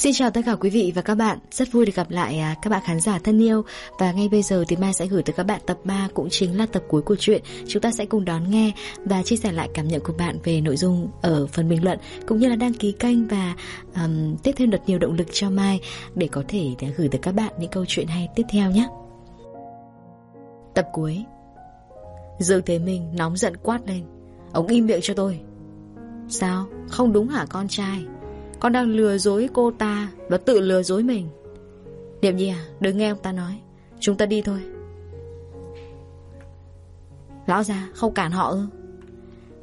Xin chào tất cả quý vị và các bạn. Rất vui được gặp lại à, các bạn khán giả thân yêu. Và ngay bây giờ thì Mai sẽ gửi tới các bạn tập 3 Cũng chính là tập cuối của chuyện. Chúng ta sẽ cùng đón nghe và chia sẻ lại cảm nhận của bạn Về nội dung ở phần bình luận Cũng như là đăng ký kênh và um, tiếp thêm được nhiều động lực cho Mai Để có thể để gửi tới các bạn những câu chuyện hay tiếp theo nhé. Tập cuối. Dương Thế Minh nóng giận quát lên. Ông im miệng cho tôi. Sao? Không đúng hả con trai? Con đang lừa dối cô ta. Và tự lừa dối mình. Điểm nhi à đừng nghe ông ta nói. Chúng ta đi thôi. Lão già, không cản họ ư?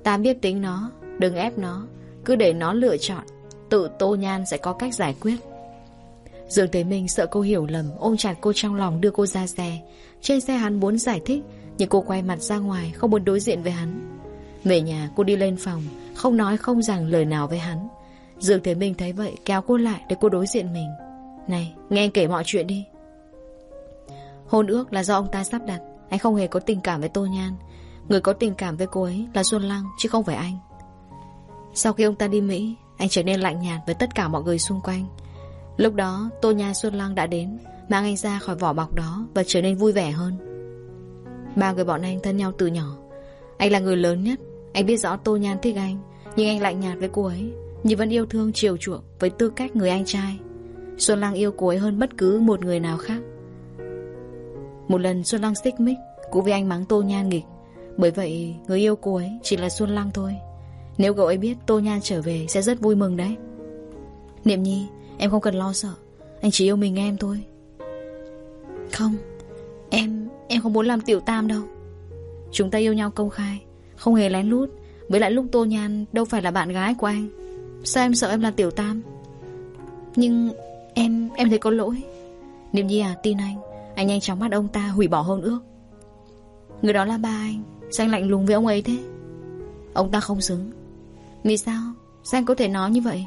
Ta biết tính nó, Đừng ép nó. Cứ để nó lựa chọn. Tự tô nhan sẽ có cách giải quyết. Dương Thế Minh sợ cô hiểu lầm, Ôm chặt cô trong lòng, đưa cô ra xe. Trên xe hắn muốn giải thích, Nhưng cô quay mặt ra ngoài, Không muốn đối diện với hắn. Về nhà, cô đi lên phòng, Không nói không rằng lời nào với hắn. Dương Thế Minh thấy vậy, kéo cô lại để cô đối diện mình. Này, nghe anh kể mọi chuyện đi. Hôn ước là do ông ta sắp đặt. Anh không hề có tình cảm với Tô Nhan. Người có tình cảm với cô ấy là Xuân Lăng, Chứ không phải anh. Sau khi ông ta đi Mỹ, Anh trở nên lạnh nhạt với tất cả mọi người xung quanh. Lúc đó, Tô Nhan Xuân Lăng đã đến, Mang anh ra khỏi vỏ bọc đó Và trở nên vui vẻ hơn. Ba người bọn anh thân nhau từ nhỏ. Anh là người lớn nhất. Anh biết rõ Tô Nhan thích anh, Nhưng anh lạnh nhạt với cô ấy nhưng vẫn yêu thương chiều chuộng Với tư cách người anh trai, Xuân Lăng yêu cô ấy hơn bất cứ một người nào khác. Một lần Xuân Lăng xích mích Cũng vì anh mắng Tô Nhan nghịch. Bởi vậy, người yêu cô ấy chỉ là Xuân Lăng thôi. Nếu cậu ấy biết Tô Nhan trở về Sẽ rất vui mừng đấy. Niệm nhi, em không cần lo sợ. Anh chỉ yêu mình em thôi. Không, Em em không muốn làm tiểu tam đâu. Chúng ta yêu nhau công khai, Không hề lén lút. Với lại lúc Tô Nhan đâu phải là bạn gái của anh. Sao em sợ em là tiểu tam? Nhưng em em thấy có lỗi. Niệm nhi à tin anh. Anh nhanh chóng bắt ông ta hủy bỏ hôn ước. Người đó là ba anh. Sao anh lạnh lùng với ông ấy thế? Ông ta không xứng. Vì sao? Sao anh có thể nói như vậy?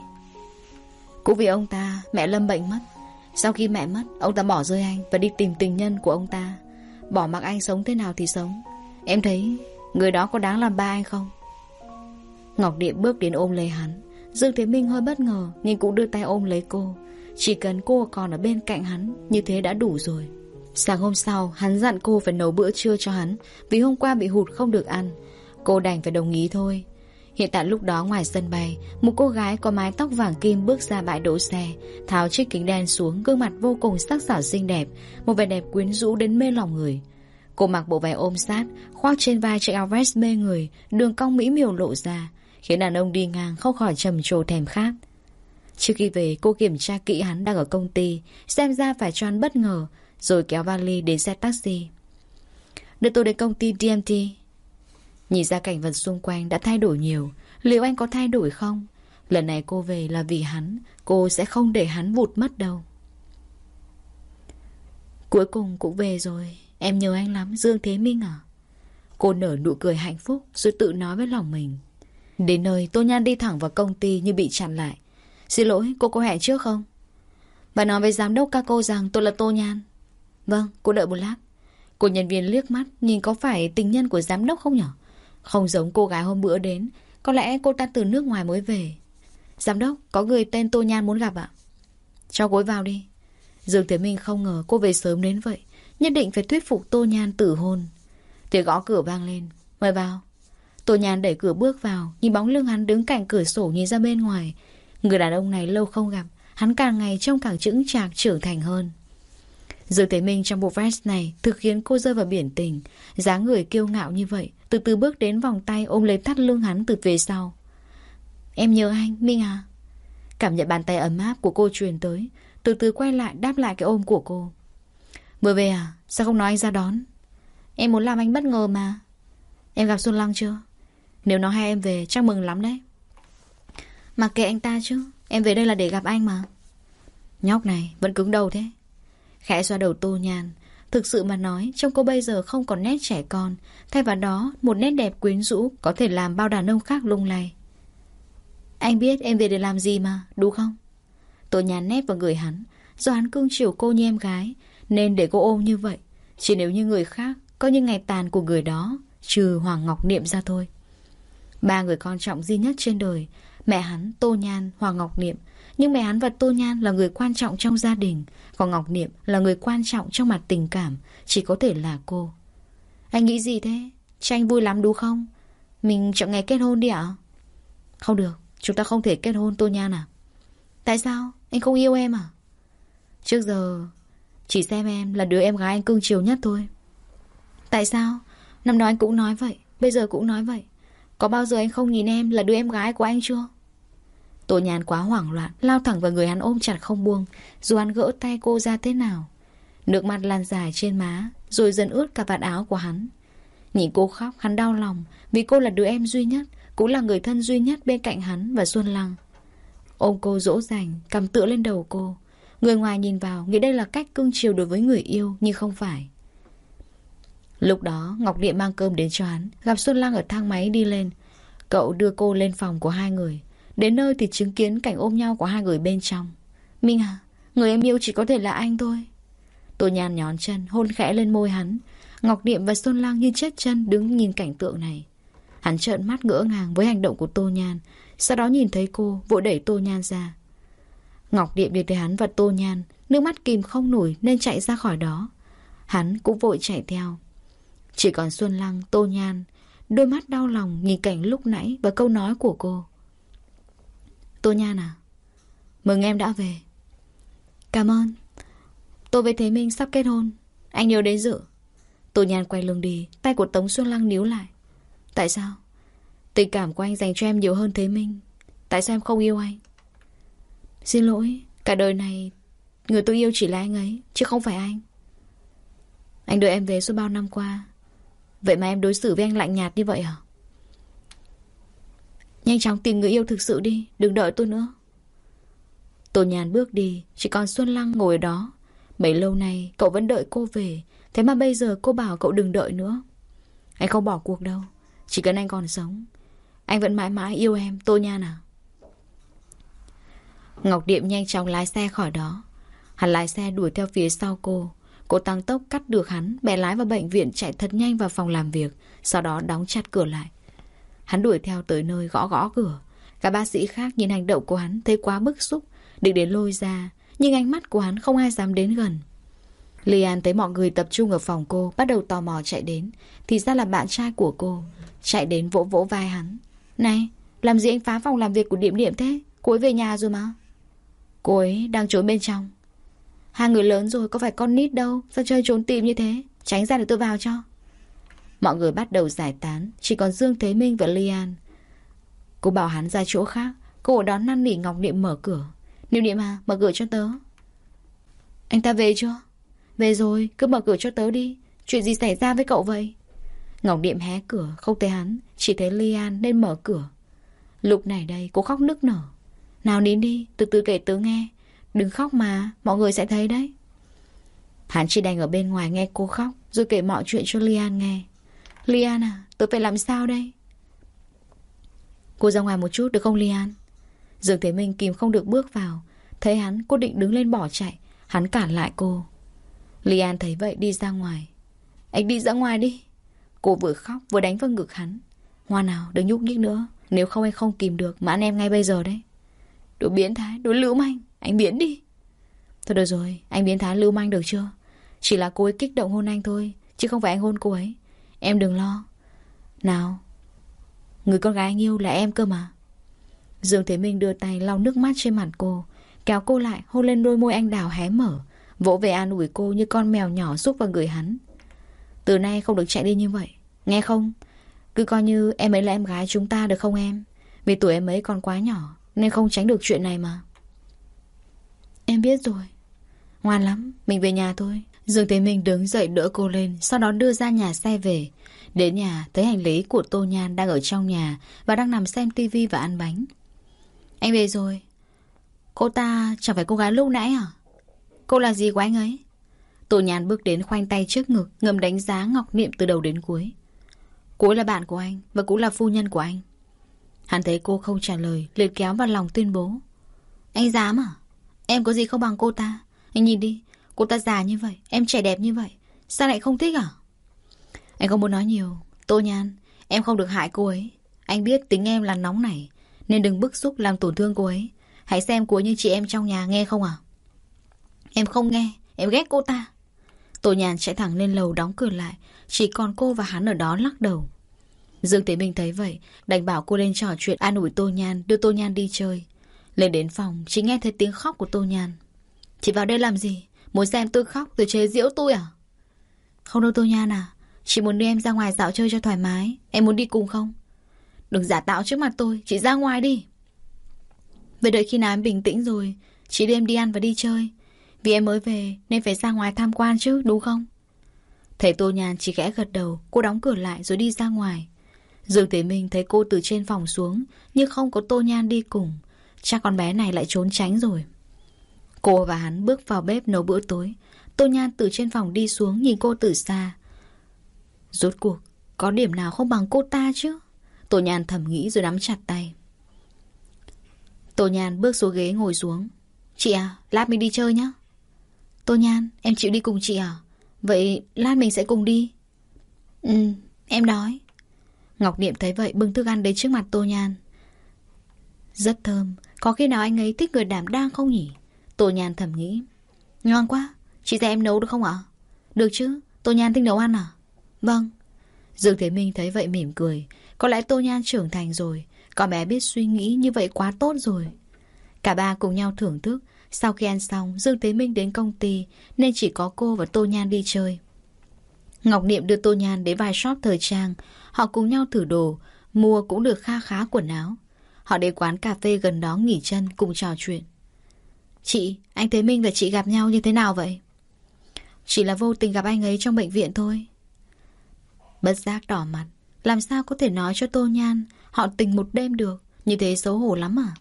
Cũng vì ông ta, mẹ Lâm bệnh mất. Sau khi mẹ mất, Ông ta bỏ rơi anh Và đi tìm tình nhân của ông ta. Bỏ mặc anh sống thế nào thì sống. Em thấy Người đó có đáng làm ba anh không? Ngọc Điệp bước đến ôm lấy hắn. Dương Thế Minh hơi bất ngờ Nhưng cũng đưa tay ôm lấy cô. Chỉ cần cô còn ở bên cạnh hắn, Như thế đã đủ rồi. Sáng hôm sau, hắn dặn cô phải nấu bữa trưa cho hắn, Vì hôm qua bị hụt không được ăn. Cô đành phải đồng ý thôi. Hiện tại lúc đó ngoài sân bay, Một cô gái có mái tóc vàng kim bước ra bãi đỗ xe, Tháo chiếc kính đen xuống, Gương mặt vô cùng sắc sảo xinh đẹp, Một vẻ đẹp quyến rũ đến mê lòng người. Cô mặc bộ váy ôm sát, Khoác trên vai chiếc áo vest mê người, Đường cong mỹ miều lộ ra. Khiến đàn ông đi ngang không khỏi trầm trồ thèm khát. Trước khi về, cô kiểm tra kỹ hắn đang ở công ty, Xem ra phải cho hắn bất ngờ, Rồi kéo vali đến xe taxi. Đưa tôi đến công ty DMT Nhìn ra cảnh vật xung quanh đã thay đổi nhiều. Liệu anh có thay đổi không? Lần này cô về là vì hắn, Cô sẽ không để hắn vụt mất đâu. Cuối cùng cũng về rồi, Em nhớ anh lắm, Dương Thế Minh à? Cô nở nụ cười hạnh phúc, Rồi tự nói với lòng mình. Đến nơi, Tô Nhan đi thẳng vào công ty như bị chặn lại. Xin lỗi, cô có hẹn trước không? Bà nói với giám đốc các cô rằng tôi là Tô Nhan. Vâng cô đợi một lát. Cô nhân viên liếc mắt, Nhìn có phải tình nhân của giám đốc không nhở? Không giống cô gái hôm bữa đến. Có lẽ cô ta từ nước ngoài mới về. Giám đốc, có người tên Tô Nhan muốn gặp ạ. Cho gối vào đi. Dương Thế Minh không ngờ cô về sớm đến vậy. Nhất định phải thuyết phục Tô Nhan tử hôn. Tiếng gõ cửa vang lên. Mời vào. Tô nhàn đẩy cửa bước vào Nhìn bóng lưng hắn đứng cạnh cửa sổ nhìn ra bên ngoài. Người đàn ông này lâu không gặp Hắn càng ngày trông càng chững chạc trưởng thành hơn. Dương Thế Minh trong bộ vest này Thực khiến cô rơi vào biển tình. Dáng người kiêu ngạo như vậy Từ từ bước đến vòng tay ôm lấy thắt lưng hắn từ về sau. Em nhớ anh, Minh à? Cảm nhận bàn tay ấm áp của cô truyền tới Từ từ quay lại đáp lại cái ôm của cô. Vừa về à? Sao không nói anh ra đón? Em muốn làm anh bất ngờ mà. Em gặp Xuân Lăng chưa? Nếu nó hay em về, chắc mừng lắm đấy. Mà kệ anh ta chứ, Em về đây là để gặp anh mà. Nhóc này, vẫn cứng đầu thế. Khẽ xoa đầu tô nhàn. Thực sự mà nói, Trông cô bây giờ không còn nét trẻ con. Thay vào đó, Một nét đẹp quyến rũ Có thể làm bao đàn ông khác lung lay. Anh biết em về để làm gì mà Đúng không? Tô nhàn nét vào người hắn. Do hắn cưng chiều cô như em gái, Nên để cô ôm như vậy. Chỉ nếu như người khác Có những ngày tàn của người đó, Trừ Hoàng Ngọc Niệm ra thôi. Ba người con trọng duy nhất trên đời Mẹ hắn, Tô Nhan, Hoàng Ngọc Niệm Nhưng mẹ hắn và Tô Nhan là người quan trọng trong gia đình Còn Ngọc Niệm là người quan trọng trong mặt tình cảm Chỉ có thể là cô Anh nghĩ gì thế? tranh vui lắm đúng không? Mình chọn ngày kết hôn đi ạ Không được Chúng ta không thể kết hôn Tô Nhan à Tại sao? Anh không yêu em à? Trước giờ Chỉ xem em là đứa em gái anh cưng chiều nhất thôi Tại sao? Năm đó anh cũng nói vậy Bây giờ cũng nói vậy có bao giờ anh không nhìn em là đứa em gái của anh chưa? Tô nhàn quá hoảng loạn, Lao thẳng vào người hắn ôm chặt không buông. Dù hắn gỡ tay cô ra thế nào, Nước mặt lan dài trên má, Rồi dần ướt cả vạt áo của hắn. Nhìn cô khóc, hắn đau lòng, Vì cô là đứa em duy nhất, Cũng là người thân duy nhất bên cạnh hắn và Xuân Lăng. Ôm cô dỗ dành, Cầm tựa lên đầu cô. Người ngoài nhìn vào, nghĩ đây là cách cưng chiều đối với người yêu, Nhưng không phải. Lúc đó, Ngọc Điện mang cơm đến cho hắn. Gặp Xuân Lăng ở thang máy đi lên. Cậu đưa cô lên phòng của hai người. Đến nơi thì chứng kiến cảnh ôm nhau của hai người bên trong. Minh à Người em yêu chỉ có thể là anh thôi. Tôi nhàn nhón chân, hôn khẽ lên môi hắn. Ngọc Điệm và Xuân Lang như chết chân đứng nhìn cảnh tượng này. Hắn trợn mắt ngỡ ngàng với hành động của Tô Nhan, Sau đó nhìn thấy cô, vội đẩy Tô Nhan ra. Ngọc Điệm nhìn thấy hắn và Tô Nhan, Nước mắt kìm không nổi nên chạy ra khỏi đó. Hắn cũng vội chạy theo. Chỉ còn Xuân Lăng, Tô Nhan. Đôi mắt đau lòng nhìn cảnh lúc nãy Và câu nói của cô. Tô Nhan à Mừng em đã về. Cảm ơn. Tôi với Thế Minh sắp kết hôn. Anh nhớ đến dự. Tô Nhan quay lưng đi Tay của Tống Xuân Lăng níu lại. Tại sao? Tình cảm của anh dành cho em nhiều hơn Thế Minh. Tại sao em không yêu anh? Xin lỗi Cả đời này Người tôi yêu chỉ là anh ấy Chứ không phải anh. Anh đợi em về suốt bao năm qua. Vậy mà em đối xử với anh lạnh nhạt như vậy hả? Nhanh chóng tìm người yêu thực sự đi, Đừng đợi tôi nữa. Tô Nhàn bước đi, Chỉ còn Xuân Lăng ngồi ở đó. Mấy lâu nay, cậu vẫn đợi cô về, Thế mà bây giờ cô bảo cậu đừng đợi nữa. Anh không bỏ cuộc đâu, Chỉ cần anh còn sống. Anh vẫn mãi mãi yêu em Tô Nhàn à Ngọc Điệm nhanh chóng lái xe khỏi đó. Hắn lái xe đuổi theo phía sau cô. Cô tăng tốc cắt được hắn Bè lái vào bệnh viện chạy thật nhanh vào phòng làm việc, Sau đó đóng chặt cửa lại. Hắn đuổi theo tới nơi gõ gõ cửa. Các bác sĩ khác nhìn hành động của hắn Thấy quá bức xúc, Định đến lôi ra, Nhưng ánh mắt của hắn không ai dám đến gần. Lian thấy mọi người tập trung ở phòng cô, Bắt đầu tò mò chạy đến. Thì ra là bạn trai của cô, Chạy đến vỗ vỗ vai hắn. Này, làm gì anh phá phòng làm việc của điểm điểm thế? Cô ấy về nhà rồi mà. Cô ấy đang trốn bên trong. Hai người lớn rồi, có phải con nít đâu? Sao chơi trốn tìm như thế? Tránh ra để tôi vào cho. Mọi người bắt đầu giải tán, Chỉ còn Dương Thế Minh và Lian. Cô bảo hắn ra chỗ khác, Cô ở đón năn nỉ Ngọc Niệm mở cửa. Niệm Niệm à mở cửa cho tớ. Anh ta về chưa? Về rồi, cứ mở cửa cho tớ đi. Chuyện gì xảy ra với cậu vậy? Ngọc Niệm hé cửa, không thấy hắn, Chỉ thấy Lian nên mở cửa. Lúc này đây, cô khóc nức nở. Nào nín đi, từ từ kể tớ nghe. Đừng khóc mà mọi người sẽ thấy đấy. Hắn chỉ đành ở bên ngoài nghe cô khóc Rồi kể mọi chuyện cho Lian nghe. Lian à tôi phải làm sao đây? Cô ra ngoài một chút được không Lian? Dương Thế Minh kìm không được bước vào. Thấy hắn cô định đứng lên bỏ chạy. Hắn cản lại cô. Lian thấy vậy đi ra ngoài. Anh đi ra ngoài đi. Cô vừa khóc vừa đánh vào ngực hắn. Ngoan nào đừng nhúc nhích nữa. Nếu không anh không kìm được mà anh em ngay bây giờ đấy. Đồ biến thái, đồ lưu manh. Anh biến đi. Thôi được rồi, anh biến thái lưu manh được chưa? Chỉ là cô ấy kích động hôn anh thôi Chứ không phải anh hôn cô ấy. Em đừng lo. Nào Người con gái anh yêu là em cơ mà. Dương Thế Minh đưa tay lau nước mắt trên mặt cô Kéo cô lại hôn lên đôi môi anh đào hé mở Vỗ về an ủi cô như con mèo nhỏ xúc vào người hắn. Từ nay không được chạy đi như vậy Nghe không? Cứ coi như em ấy là em gái chúng ta được không em? Vì tuổi em ấy còn quá nhỏ Nên không tránh được chuyện này mà. Em biết rồi. Ngoan lắm, Mình về nhà thôi. Dương Thế Minh đứng dậy đỡ cô lên, Sau đó đưa ra nhà xe về. Đến nhà, thấy hành lý của Tô Nhan đang ở trong nhà Và đang nằm xem tivi và ăn bánh. Anh về rồi. Cô ta chẳng phải cô gái lúc nãy à? Cô là gì của anh ấy? Tô Nhan bước đến khoanh tay trước ngực, Ngầm đánh giá Ngọc Niệm từ đầu đến cuối. Cô ấy là bạn của anh Và cũng là phu nhân của anh. Hắn thấy cô không trả lời, liền kéo vào lòng tuyên bố. Anh dám à? Em có gì không bằng cô ta? Anh nhìn đi, Cô ta già như vậy, Em trẻ đẹp như vậy, Sao lại không thích à? Anh không muốn nói nhiều. Tô Nhan, Em không được hại cô ấy. Anh biết tính em là nóng này Nên đừng bức xúc làm tổn thương cô ấy. Hãy xem cô như chị em trong nhà nghe không à? Em không nghe, Em ghét cô ta. Tô Nhàn chạy thẳng lên lầu đóng cửa lại, Chỉ còn cô và hắn ở đó lắc đầu. Dương Thế Minh thấy vậy, Đành bảo cô lên trò chuyện an ủi Tô Nhan, Đưa Tô Nhan đi chơi. Lên đến phòng, chỉ nghe thấy tiếng khóc của Tô Nhan. Chị vào đây làm gì? Muốn xem tôi khóc rồi chế giễu tôi à? Không đâu Tô Nhan à Chị muốn đưa em ra ngoài dạo chơi cho thoải mái. Em muốn đi cùng không? Đừng giả tạo trước mặt tôi, Chị ra ngoài đi. Vậy đợi khi nào em bình tĩnh rồi, Chị đưa em đi ăn và đi chơi. Vì em mới về, nên phải ra ngoài tham quan chứ, đúng không? Thầy Tô Nhàn chỉ khẽ gật đầu, Cô đóng cửa lại rồi đi ra ngoài. Dương Thế Minh thấy cô từ trên phòng xuống, Nhưng không có Tô Nhan đi cùng. Chắc con bé này lại trốn tránh rồi. Cô và hắn bước vào bếp nấu bữa tối. Tô Nhan từ trên phòng đi xuống Nhìn cô từ xa. Rốt cuộc, Có điểm nào không bằng cô ta chứ? Tô Nhan thầm nghĩ rồi nắm chặt tay. Tô Nhan bước xuống ghế ngồi xuống. Chị à lát mình đi chơi nhé Tô Nhan, em chịu đi cùng chị à? Vậy lát mình sẽ cùng đi. Ừ em đói Ngọc Niệm thấy vậy bưng thức ăn đến trước mặt Tô Nhan. Rất thơm. Có khi nào anh ấy thích người đảm đang không nhỉ? Tô Nhan thầm nghĩ. Ngon quá. Chị dạy em nấu được không ạ? Được chứ. Tô Nhan thích nấu ăn à? Vâng. Dương Thế Minh thấy vậy mỉm cười. Có lẽ Tô Nhan trưởng thành rồi. Con bé biết suy nghĩ như vậy quá tốt rồi. Cả ba cùng nhau thưởng thức. Sau khi ăn xong, Dương Thế Minh đến công ty, Nên chỉ có cô và Tô Nhan đi chơi. Ngọc Niệm đưa Tô Nhan đến vài shop thời trang. Họ cùng nhau thử đồ. Mua cũng được kha khá quần áo. Họ đến quán cà phê gần đó nghỉ chân cùng trò chuyện. Chị, anh Thế Minh và chị gặp nhau như thế nào vậy? Chỉ là vô tình gặp anh ấy trong bệnh viện thôi. Bất giác đỏ mặt. Làm sao có thể nói cho Tô Nhan Họ tình một đêm được? Như thế xấu hổ lắm à?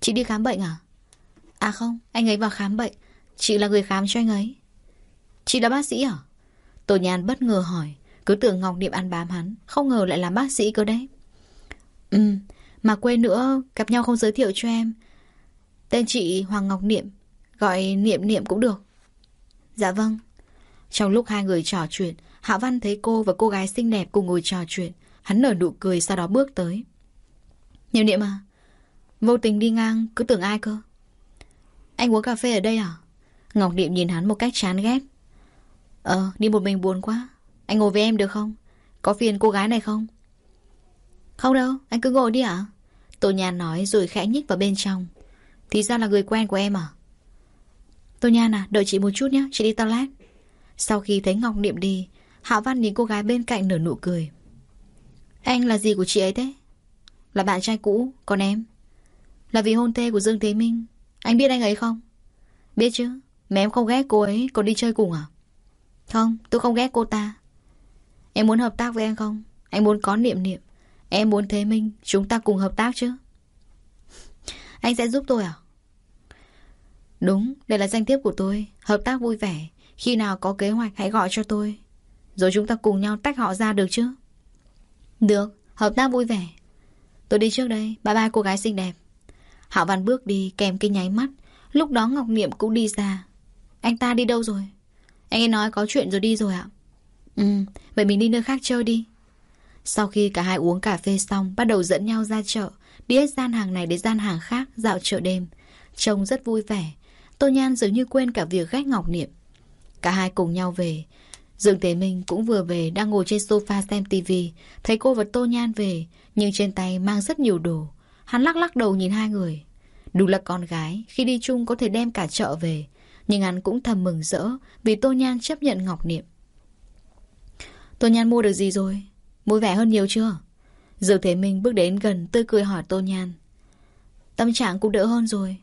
Chị đi khám bệnh à? À không, anh ấy vào khám bệnh. Chị là người khám cho anh ấy. Chị là bác sĩ à? Tô Nhan bất ngờ hỏi. Cứ tưởng Ngọc Niệm ăn bám hắn Không ngờ lại là bác sĩ cơ đấy. Um mà quên nữa, Gặp nhau không giới thiệu cho em. Tên chị Hoàng Ngọc Niệm, Gọi Niệm Niệm cũng được. Dạ vâng. Trong lúc hai người trò chuyện, Hạ Văn thấy cô và cô gái xinh đẹp cùng ngồi trò chuyện. Hắn nở nụ cười sau đó bước tới. Niệm Niệm à Vô tình đi ngang, cứ tưởng ai cơ? Anh uống cà phê ở đây à? Ngọc Niệm nhìn hắn một cách chán ghét. Ờ đi một mình buồn quá. Anh ngồi với em được không? Có phiền cô gái này không? Không đâu, anh cứ ngồi đi ạ. Tô Nhan nói rồi khẽ nhích vào bên trong. Thì ra là người quen của em à? Tô Nhan à đợi chị một chút nhé Chị đi toilet. Sau khi thấy Ngọc Niệm đi, Hạ Văn nhìn cô gái bên cạnh nở nụ cười. Anh là gì của chị ấy thế? Là bạn trai cũ, Còn em? Là vì hôn thê của Dương Thế Minh. Anh biết anh ấy không? Biết chứ, Mà em không ghét cô ấy, còn đi chơi cùng à? Không, tôi không ghét cô ta. Em muốn hợp tác với anh không? Anh muốn có niệm niệm. Em muốn Thế Minh, Chúng ta cùng hợp tác chứ. Anh sẽ giúp tôi à? Đúng, Đây là danh thiếp của tôi. Hợp tác vui vẻ. Khi nào có kế hoạch hãy gọi cho tôi. Rồi chúng ta cùng nhau tách họ ra được chứ? Được, Hợp tác vui vẻ. Tôi đi trước đây. Bye bye cô gái xinh đẹp. Hạo Văn bước đi, kèm cái nháy mắt. Lúc đó Ngọc Niệm cũng đi ra Anh ta đi đâu rồi? Anh ấy nói có chuyện rồi đi rồi ạ. Ừ Vậy mình đi nơi khác chơi đi. Sau khi cả hai uống cà phê xong, Bắt đầu dẫn nhau ra chợ, Đi hết gian hàng này đến gian hàng khác, Dạo chợ đêm. Trông rất vui vẻ. Tô Nhan dường như quên cả việc ghét Ngọc Niệm. Cả hai cùng nhau về. Dương Tế Minh cũng vừa về, Đang ngồi trên sofa xem tivi Thấy cô và Tô Nhan về, Nhưng trên tay mang rất nhiều đồ. Hắn lắc lắc đầu nhìn hai người. Đúng là con gái, Khi đi chung có thể đem cả chợ về. Nhưng hắn cũng thầm mừng rỡ Vì Tô Nhan chấp nhận Ngọc Niệm. Tô Nhan mua được gì rồi? Vui vẻ hơn nhiều chưa? Dương Thế Minh bước đến gần tươi cười hỏi Tô Nhan. Tâm trạng cũng đỡ hơn rồi.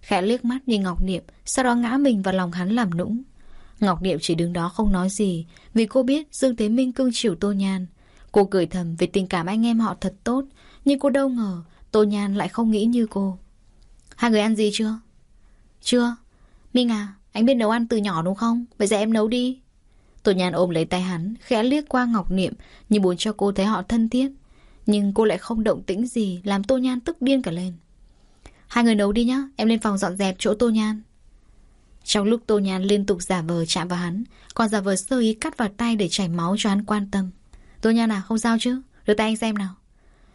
Khẽ liếc mắt nhìn Ngọc Niệm Sau đó ngã mình vào lòng hắn làm nũng. Ngọc Niệm chỉ đứng đó không nói gì Vì cô biết Dương Thế Minh cưng chiều Tô Nhan. Cô cười thầm vì tình cảm anh em họ thật tốt Nhưng cô đâu ngờ Tô Nhan lại không nghĩ như cô. Hai người ăn gì chưa? Chưa. Minh à, anh biết nấu ăn từ nhỏ đúng không? Vậy giờ em nấu đi. Tô Nhan ôm lấy tay hắn, Khẽ liếc qua Ngọc Niệm, Như muốn cho cô thấy họ thân thiết. Nhưng cô lại không động tĩnh gì, Làm Tô Nhan tức điên cả lên. Hai người nấu đi nhá, Em lên phòng dọn dẹp chỗ Tô Nhan. Trong lúc Tô Nhan liên tục giả vờ chạm vào hắn, Còn giả vờ sơ ý cắt vào tay Để chảy máu cho hắn quan tâm. Tô Nhan à không sao chứ? Đưa tay anh xem nào.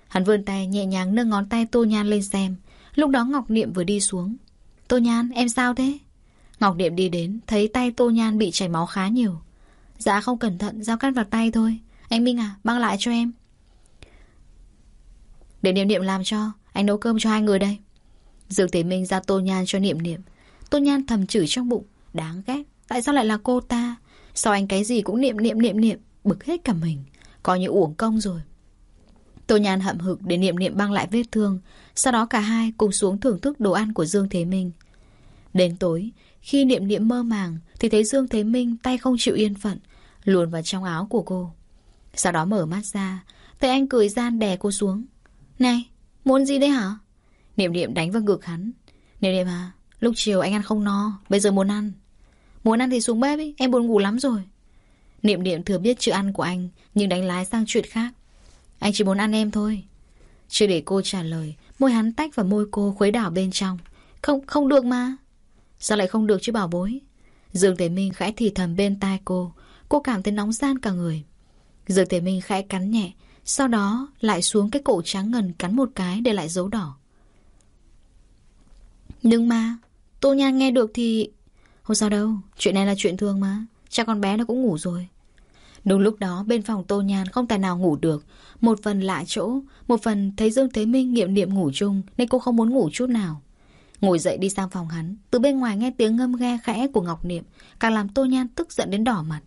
Hắn vươn tay nhẹ nhàng nâng ngón tay Tô Nhan lên xem. Lúc đó Ngọc Niệm vừa đi xuống. Tô Nhan, em sao thế? Ngọc Niệm đi đến, Thấy tay Tô Nhan bị chảy máu khá nhiều. Dạ không cẩn thận. Dao cắt vào tay thôi. Anh Minh à băng lại cho em. Để Niệm Niệm làm cho. Anh nấu cơm cho hai người đây. Dương Thế Minh ra Tô Nhan cho Niệm Niệm. Tô Nhan thầm chửi trong bụng. Đáng ghét. Tại sao lại là cô ta? Sao anh cái gì cũng niệm niệm niệm niệm? Bực hết cả mình. Coi như uổng công rồi. Tô Nhan hậm hực để niệm niệm băng lại vết thương. Sau đó cả hai cùng xuống thưởng thức đồ ăn của Dương Thế Minh. Đến tối khi niệm niệm mơ màng Thì thấy Dương Thế Minh tay không chịu yên phận Luồn vào trong áo của cô. Sau đó mở mắt ra Thấy anh cười gian đè cô xuống. Này muốn gì đấy hả? Niệm niệm đánh vào ngực hắn. Niệm niệm à Lúc chiều anh ăn không no Bây giờ muốn ăn. Muốn ăn thì xuống bếp ý Em buồn ngủ lắm rồi. Niệm niệm thừa biết chữ ăn của anh Nhưng đánh lái sang chuyện khác. Anh chỉ muốn ăn em thôi. Chưa để cô trả lời Môi hắn tách vào môi cô khuấy đảo bên trong. Không, không được mà. Sao lại không được chứ bảo bối? Dương Thế Minh khẽ thì thầm bên tai cô. Cô cảm thấy nóng gian cả người. Dương Thế Minh khẽ cắn nhẹ, Sau đó lại xuống cái cổ trắng ngần cắn một cái để lại dấu đỏ. Nhưng mà, Tô Nhan nghe được thì Không sao đâu, Chuyện này là chuyện thương mà. Cha con bé nó cũng ngủ rồi. Đúng lúc đó, bên phòng Tô Nhan không tài nào ngủ được. Một phần lạ chỗ, Một phần thấy Dương Thế Minh nghiệm niệm ngủ chung Nên cô không muốn ngủ chút nào. Ngồi dậy đi sang phòng hắn. Từ bên ngoài nghe tiếng ngâm ghe khẽ của Ngọc Niệm. Càng làm Tô Nhan tức giận đến đỏ mặt.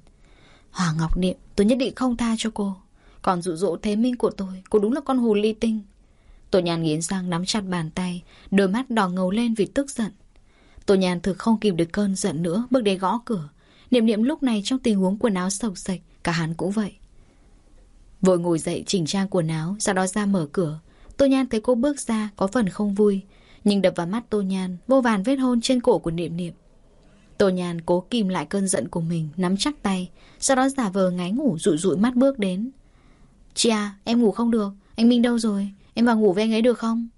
Hòa Ngọc Niệm, tôi nhất định không tha cho cô. Còn dụ dỗ Thế Minh của tôi, Cô đúng là con hồ ly tinh. Tô Nhan nghiến răng nắm chặt bàn tay, Đôi mắt đỏ ngầu lên vì tức giận. Tô Nhan thực không kìm được cơn giận nữa, Bước đến gõ cửa. Niệm niệm lúc này trong tình huống quần áo sộc sạch, Cả hắn cũng vậy. Vội ngồi dậy chỉnh trang quần áo, Sau đó ra mở cửa. Tô Nhan thấy cô bước ra, có phần không vui. Nhưng đập vào mắt Tô Nhan, Vô vàn vết hôn trên cổ của niệm niệm. Tô Nhan cố kìm lại cơn giận của mình, Nắm chắc tay, Sau đó giả vờ ngáy ngủ rụi rụi mắt bước đến. Chị à em ngủ không được, Anh Minh đâu rồi? Em vào ngủ với anh ấy được không?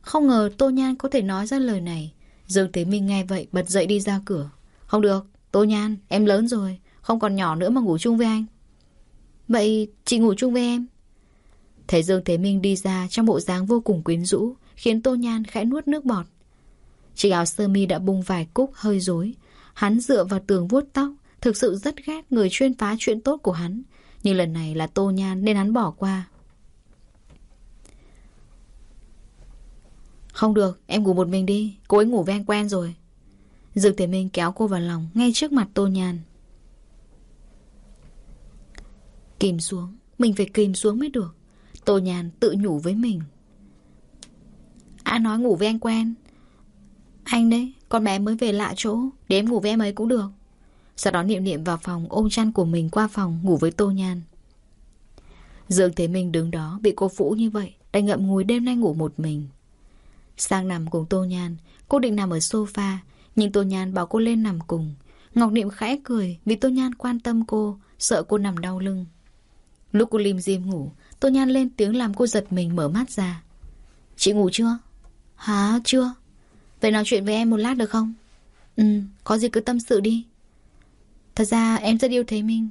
Không ngờ Tô Nhan có thể nói ra lời này. Dương Thế Minh nghe vậy, bật dậy đi ra cửa. Không được Tô Nhan, em lớn rồi, Không còn nhỏ nữa mà ngủ chung với anh. Vậy chị ngủ chung với em? Thấy Dương Thế Minh đi ra trong bộ dáng vô cùng quyến rũ Khiến Tô Nhan khẽ nuốt nước bọt. Chiếc áo sơ mi đã bung vài cúc hơi rối. Hắn dựa vào tường vuốt tóc Thực sự rất ghét người chuyên phá chuyện tốt của hắn. Nhưng lần này là Tô Nhan nên hắn bỏ qua. Không được, em ngủ một mình đi. Cô ấy ngủ với anh quen rồi. Dương Thế Minh kéo cô vào lòng Ngay trước mặt Tô Nhan. Kìm xuống. Mình phải kìm xuống mới được. Tô Nhan tự nhủ với mình. À nói ngủ với anh quen Anh đấy, Con bé mới về lạ chỗ, Để em ngủ với em ấy cũng được. Sau đó niệm niệm vào phòng ôm chăn của mình qua phòng ngủ với Tô Nhan. Dương Thế Minh đứng đó, Bị cô Phũ như vậy, Đành ngậm ngùi đêm nay ngủ một mình. Sang nằm cùng Tô Nhan, Cô định nằm ở sofa, Nhưng Tô Nhan bảo cô lên nằm cùng. Ngọc Niệm khẽ cười Vì Tô Nhan quan tâm cô, Sợ cô nằm đau lưng. Lúc cô lim dim ngủ, Tô Nhan lên tiếng làm cô giật mình mở mắt ra. Chị ngủ chưa? Hả? Chưa? Vậy nói chuyện với em một lát được không? Ừ, có gì cứ tâm sự đi. Thật ra em rất yêu Thế Minh.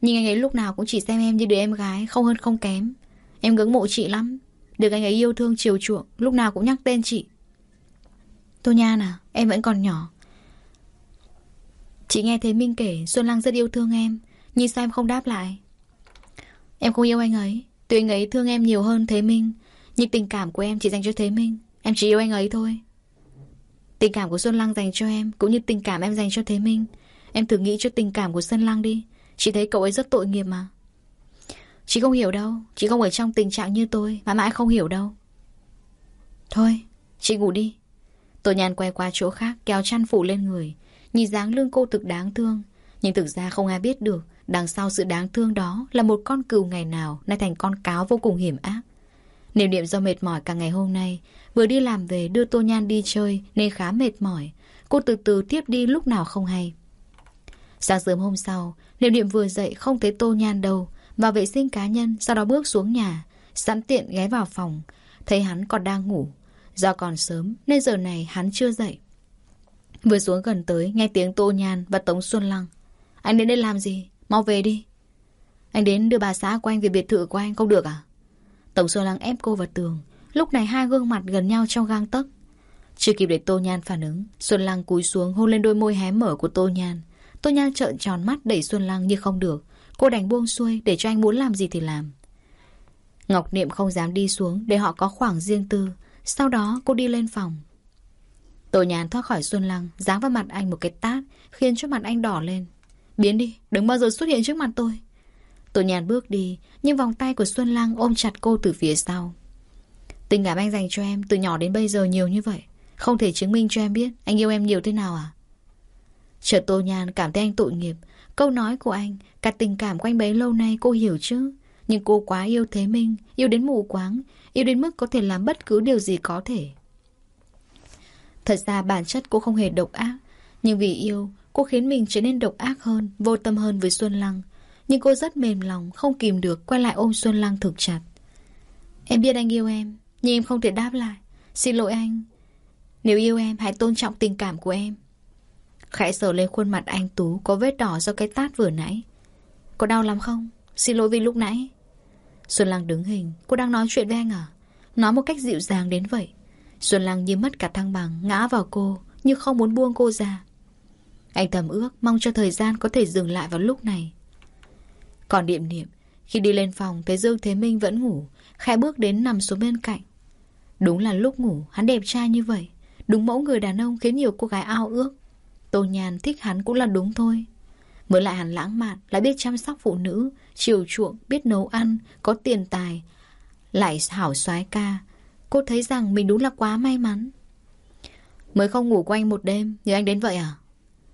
Nhưng anh ấy lúc nào cũng chỉ xem em như đứa em gái Không hơn không kém. Em ngưỡng mộ chị lắm. Được anh ấy yêu thương chiều chuộng Lúc nào cũng nhắc tên chị. Tô Nhan à, em vẫn còn nhỏ. Chị nghe Thế Minh kể Xuân Lăng rất yêu thương em. Nhưng sao em không đáp lại? Em không yêu anh ấy. Tuy anh ấy thương em nhiều hơn Thế Minh Nhưng tình cảm của em chỉ dành cho Thế Minh. Em chỉ yêu anh ấy thôi. Tình cảm của Xuân Lăng dành cho em, Cũng như tình cảm em dành cho Thế Minh. Em thử nghĩ cho tình cảm của Xuân Lăng đi. Chị thấy cậu ấy rất tội nghiệp mà. Chị không hiểu đâu. Chị không ở trong tình trạng như tôi mãi mãi không hiểu đâu. Thôi, chị ngủ đi. Tô Nhan quay qua chỗ khác, kéo chăn phủ lên người. Nhìn dáng lương cô thực đáng thương. Nhưng thực ra không ai biết được, Đằng sau sự đáng thương đó Là một con cừu ngày nào, Nay thành con cáo vô cùng hiểm ác. Niệm niệm do mệt mỏi cả ngày hôm nay. Vừa đi làm về, đưa Tô Nhan đi chơi, Nên khá mệt mỏi. Cô từ từ tiếp đi, lúc nào không hay. Sáng sớm hôm sau, Niệm niệm vừa dậy không thấy Tô Nhan đâu. Vào vệ sinh cá nhân, Sau đó bước xuống nhà, Sẵn tiện ghé vào phòng. Thấy hắn còn đang ngủ. Do còn sớm, nên giờ này hắn chưa dậy. Vừa xuống gần tới, Nghe tiếng Tô Nhan và Tống Xuân Lăng. Anh đến đây làm gì? Mau về đi. Anh đến đưa bà xã của anh về biệt thự của anh không được à? Tổng Xuân Lăng ép cô vào tường. Lúc này hai gương mặt gần nhau trong gang tấc. Chưa kịp để Tô Nhan phản ứng Xuân Lăng cúi xuống hôn lên đôi môi hé mở của Tô Nhan. Tô Nhan trợn tròn mắt đẩy Xuân Lăng như không được. Cô đành buông xuôi để cho anh muốn làm gì thì làm. Ngọc Niệm không dám đi xuống Để họ có khoảng riêng tư. Sau đó cô đi lên phòng. Tô Nhan thoát khỏi Xuân Lăng Giáng vào mặt anh một cái tát Khiến cho mặt anh đỏ lên. Biến đi, đừng bao giờ xuất hiện trước mặt tôi. Tô Nhàn bước đi, Nhưng vòng tay của Xuân Lăng ôm chặt cô từ phía sau. Tình cảm anh dành cho em Từ nhỏ đến bây giờ nhiều như vậy, Không thể chứng minh cho em biết Anh yêu em nhiều thế nào à? Chợt Tô Nhàn cảm thấy anh tội nghiệp. Câu nói của anh, Cả tình cảm của anh bấy lâu nay cô hiểu chứ? Nhưng cô quá yêu Thế Minh, Yêu đến mù quáng, Yêu đến mức có thể làm bất cứ điều gì có thể. Thật ra bản chất cô không hề độc ác, Nhưng vì yêu, Cô khiến mình trở nên độc ác hơn, Vô tâm hơn với Xuân Lăng. Nhưng cô rất mềm lòng, Không kìm được, quay lại ôm Xuân Lăng thực chặt. Em biết anh yêu em, Nhưng em không thể đáp lại. Xin lỗi anh. Nếu yêu em, hãy tôn trọng tình cảm của em. Khẽ sờ lên khuôn mặt anh Tú, Có vết đỏ do cái tát vừa nãy. Có đau lắm không? Xin lỗi vì lúc nãy. Xuân Lăng đứng hình, Cô đang nói chuyện với anh à? Nói một cách dịu dàng đến vậy. Xuân Lăng như mất cả thăng bằng, Ngã vào cô Nhưng không muốn buông cô ra. Anh thầm ước Mong cho thời gian có thể dừng lại vào lúc này. Còn điệm niệm Khi đi lên phòng Thấy Dương Thế Minh vẫn ngủ Khẽ bước đến nằm xuống bên cạnh. Đúng là lúc ngủ Hắn đẹp trai như vậy. Đúng mẫu người đàn ông khiến nhiều cô gái ao ước. Tô Nhàn thích hắn cũng là đúng thôi. Mới lại hắn lãng mạn Lại biết chăm sóc phụ nữ Chiều chuộng, biết nấu ăn Có tiền tài Lại hảo soái ca. Cô thấy rằng mình đúng là quá may mắn. Mới không ngủ quanh một đêm như anh đến vậy à?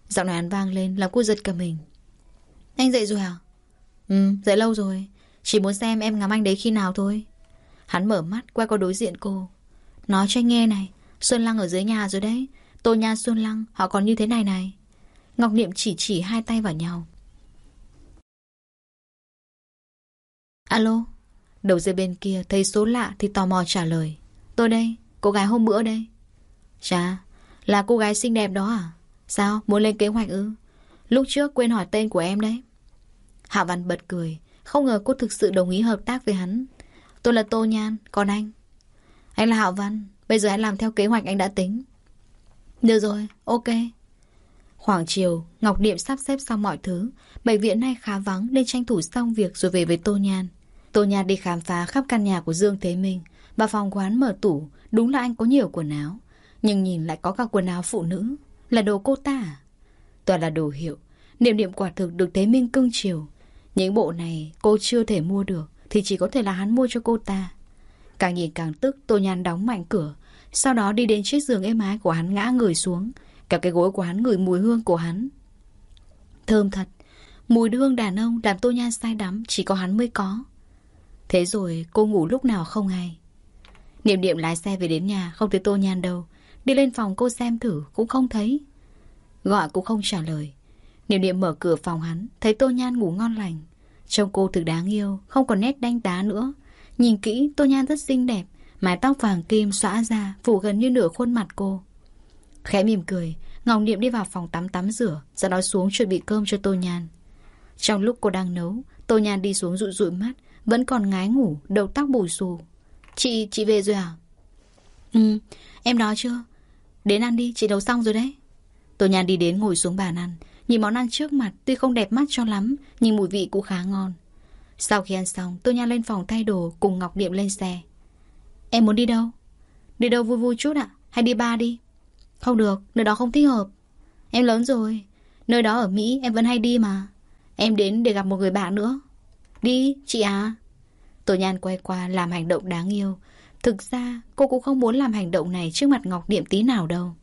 Giọng nói hắn vang lên Làm cô giật cả mình. Anh dậy rồi à? Ừ dậy lâu rồi. Chỉ muốn xem em ngắm anh đấy khi nào thôi. Hắn mở mắt quay qua đối diện cô. Nói cho anh nghe này Xuân Lăng ở dưới nhà rồi đấy. Tô Nha Xuân Lăng họ còn như thế này này. Ngọc Niệm chỉ chỉ hai tay vào nhau. Alo? Đầu dây bên kia thấy số lạ thì tò mò trả lời. Tôi đây, cô gái hôm bữa đây. Chà, là cô gái xinh đẹp đó à? Sao, muốn lên kế hoạch ư? Lúc trước quên hỏi tên của em đấy. Hạ Văn bật cười. Không ngờ cô thực sự đồng ý hợp tác với hắn. Tôi là Tô Nhan, còn anh? Anh là Hạ Văn. Bây giờ anh làm theo kế hoạch anh đã tính. Được rồi, ok. Khoảng chiều, Ngọc Điệm sắp xếp xong mọi thứ. Bệnh viện nay khá vắng nên tranh thủ xong việc rồi về với Tô Nhan. Tô Nhan đi khám phá khắp căn nhà của Dương Thế Minh. Bà phòng quán mở tủ Đúng là anh có nhiều quần áo. Nhưng nhìn lại có cả quần áo phụ nữ. Là đồ cô ta à? Toàn là đồ hiệu. Niệm niệm quả thực được Thế Minh cưng chiều. Những bộ này cô chưa thể mua được Thì chỉ có thể là hắn mua cho cô ta. Càng nhìn càng tức, Tô Nhan đóng mạnh cửa. Sau đó đi đến chiếc giường êm ái của hắn ngã người xuống. Cả cái gối của hắn ngửi mùi hương của hắn. Thơm thật, Mùi hương đàn ông làm Tô Nhan say đắm, Chỉ có hắn mới có. Thế rồi cô ngủ lúc nào không hay? Niệm niệm lái xe về đến nhà, Không thấy Tô Nhan đâu. Đi lên phòng cô xem thử, cũng không thấy. Gọi cũng không trả lời. Niệm niệm mở cửa phòng hắn Thấy Tô Nhan ngủ ngon lành Trông cô thực đáng yêu Không còn nét đanh tá nữa Nhìn kỹ Tô Nhan rất xinh đẹp Mái tóc vàng kim xõa ra Phủ gần như nửa khuôn mặt cô Khẽ mỉm cười Ngọc Niệm đi vào phòng tắm tắm rửa Sau đó xuống chuẩn bị cơm cho Tô Nhan Trong lúc cô đang nấu Tô Nhan đi xuống rụi rụi mắt Vẫn còn ngái ngủ Đầu tóc bùi xù Chị, chị về rồi à? Ừ, em nói chưa? Đến ăn đi, chị nấu xong rồi đấy. Tô Nhan đi đến ngồi xuống bàn ăn. Nhìn món ăn trước mặt tuy không đẹp mắt cho lắm, nhưng mùi vị cũng khá ngon. Sau khi ăn xong, tôi Nhan lên phòng thay đồ cùng Ngọc Điệm lên xe. Em muốn đi đâu? Đi đâu vui vui chút ạ? Hay đi ba đi? Không được, nơi đó không thích hợp. Em lớn rồi. Nơi đó ở Mỹ em vẫn hay đi mà. Em đến để gặp một người bạn nữa. Đi, chị à. Tổ Nhan quay qua làm hành động đáng yêu Thực ra cô cũng không muốn làm hành động này Trước mặt Ngọc Điệm tí nào đâu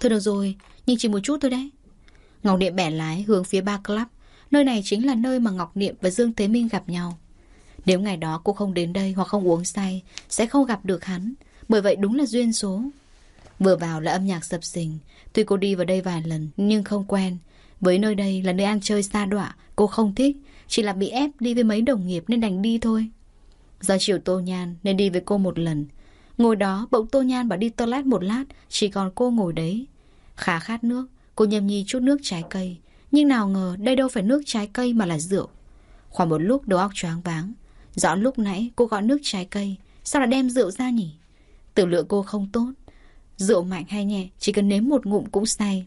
Thôi được rồi Nhưng chỉ một chút thôi đấy Ngọc Niệm bẻ lái hướng phía ba club. Nơi này chính là nơi mà Ngọc Niệm và Dương Thế Minh gặp nhau. Nếu ngày đó cô không đến đây Hoặc không uống say, Sẽ không gặp được hắn. Bởi vậy đúng là duyên số. Vừa vào là âm nhạc sập sình. Tuy cô đi vào đây vài lần nhưng không quen. Với nơi đây là nơi ăn chơi xa đọa, Cô không thích. Chỉ là bị ép đi với mấy đồng nghiệp nên đành đi thôi. Do chiều Tô Nhan nên đi với cô một lần. Ngồi đó bỗng Tô Nhan bảo đi toilet một lát, Chỉ còn cô ngồi đấy. Khá khát nước. Cô nhâm nhi chút nước trái cây. Nhưng nào ngờ đây đâu phải nước trái cây mà là rượu. Khoảng một lúc đầu óc choáng váng. Rõ lúc nãy cô gọi nước trái cây. Sao lại đem rượu ra nhỉ? Tử lượng cô không tốt. Rượu mạnh hay nhẹ, Chỉ cần nếm một ngụm cũng say.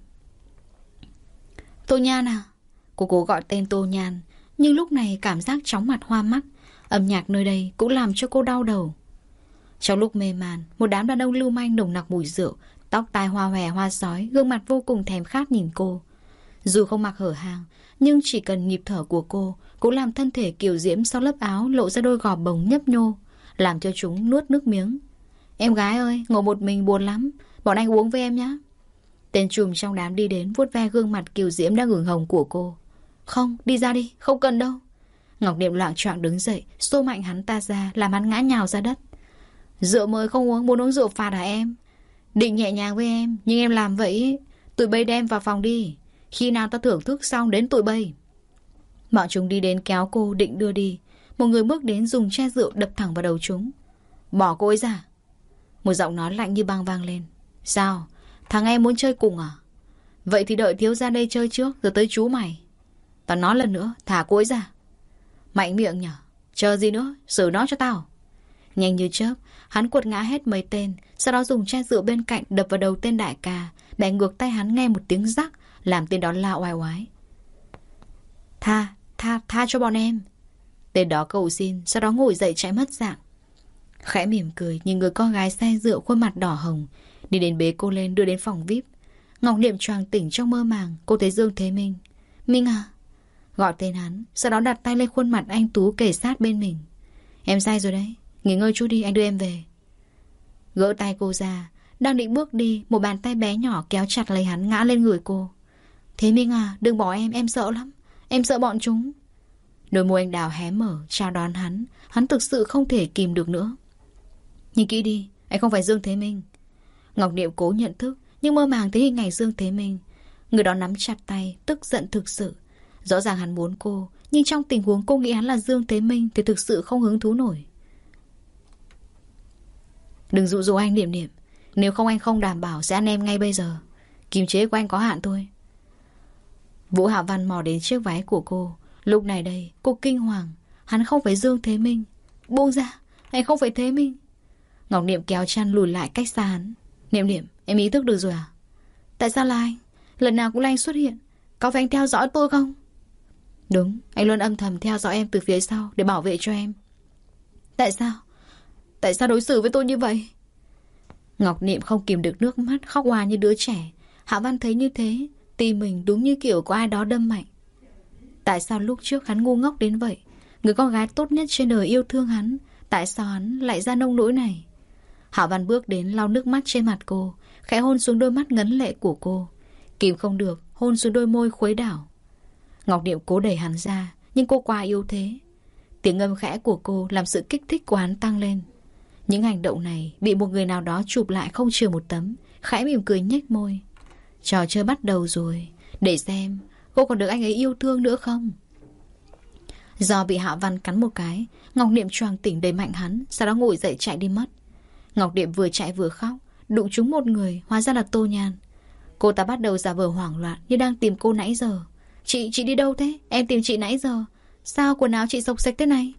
Tô Nhan à? Cô cố gọi tên Tô Nhan. Nhưng lúc này cảm giác chóng mặt hoa mắt. Âm nhạc nơi đây cũng làm cho cô đau đầu. Trong lúc mê man, Một đám đàn ông lưu manh nồng nặc mùi rượu. Tóc tai hoa hòe, hoa sói, Gương mặt vô cùng thèm khát nhìn cô. Dù không mặc hở hàng, Nhưng chỉ cần nhịp thở của cô Cũng làm thân thể kiều diễm sau lớp áo Lộ ra đôi gò bồng nhấp nhô, Làm cho chúng nuốt nước miếng. Em gái ơi, ngồi một mình buồn lắm, Bọn anh uống với em nhé Tên trùm trong đám đi đến vuốt ve gương mặt kiều diễm đang hưởng hồng của cô. Không, đi ra đi, không cần đâu. Ngọc Điệp loạn trọng đứng dậy, Xô mạnh hắn ta ra, Làm hắn ngã nhào ra đất. Rượu mới không uống, Muốn uống rượu phạt hả em? Định nhẹ nhàng với em, Nhưng em làm vậy Tụi bay đem vào phòng đi. Khi nào ta thưởng thức xong đến tụi bay. Bọn chúng đi đến kéo cô định đưa đi. Một người bước đến dùng chai rượu đập thẳng vào đầu chúng. Bỏ cô ấy ra. Một giọng nói lạnh như băng vang lên. Sao? Thằng em muốn chơi cùng à? Vậy thì đợi thiếu ra đây chơi trước, Rồi tới chú mày. Tao nói lần nữa, Thả cô ấy ra. Mạnh miệng nhở. Chờ gì nữa? Xử nó cho tao. Nhanh như chớp. Hắn quật ngã hết mấy tên Sau đó dùng chai rượu bên cạnh đập vào đầu tên đại ca. Bẻ ngược tay hắn nghe một tiếng rắc Làm tên đó la oai oái. Tha, tha, tha cho bọn em. Tên đó cầu xin Sau đó ngồi dậy chạy mất dạng. Khẽ mỉm cười Nhìn người con gái say rượu khuôn mặt đỏ hồng Đi đến bế cô lên đưa đến phòng VIP. Ngọc Niệm choàng tỉnh trong mơ màng Cô thấy Dương Thế Minh. Minh à? Gọi tên hắn Sau đó đặt tay lên khuôn mặt anh Tú kể sát bên mình. Em say rồi đấy. Nghỉ ngơi chút đi, anh đưa em về. Gỡ tay cô ra, Đang định bước đi, Một bàn tay bé nhỏ kéo chặt lấy hắn ngã lên người cô. Thế Minh à đừng bỏ em Em sợ lắm. Em sợ bọn chúng. Đôi môi anh đào hé mở, Chào đón hắn. Hắn thực sự không thể kìm được nữa. Nhìn kỹ đi, Anh không phải Dương Thế Minh. Ngọc Niệm cố nhận thức, Nhưng mơ màng thấy hình ảnh Dương Thế Minh. Người đó nắm chặt tay, Tức giận thực sự. Rõ ràng hắn muốn cô, Nhưng trong tình huống cô nghĩ hắn là Dương Thế Minh Thì thực sự không hứng thú nổi. Đừng dụ dỗ anh Niệm Niệm. Nếu không anh không đảm bảo sẽ ăn em ngay bây giờ. Kiềm chế của anh có hạn thôi. Vũ Hạ Văn mò đến chiếc váy của cô. Lúc này đây, cô kinh hoàng. Hắn không phải Dương Thế Minh. Buông ra, Anh không phải Thế Minh. Ngọc Niệm kéo chăn lùi lại cách xa hắn. Niệm Niệm, em ý thức được rồi à? Tại sao là anh? Lần nào cũng là anh xuất hiện. Có phải anh theo dõi tôi không? Đúng, Anh luôn âm thầm theo dõi em từ phía sau Để bảo vệ cho em. Tại sao? Tại sao đối xử với tôi như vậy? Ngọc Niệm không kìm được nước mắt, Khóc hoa như đứa trẻ. Hạ Văn thấy như thế Tim mình đúng như kiểu có ai đó đâm mạnh. Tại sao lúc trước hắn ngu ngốc đến vậy? Người con gái tốt nhất trên đời yêu thương hắn, Tại sao hắn lại ra nông nỗi này? Hạ Văn bước đến lau nước mắt trên mặt cô, Khẽ hôn xuống đôi mắt ngấn lệ của cô. Kìm không được, Hôn xuống đôi môi khuấy đảo. Ngọc Niệm cố đẩy hắn ra, Nhưng cô quá yếu thế. Tiếng ngâm khẽ của cô làm sự kích thích của hắn tăng lên những hành động này bị một người nào đó chụp lại không chừa một tấm, khẽ mỉm cười nhếch môi. Trò chơi bắt đầu rồi, để xem cô còn được anh ấy yêu thương nữa không? Do bị Hạ Văn cắn một cái, Ngọc Niệm choàng tỉnh đầy mạnh hắn, sau đó ngồi dậy chạy đi mất. Ngọc Niệm vừa chạy vừa khóc, đụng trúng một người, hóa ra là Tô Nhan. Cô ta bắt đầu giả vờ hoảng loạn như đang tìm cô nãy giờ. Chị, chị đi đâu thế? Em tìm chị nãy giờ. Sao quần áo chị sộc sạch thế này?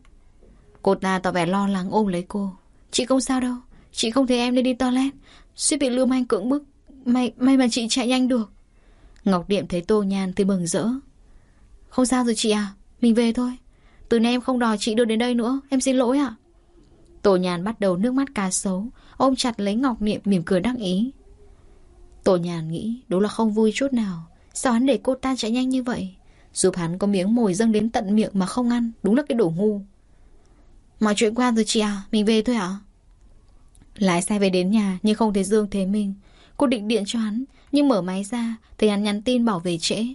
Cô ta tỏ vẻ lo lắng ôm lấy cô. Chị không sao đâu. Chị không thấy em nên đi toilet. Suýt bị Lưu Manh cưỡng bức. May, may mà chị chạy nhanh được. Ngọc Điệm thấy Tô Nhan thì mừng rỡ. Không sao rồi chị à. Mình về thôi. Từ nay em không đòi chị đưa đến đây nữa. Em xin lỗi ạ. Tô Nhan bắt đầu nước mắt cá sấu. Ôm chặt lấy Ngọc Niệm mỉm cười đắc ý. Tô Nhàn nghĩ Đúng là không vui chút nào. Sao hắn để cô ta chạy nhanh như vậy? Giúp hắn có miếng mồi dâng đến tận miệng mà không ăn Đúng là cái đồ ngu. Mọi chuyện qua rồi chị à Mình về thôi ạ. Lái xe về đến nhà, nhưng không thấy Dương Thế Minh Cô định điện cho hắn, Nhưng mở máy ra, Thấy hắn nhắn tin bảo về trễ.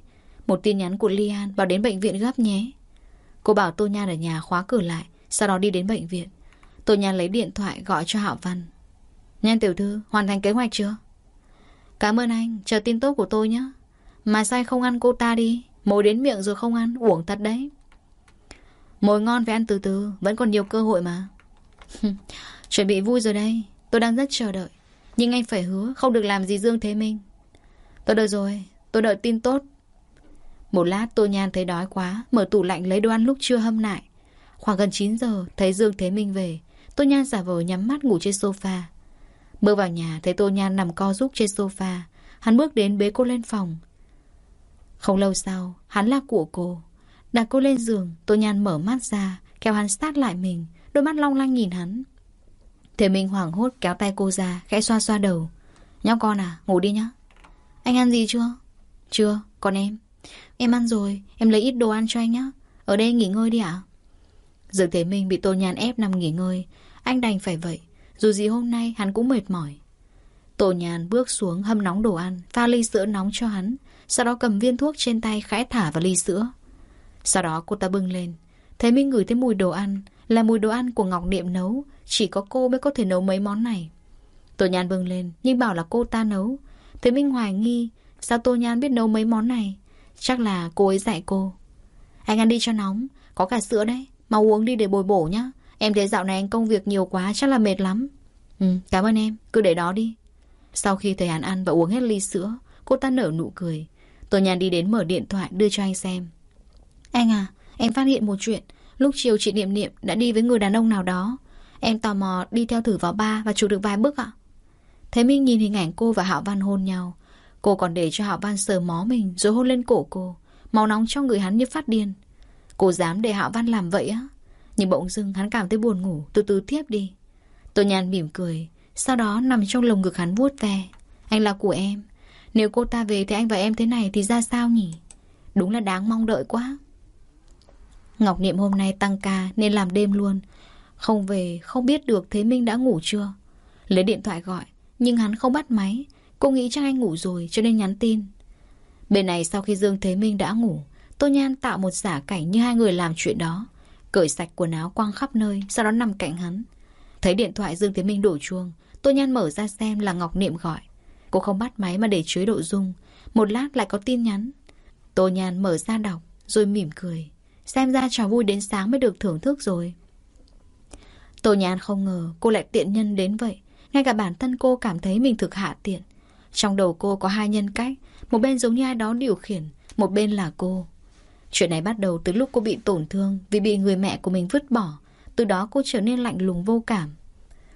Một tin nhắn của Lian bảo đến bệnh viện gấp nhé. Cô bảo Tô Nhan ở nhà khóa cửa lại, Sau đó đi đến bệnh viện. Tô Nhan lấy điện thoại gọi cho Hạo Văn. Nhan tiểu thư, hoàn thành kế hoạch chưa? Cảm ơn anh, Chờ tin tốt của tôi nhé. Mà sao không ăn cô ta đi Mồi đến miệng rồi không ăn, Uổng thật đấy. Mồi ngon phải ăn từ từ, Vẫn còn nhiều cơ hội mà. Chuẩn bị vui rồi đây. Tôi đang rất chờ đợi. Nhưng anh phải hứa không được làm gì Dương Thế Minh. Tôi đợi rồi, Tôi đợi tin tốt. Một lát tôi Nhan thấy đói quá, Mở tủ lạnh lấy đồ ăn lúc chưa hâm lại. Khoảng gần 9 giờ, Thấy Dương Thế Minh về. Tô Nhan giả vờ nhắm mắt ngủ trên sofa. Bước vào nhà, thấy Tô Nhan nằm co rúc trên sofa. Hắn bước đến bế cô lên phòng. Không lâu sau, Hắn là của cô. Đặt cô lên giường, Tô Nhan mở mắt ra, Kéo hắn sát lại mình, Đôi mắt long lanh nhìn hắn. Thế Minh hoảng hốt kéo tay cô ra, Khẽ xoa xoa đầu. Nhóc con à ngủ đi nhá. Anh ăn gì chưa? Chưa, còn em. Em ăn rồi, em lấy ít đồ ăn cho anh nhá. Ở đây nghỉ ngơi đi ạ. Dương Thế Minh bị Tô Nhan ép nằm nghỉ ngơi. Anh đành phải vậy, Dù gì hôm nay hắn cũng mệt mỏi. Tô nhàn bước xuống hâm nóng đồ ăn, Pha ly sữa nóng cho hắn, Sau đó cầm viên thuốc trên tay khẽ thả vào ly sữa. Sau đó cô ta bưng lên. Thấy Minh ngửi thấy mùi đồ ăn, Là mùi đồ ăn của Ngọc Niệm nấu, Chỉ có cô mới có thể nấu mấy món này. Tô Nhan bưng lên, Nhưng bảo là cô ta nấu. Thế Minh hoài nghi, Sao Tô Nhan biết nấu mấy món này? Chắc là cô ấy dạy cô. Anh ăn đi cho nóng, Có cả sữa đấy, Mau uống đi để bồi bổ nhá. Em thấy dạo này anh công việc nhiều quá, chắc là mệt lắm. Ừ cảm ơn em, Cứ để đó đi. Sau khi thầy Hàn ăn và uống hết ly sữa, Cô ta nở nụ cười. Tô Nhan đi đến mở điện thoại đưa cho anh xem. Anh à Em phát hiện một chuyện. Lúc chiều chị Niệm Niệm đã đi với người đàn ông nào đó. Em tò mò đi theo thử vào ba Và chụp được vài bức ạ. Thế Minh nhìn hình ảnh cô và Hạo Văn hôn nhau. Cô còn để cho Hạo Văn sờ mó mình Rồi hôn lên cổ cô. Máu nóng trong người hắn như phát điên. Cô dám để Hạo Văn làm vậy á? Nhưng bỗng dưng hắn cảm thấy buồn ngủ, Từ từ tiếp đi. Tô nhàn mỉm cười, Sau đó nằm trong lồng ngực hắn vuốt ve. Anh là của em. Nếu cô ta về thì anh và em thế này thì ra sao nhỉ? Đúng là đáng mong đợi quá. Ngọc Niệm hôm nay tăng ca Nên làm đêm luôn. Không về, không biết được Thế Minh đã ngủ chưa? Lấy điện thoại gọi, Nhưng hắn không bắt máy. Cô nghĩ chắc anh ngủ rồi cho nên nhắn tin. Bên này sau khi Dương Thế Minh đã ngủ, Tô Nhan tạo một giả cảnh như hai người làm chuyện đó. Cởi sạch quần áo quăng khắp nơi, Sau đó nằm cạnh hắn. Thấy điện thoại Dương Thế Minh đổ chuông, Tô Nhan mở ra xem là Ngọc Niệm gọi. Cô không bắt máy mà để chế độ dung. Một lát lại có tin nhắn. Tô Nhan mở ra đọc, Rồi mỉm cười. Xem ra trò vui đến sáng mới được thưởng thức rồi. Tô Nhàn không ngờ cô lại tiện nhân đến vậy. Ngay cả bản thân cô cảm thấy mình thực hạ tiện. Trong đầu cô có hai nhân cách. Một bên giống như ai đó điều khiển, Một bên là cô. Chuyện này bắt đầu từ lúc cô bị tổn thương Vì bị người mẹ của mình vứt bỏ. Từ đó cô trở nên lạnh lùng vô cảm.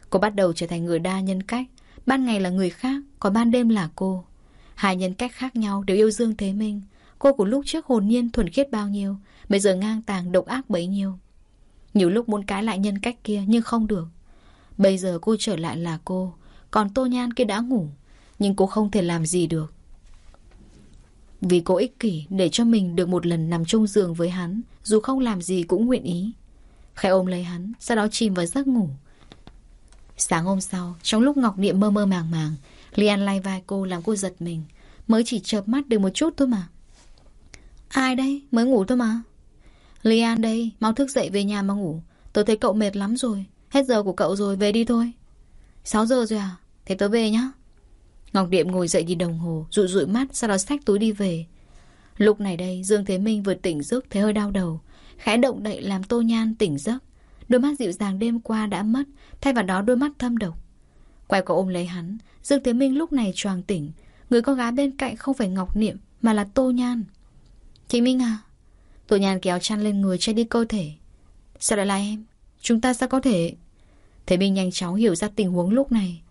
Cô bắt đầu trở thành người đa nhân cách. Ban ngày là người khác, Còn ban đêm là cô. Hai nhân cách khác nhau đều yêu Dương Thế Minh. Cô của lúc trước hồn nhiên thuần khiết bao nhiêu, Bây giờ ngang tàng độc ác bấy nhiêu. Nhiều lúc muốn cái lại nhân cách kia Nhưng không được. Bây giờ cô trở lại là cô, Còn Tô Nhan kia đã ngủ, Nhưng cô không thể làm gì được. Vì cô ích kỷ để cho mình được một lần nằm chung giường với hắn, Dù không làm gì cũng nguyện ý. Khẽ ôm lấy hắn, Sau đó chìm vào giấc ngủ. Sáng hôm sau, Trong lúc Ngọc Niệm mơ mơ màng màng Lian lay vai cô làm cô giật mình. Mới chỉ chợp mắt được một chút thôi mà. Ai đây? Mới ngủ thôi mà. Lian đây, Mau thức dậy về nhà mà ngủ. Tớ thấy cậu mệt lắm rồi. Hết giờ của cậu rồi, về đi thôi. 6 giờ rồi à? Thế tớ về nhá. Ngọc Điệm ngồi dậy nhìn đồng hồ Rụi rụi mắt, sau đó xách túi đi về. Lúc này đây, Dương Thế Minh vừa tỉnh giấc, Thấy hơi đau đầu. Khẽ động đậy làm Tô Nhan tỉnh giấc. Đôi mắt dịu dàng đêm qua đã mất, Thay vào đó đôi mắt thâm độc. Quay qua ôm lấy hắn, Dương Thế Minh lúc này choàng tỉnh. Người con gái bên cạnh không phải Ngọc Niệm, Mà là Tô Nhan. Chị Minh à? Tô nhàn kéo chăn lên người che đi cơ thể. Sao lại là em? Chúng ta sao có thể? Thế Minh nhanh chóng hiểu ra tình huống lúc này.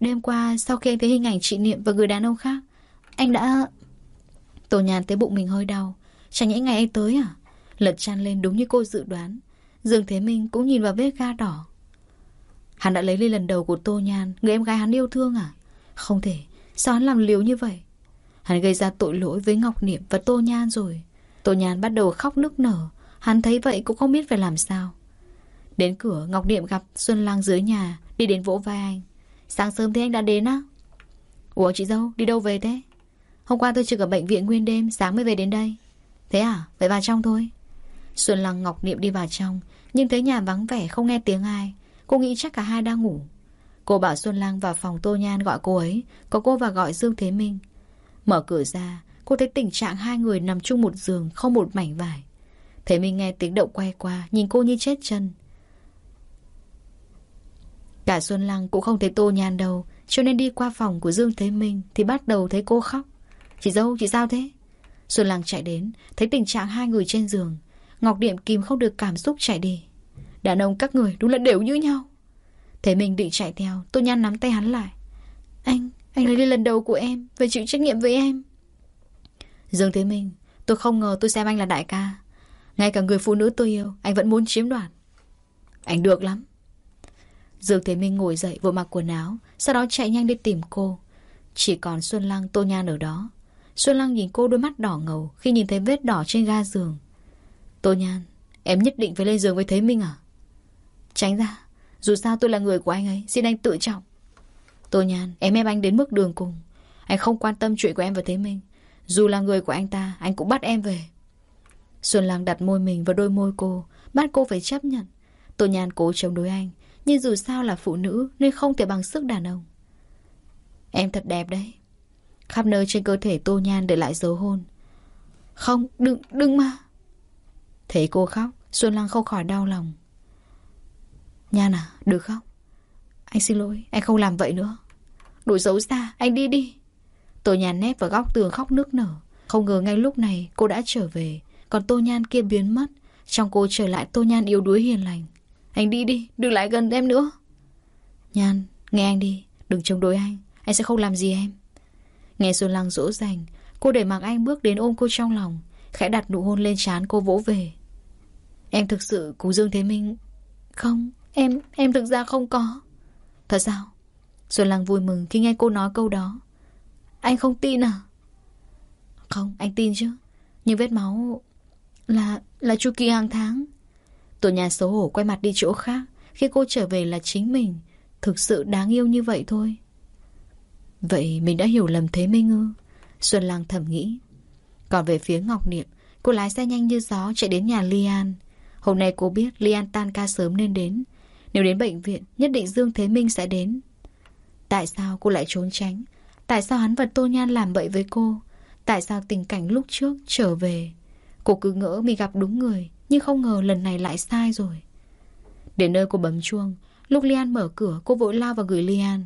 Đêm qua, sau khi anh thấy hình ảnh chị Niệm và người đàn ông khác, Anh đã... Tô nhàn thấy bụng mình hơi đau. Chẳng nhẽ ngày anh tới à? Lật chăn lên đúng như cô dự đoán. Dương Thế Minh cũng nhìn vào vết ga đỏ. Hắn đã lấy ly lần đầu của Tô Nhan, Người em gái hắn yêu thương à? Không thể, Sao hắn làm liều như vậy? Hắn gây ra tội lỗi với Ngọc Niệm và Tô Nhan rồi. Tô Nhan bắt đầu khóc nức nở. Hắn thấy vậy cũng không biết phải làm sao. Đến cửa, Ngọc Điệm gặp Xuân Lang dưới nhà, Đi đến vỗ vai anh. Sáng sớm thế anh đã đến á. Ủa chị dâu, đi đâu về thế? Hôm qua tôi trực ở bệnh viện nguyên đêm, Sáng mới về đến đây. Thế à vậy vào trong thôi. Xuân Lăng Ngọc Niệm đi vào trong, Nhưng thấy nhà vắng vẻ, không nghe tiếng ai. Cô nghĩ chắc cả hai đang ngủ. Cô bảo Xuân Lăng vào phòng Tô Nhan gọi cô ấy. Có cô và gọi Dương Thế Minh. Mở cửa ra Cô thấy tình trạng hai người nằm chung một giường Không một mảnh vải. Thế Minh nghe tiếng động quay qua Nhìn cô như chết chân. Cả Xuân Lăng cũng không thấy Tô Nhan đâu Cho nên đi qua phòng của Dương Thế Minh Thì bắt đầu thấy cô khóc. Chị dâu chị sao thế? Xuân Lăng chạy đến Thấy tình trạng hai người trên giường. Ngọc Điệm kìm không được cảm xúc chạy đi. Đàn ông các người đúng là đều như nhau. Thế minh định chạy theo Tô Nhan nắm tay hắn lại. Anh, anh lấy đi lần đầu của em Phải chịu trách nhiệm với em. Dương Thế Minh, Tôi không ngờ tôi xem anh là đại ca. Ngay cả người phụ nữ tôi yêu, Anh vẫn muốn chiếm đoạt. Anh được lắm. Dương Thế Minh ngồi dậy vội mặc quần áo, Sau đó chạy nhanh đi tìm cô. Chỉ còn Xuân Lăng, Tô Nhan ở đó. Xuân Lăng nhìn cô đôi mắt đỏ ngầu Khi nhìn thấy vết đỏ trên ga giường. Tô Nhan, Em nhất định phải lên giường với Thế Minh à? Tránh ra, Dù sao tôi là người của anh ấy, Xin anh tự trọng. Tô Nhan, Em em anh đến mức đường cùng. Anh không quan tâm chuyện của em và Thế Minh. Dù là người của anh ta Anh cũng bắt em về. Xuân Lăng đặt môi mình vào đôi môi cô Bắt cô phải chấp nhận. Tô Nhan cố chống đối anh Nhưng dù sao là phụ nữ Nên không thể bằng sức đàn ông. Em thật đẹp đấy. Khắp nơi trên cơ thể Tô Nhan để lại dấu hôn. Không, đừng, đừng mà. Thấy cô khóc Xuân Lăng không khỏi đau lòng. Nhan à, được không? Anh xin lỗi, anh không làm vậy nữa. Đồ xấu xa, anh đi đi. Tô Nhan nép vào góc tường khóc nước nở. Không ngờ ngay lúc này cô đã trở về. Còn Tô Nhan kia biến mất. Trong cô trở lại Tô Nhan yếu đuối hiền lành. Anh đi đi, đừng lại gần em nữa. Nhan, nghe anh đi. Đừng chống đối anh, anh sẽ không làm gì em. Nghe Xuân Lăng dỗ dành Cô để mặc anh bước đến ôm cô trong lòng Khẽ đặt nụ hôn lên trán cô vỗ về. Em thực sự cứu Dương Thế Minh? Không, em, em thực ra không có. Thật sao? Xuân Lăng vui mừng khi nghe cô nói câu đó. Anh không tin à? Không, anh tin chứ. Nhưng vết máu Là, là chu kỳ hàng tháng. Tổ nhà xấu hổ quay mặt đi chỗ khác. Khi cô trở về là chính mình. Thực sự đáng yêu như vậy thôi. Vậy mình đã hiểu lầm Thế Minh ư Xuân Lăng thầm nghĩ. Còn về phía Ngọc Niệm Cô lái xe nhanh như gió chạy đến nhà Lian. Hôm nay cô biết Lian tan ca sớm nên đến. Nếu đến bệnh viện Nhất định Dương Thế Minh sẽ đến. Tại sao cô lại trốn tránh? Tại sao hắn và Tô Nhan làm bậy với cô? Tại sao tình cảnh lúc trước trở về? Cô cứ ngỡ mình gặp đúng người, Nhưng không ngờ lần này lại sai rồi. Đến nơi cô bấm chuông, Lúc Lian mở cửa, cô vội lao vào gửi Lian.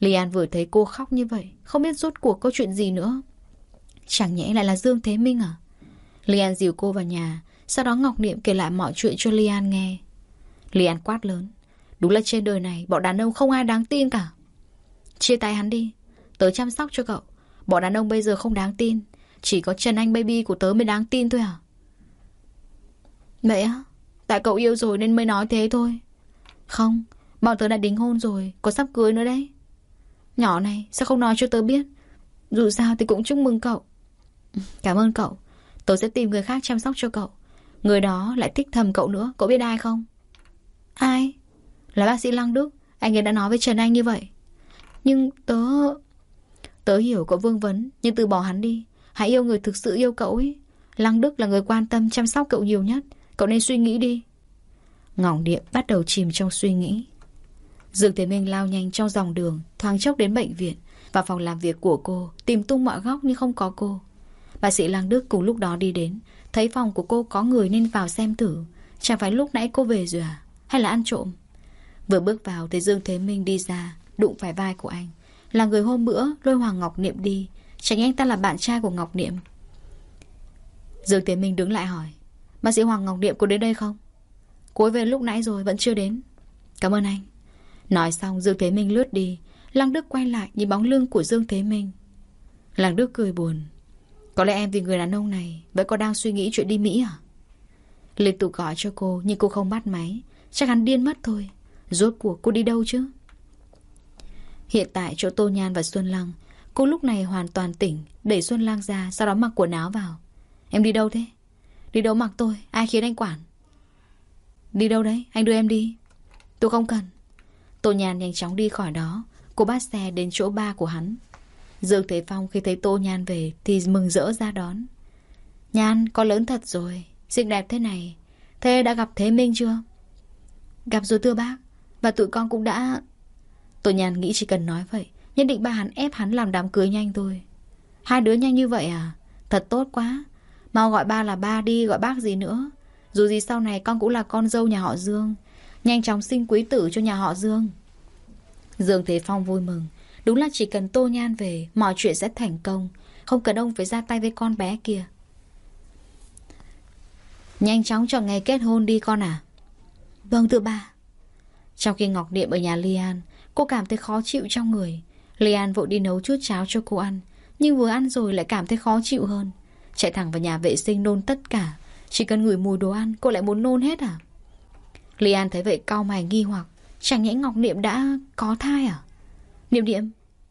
Lian vừa thấy cô khóc như vậy, Không biết rốt cuộc có chuyện gì nữa. Chẳng nhẽ lại là Dương Thế Minh à? Lian dìu cô vào nhà, Sau đó Ngọc Niệm kể lại mọi chuyện cho Lian nghe. Lian quát lớn, Đúng là trên đời này, bọn đàn ông không ai đáng tin cả. Chia tay hắn đi. Tớ chăm sóc cho cậu. Bọn đàn ông bây giờ không đáng tin. Chỉ có Trần Anh Baby của tớ mới đáng tin thôi à? Vậy á Tại cậu yêu rồi nên mới nói thế thôi. Không, Bọn tớ đã đính hôn rồi, Có sắp cưới nữa đấy. Nhỏ này, sao không nói cho tớ biết? Dù sao thì cũng chúc mừng cậu. Cảm ơn cậu. Tớ sẽ tìm người khác chăm sóc cho cậu. Người đó lại thích thầm cậu nữa, Cậu biết ai không? Ai? Là bác sĩ Lăng Đức. Anh ấy đã nói với Trần Anh như vậy. Nhưng tớ Tớ hiểu cậu vương vấn, Nhưng từ bỏ hắn đi. Hãy yêu người thực sự yêu cậu ấy Lăng Đức là người quan tâm, chăm sóc cậu nhiều nhất. Cậu nên suy nghĩ đi. Ngỏng điện bắt đầu chìm trong suy nghĩ. Dương Thế Minh lao nhanh trong dòng đường, Thoáng chốc đến bệnh viện. Và phòng làm việc của cô, Tìm tung mọi góc nhưng không có cô. Bác sĩ Lăng Đức cùng lúc đó đi đến. Thấy phòng của cô có người nên vào xem thử. Chẳng phải lúc nãy cô về rồi à? Hay là ăn trộm? Vừa bước vào thấy Dương Thế Minh đi ra, Đụng phải vai của anh. Là người hôm bữa, lôi Hoàng Ngọc Niệm đi. Chẳng anh ta là bạn trai của Ngọc Niệm? Dương Thế Minh đứng lại hỏi, Bác sĩ Hoàng Ngọc Niệm có đến đây không? Cô ấy về lúc nãy rồi, vẫn chưa đến. Cảm ơn anh. Nói xong, Dương Thế Minh lướt đi. Lăng Đức quay lại nhìn bóng lưng của Dương Thế Minh. Lăng Đức cười buồn, Có lẽ em vì người đàn ông này Vẫn còn đang suy nghĩ chuyện đi Mỹ à? Liên tục gọi cho cô, Nhưng cô không bắt máy. Chắc hắn điên mất thôi. Rốt cuộc cô đi đâu chứ? Hiện tại chỗ Tô Nhan và Xuân Lăng, Cô lúc này hoàn toàn tỉnh, Đẩy Xuân Lăng ra, Sau đó mặc quần áo vào. Em đi đâu thế? Đi đâu mặc tôi? Ai khiến anh quản? Đi đâu đấy? Anh đưa em đi. Tôi không cần. Tô Nhan nhanh chóng đi khỏi đó. Cô bắt xe đến chỗ ba của hắn. Dương Thế Phong khi thấy Tô Nhan về Thì mừng rỡ ra đón. Nhan, con lớn thật rồi. Xinh đẹp thế này. Thế đã gặp Thế Minh chưa? Gặp rồi thưa bác. Và tụi con cũng đã Tô Nhan nghĩ chỉ cần nói vậy, Nhất định ba hắn ép hắn làm đám cưới nhanh thôi. Hai đứa nhanh như vậy à? Thật tốt quá. Mau gọi ba là ba đi, gọi bác gì nữa. Dù gì sau này con cũng là con dâu nhà họ Dương. Nhanh chóng sinh quý tử cho nhà họ Dương. Dương Thế Phong vui mừng. Đúng là chỉ cần Tô Nhan về, Mọi chuyện sẽ thành công. Không cần ông phải ra tay với con bé kia. Nhanh chóng chọn ngày kết hôn đi con à? Vâng thưa ba. Trong khi Ngọc Điệm ở nhà Lian Cô cảm thấy khó chịu trong người. Lian vội đi nấu chút cháo cho cô ăn, Nhưng vừa ăn rồi lại cảm thấy khó chịu hơn. Chạy thẳng vào nhà vệ sinh nôn tất cả. Chỉ cần ngửi mùi đồ ăn, cô lại muốn nôn hết à? Lian thấy vậy cau mày nghi hoặc. Chẳng nhẽ Ngọc Niệm đã có thai à? Niệm Niệm,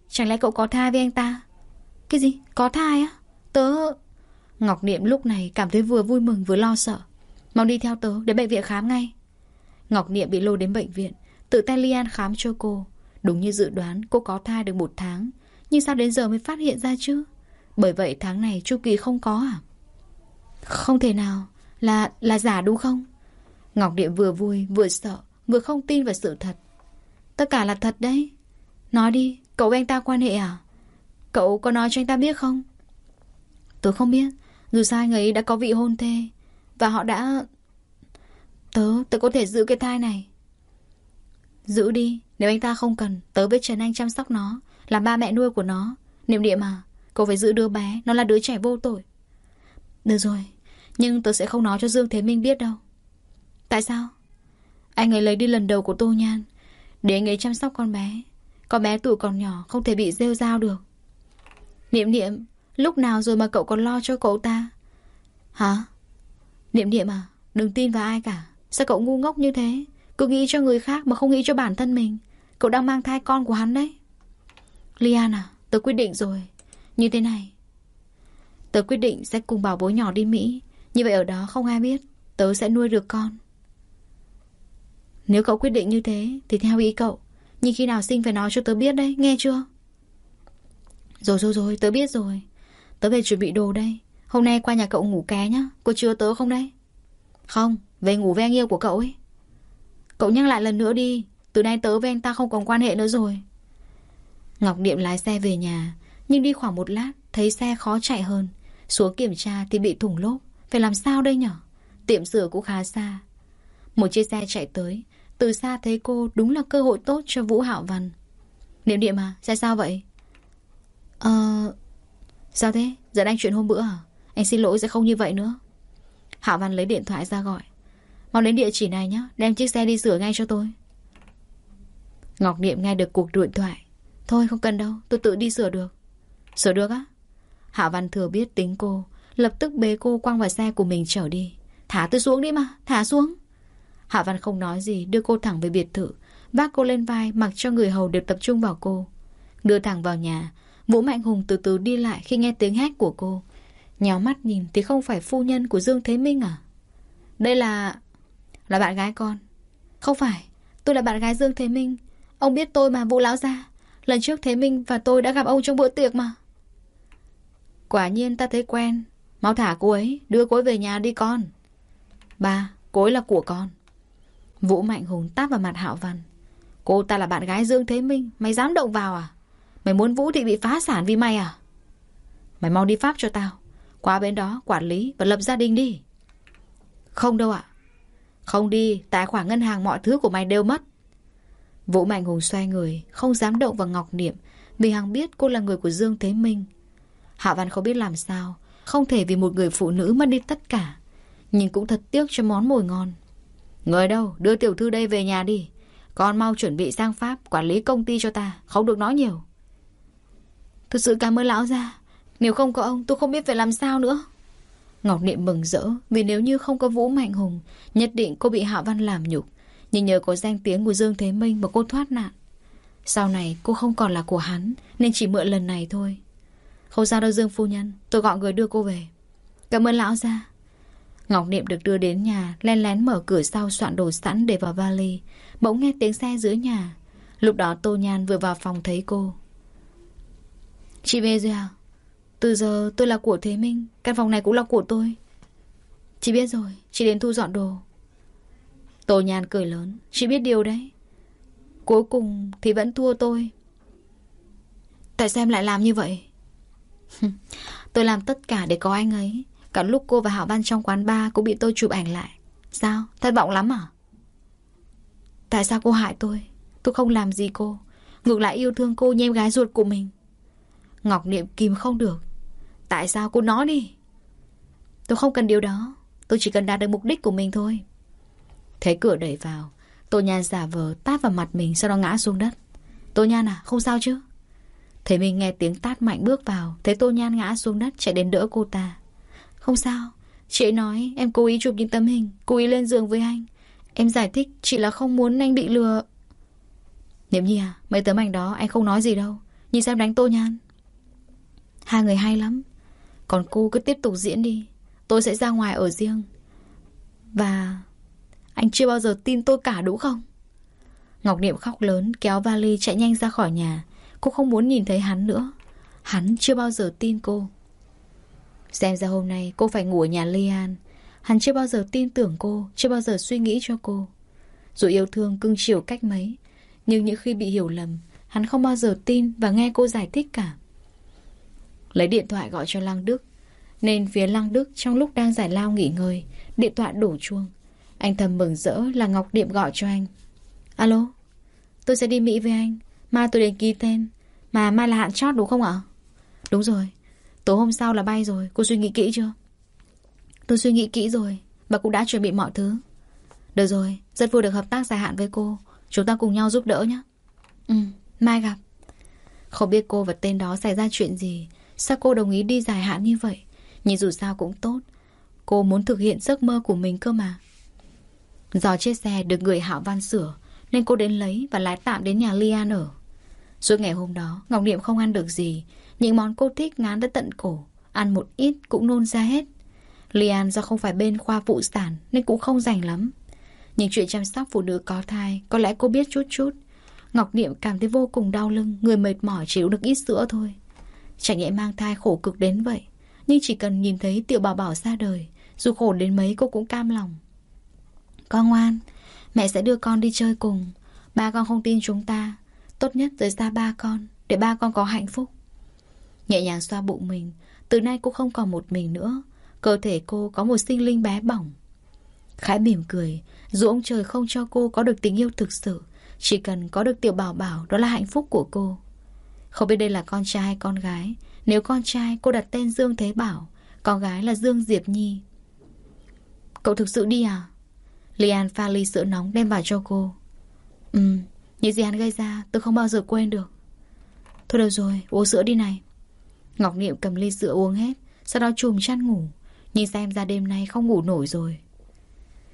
Chẳng lẽ cậu có thai với anh ta? Cái gì? Có thai á? Tớ Ngọc Niệm lúc này cảm thấy vừa vui mừng vừa lo sợ. Mau đi theo tớ đến bệnh viện khám ngay. Ngọc Niệm bị lôi đến bệnh viện, Tự tay Lian khám cho cô. Đúng như dự đoán cô có thai được một tháng. Nhưng sao đến giờ mới phát hiện ra chứ? Bởi vậy tháng này chu kỳ không có à? Không thể nào. Là là giả đúng không? Ngọc Niệm vừa vui vừa sợ Vừa không tin vào sự thật. Tất cả là thật đấy. Nói đi cậu với anh ta quan hệ à? Cậu có nói cho anh ta biết không? Tôi không biết. Dù sao anh ấy đã có vị hôn thê. Và họ đã Tớ, tớ có thể giữ cái thai này. Giữ đi. Nếu anh ta không cần, Tớ với Trần Anh chăm sóc nó, là ba mẹ nuôi của nó. Niệm niệm à Cậu phải giữ đứa bé, Nó là đứa trẻ vô tội. Được rồi, Nhưng tớ sẽ không nói cho Dương Thế Minh biết đâu. Tại sao? Anh ấy lấy đi lần đầu của Tô Nhan, Để anh ấy chăm sóc con bé. Con bé tuổi còn nhỏ, Không thể bị rêu dao được. Niệm niệm, Lúc nào rồi mà cậu còn lo cho cậu ta? Hả? Niệm niệm à Đừng tin vào ai cả. Sao cậu ngu ngốc như thế? Cứ nghĩ cho người khác mà không nghĩ cho bản thân mình. Cậu đang mang thai con của hắn đấy. Lian à Tớ quyết định rồi. Như thế này. Tớ quyết định sẽ cùng bảo bố nhỏ đi Mỹ. Như vậy ở đó không ai biết Tớ sẽ nuôi được con. Nếu cậu quyết định như thế, Thì theo ý cậu. Nhưng khi nào sinh phải nói cho tớ biết đấy, Nghe chưa? Rồi rồi rồi, tớ biết rồi. Tớ về chuẩn bị đồ đây. Hôm nay qua nhà cậu ngủ ké nhá. Cô chưa tớ không đấy? Không, về ngủ với anh yêu của cậu ấy. Cậu nhắc lại lần nữa đi. Từ nay tớ với anh ta không còn quan hệ nữa rồi. Ngọc Niệm lái xe về nhà, Nhưng đi khoảng một lát, Thấy xe khó chạy hơn. Xuống kiểm tra thì bị thủng lốp. Phải làm sao đây nhở? Tiệm sửa cũng khá xa. Một chiếc xe chạy tới, Từ xa thấy cô đúng là cơ hội tốt cho Vũ Hạo Văn. Niệm Niệm à Xe sao vậy? Ờ Sao thế? Giờ đang chuyện hôm bữa à? Anh xin lỗi sẽ không như vậy nữa. Hạo Văn lấy điện thoại ra gọi. Mau đến địa chỉ này nhé Đem chiếc xe đi sửa ngay cho tôi. Ngọc Niệm nghe được cuộc điện thoại. Thôi, không cần đâu, Tôi tự đi sửa được. Sửa được á? Hạ Văn thừa biết tính cô, Lập tức bế cô quăng vào xe của mình trở đi. Thả tôi xuống đi mà, Thả xuống. Hạ Văn không nói gì, Đưa cô thẳng về biệt thự. Vác cô lên vai, Mặc cho người hầu đều tập trung vào cô. Đưa thẳng vào nhà, Vũ Mạnh Hùng từ từ đi lại khi nghe tiếng hét của cô. Nhéo mắt nhìn thì không phải phu nhân của Dương Thế Minh à? Đây là... Là bạn gái con. Không phải, Tôi là bạn gái Dương Thế Minh. Ông biết tôi mà, Vũ Lão Gia. Lần trước Thế Minh và tôi đã gặp ông trong bữa tiệc mà. Quả nhiên ta thấy quen. Mau thả cô ấy, Đưa cô ấy về nhà đi con. Ba, Cô ấy là của con. Vũ Mạnh Hùng tát vào mặt Hạo Văn. Cô ta là bạn gái Dương Thế Minh, Mày dám động vào à? Mày muốn Vũ Thị bị phá sản vì mày à? Mày mau đi Pháp cho tao. Qua bên đó quản lý và lập gia đình đi. Không đâu ạ. Không đi, Tài khoản ngân hàng mọi thứ của mày đều mất. Vũ Mạnh Hùng xoay người, Không dám động vào Ngọc Niệm, Vì Hằng biết cô là người của Dương Thế Minh. Hạ Văn không biết làm sao, Không thể vì một người phụ nữ mất đi tất cả, Nhưng cũng thật tiếc cho món mồi ngon. Người đâu, đưa tiểu thư đây về nhà đi, Con mau chuẩn bị sang Pháp Quản lý công ty cho ta, Không được nói nhiều. Thực sự cảm ơn lão gia, Nếu không có ông tôi không biết phải làm sao nữa. Ngọc Niệm mừng rỡ, Vì nếu như không có Vũ Mạnh Hùng, Nhất định cô bị Hạ Văn làm nhục. Nhưng nhờ có danh tiếng của Dương Thế Minh mà cô thoát nạn. Sau này cô không còn là của hắn, Nên chỉ mượn lần này thôi. Không sao đâu Dương Phu Nhân, Tôi gọi người đưa cô về. Cảm ơn lão gia. Ngọc Niệm được đưa đến nhà, Len lén mở cửa sau soạn đồ sẵn để vào vali. Bỗng nghe tiếng xe dưới nhà. Lúc đó Tô Nhan vừa vào phòng thấy cô. Chị về rồi à Từ giờ tôi là của Thế Minh, Căn phòng này cũng là của tôi. Chị biết rồi, Chị đến thu dọn đồ. Tô Nhan cười lớn. Chị biết điều đấy. Cuối cùng thì vẫn thua tôi. Tại sao em lại làm như vậy? Tôi làm tất cả để có anh ấy. Cả lúc cô và Hảo Văn trong quán bar Cũng bị tôi chụp ảnh lại. Sao? Thất vọng lắm à? Tại sao cô hại tôi? Tôi không làm gì cô. Ngược lại yêu thương cô như em gái ruột của mình. Ngọc Niệm kìm không được. Tại sao cô nói đi? Tôi không cần điều đó. Tôi chỉ cần đạt được mục đích của mình thôi Thấy cửa đẩy vào, Tô Nhan giả vờ tát vào mặt mình Sau đó ngã xuống đất. Tô Nhan à không sao chứ? Thấy mình nghe tiếng tát mạnh bước vào, Thấy Tô Nhan ngã xuống đất chạy đến đỡ cô ta. Không sao, Chị ấy nói em cố ý chụp những tấm hình, Cố ý lên giường với anh. Em giải thích chị là không muốn anh bị lừa. Niệm nhi à Mấy tấm ảnh đó anh không nói gì đâu, Nhìn xem đánh Tô Nhan? Hai người hay lắm. Còn cô cứ tiếp tục diễn đi, Tôi sẽ ra ngoài ở riêng. Và anh chưa bao giờ tin tôi cả đúng không? Ngọc Niệm khóc lớn, Kéo vali chạy nhanh ra khỏi nhà. Cô không muốn nhìn thấy hắn nữa. Hắn chưa bao giờ tin cô. Xem ra hôm nay cô phải ngủ ở nhà Lian Hắn chưa bao giờ tin tưởng cô, Chưa bao giờ suy nghĩ cho cô. Dù yêu thương cưng chiều cách mấy, Nhưng những khi bị hiểu lầm, Hắn không bao giờ tin và nghe cô giải thích cả. Lấy điện thoại gọi cho Lăng Đức. Nên phía Lăng Đức trong lúc đang giải lao nghỉ ngơi, Điện thoại đổ chuông. Anh thầm mừng rỡ là Ngọc Điệm gọi cho anh. Alo, Tôi sẽ đi Mỹ với anh. Mai tôi đến ký tên. Mà mai là hạn chót đúng không ạ? Đúng rồi. Tối hôm sau là bay rồi. Cô suy nghĩ kỹ chưa? Tôi suy nghĩ kỹ rồi Và cũng đã chuẩn bị mọi thứ. Được rồi, Rất vui được hợp tác dài hạn với cô. Chúng ta cùng nhau giúp đỡ nhé. Ừ Mai gặp. Không biết cô và tên đó xảy ra chuyện gì. Sao cô đồng ý đi dài hạn như vậy? Nhưng dù sao cũng tốt. Cô muốn thực hiện giấc mơ của mình cơ mà. Do chiếc xe được người Hạo Văn sửa, Nên cô đến lấy và lái tạm đến nhà Lian ở. Suốt ngày hôm đó, Ngọc Niệm không ăn được gì, Những món cô thích ngán tới tận cổ, Ăn một ít cũng nôn ra hết. Lian do không phải bên khoa phụ sản Nên cũng không rảnh lắm. Nhưng chuyện chăm sóc phụ nữ có thai, Có lẽ cô biết chút chút. Ngọc Niệm cảm thấy vô cùng đau lưng, Người mệt mỏi chịu được ít sữa thôi. Chẳng nhẹ mang thai khổ cực đến vậy, Nhưng chỉ cần nhìn thấy tiểu bảo bảo ra đời, Dù khổ đến mấy cô cũng cam lòng. Con ngoan. Mẹ sẽ đưa con đi chơi cùng. Ba con không tin chúng ta. Tốt nhất rời xa ba con, Để ba con có hạnh phúc. Nhẹ nhàng xoa bụng mình. Từ nay cô không còn một mình nữa. Cơ thể cô có một sinh linh bé bỏng. Khải mỉm cười. Dù ông trời không cho cô có được tình yêu thực sự, Chỉ cần có được tiểu bảo bảo Đó là hạnh phúc của cô. Không biết đây là con trai hay con gái. Nếu con trai, cô đặt tên Dương Thế Bảo. Con gái là Dương Diệp Nhi. Cậu thực sự đi à? Lian pha ly sữa nóng đem vào cho cô. Ừ Những gì hắn gây ra tôi không bao giờ quên được. Thôi được rồi, uống sữa đi này. Ngọc Niệm cầm ly sữa uống hết, Sau đó chùm chăn ngủ. Nhìn xem ra đêm nay không ngủ nổi rồi.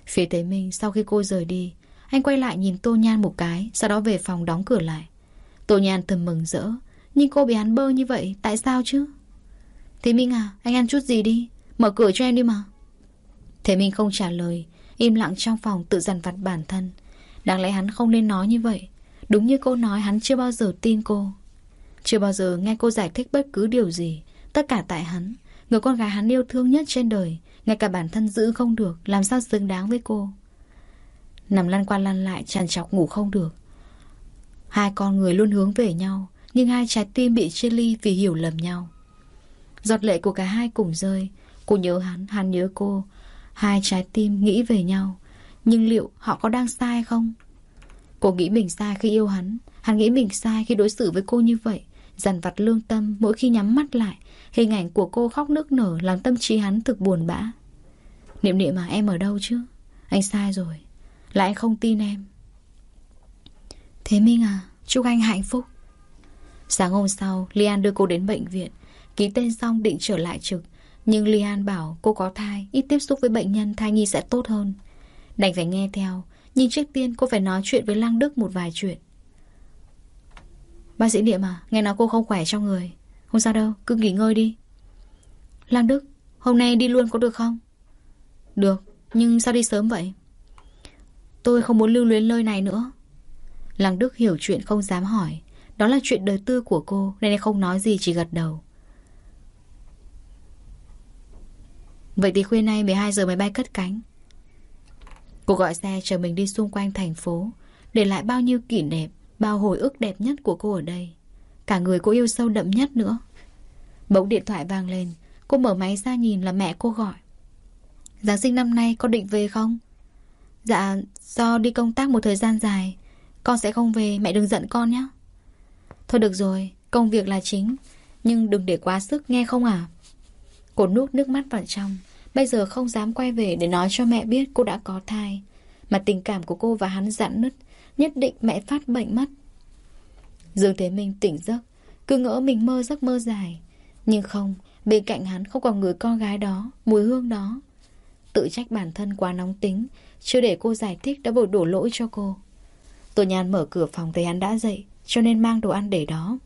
Phía Thế Minh, sau khi cô rời đi, Anh quay lại nhìn Tô Nhan một cái, Sau đó về phòng đóng cửa lại. Tô Nhan thầm mừng rỡ, Nhưng cô bị hắn bơ như vậy, tại sao chứ? Thế Minh à anh ăn chút gì đi, Mở cửa cho em đi mà. Thế Minh không trả lời Im lặng trong phòng tự dằn vặt bản thân. Đáng lẽ hắn không nên nói như vậy. Đúng như cô nói hắn chưa bao giờ tin cô. Chưa bao giờ nghe cô giải thích bất cứ điều gì. Tất cả tại hắn. Người con gái hắn yêu thương nhất trên đời. Ngay cả bản thân giữ không được Làm sao xứng đáng với cô? Nằm lăn qua lăn lại tràn trọc ngủ không được. Hai con người luôn hướng về nhau Nhưng hai trái tim bị chia ly vì hiểu lầm nhau. Giọt lệ của cả hai cùng rơi. Cô nhớ hắn, hắn nhớ cô. Hai trái tim nghĩ về nhau. Nhưng liệu họ có đang sai không? Cô nghĩ mình sai khi yêu hắn. Hắn nghĩ mình sai khi đối xử với cô như vậy. Dằn vặt lương tâm mỗi khi nhắm mắt lại. Hình ảnh của cô khóc nức nở Làm tâm trí hắn thực buồn bã. Niệm niệm mà em ở đâu chứ? Anh sai rồi. Là anh không tin em. Thế Minh à Chúc anh hạnh phúc. Sáng hôm sau, Lian đưa cô đến bệnh viện. Ký tên xong định trở lại trực. Nhưng Lian bảo cô có thai, Ít tiếp xúc với bệnh nhân, thai nhi sẽ tốt hơn. Đành phải nghe theo, Nhưng trước tiên cô phải nói chuyện với Lăng Đức một vài chuyện. Bác sĩ Niệm à Nghe nói cô không khỏe trong người. Không sao đâu, cứ nghỉ ngơi đi. Lăng Đức, Hôm nay đi luôn có được không? Được, Nhưng sao đi sớm vậy? Tôi không muốn lưu luyến nơi này nữa. Lăng Đức hiểu chuyện không dám hỏi. Đó là chuyện đời tư của cô, Nên không nói gì, chỉ gật đầu. Vậy thì khuya nay 12 giờ máy bay cất cánh. Cô gọi xe chờ mình đi xung quanh thành phố, Để lại bao nhiêu kỷ niệm, Bao hồi ức đẹp nhất của cô ở đây. Cả người cô yêu sâu đậm nhất nữa. Bỗng điện thoại vang lên, Cô mở máy ra nhìn là mẹ cô gọi. Giáng sinh năm nay con định về không? Dạ Do đi công tác một thời gian dài, Con sẽ không về, mẹ đừng giận con nhé. Thôi được rồi, Công việc là chính, Nhưng đừng để quá sức, nghe không à? Cô nuốt nước mắt vào trong. Bây giờ không dám quay về để nói cho mẹ biết cô đã có thai. Mà tình cảm của cô và hắn dặn nứt, Nhất định mẹ phát bệnh mất. Dương Thế Minh tỉnh giấc, Cứ ngỡ mình mơ giấc mơ dài. Nhưng không, Bên cạnh hắn không còn người con gái đó, Mùi hương đó. Tự trách bản thân quá nóng tính, Chưa để cô giải thích đã bồi đổ lỗi cho cô. Tô Nhan mở cửa phòng thấy hắn đã dậy, Cho nên mang đồ ăn để đó.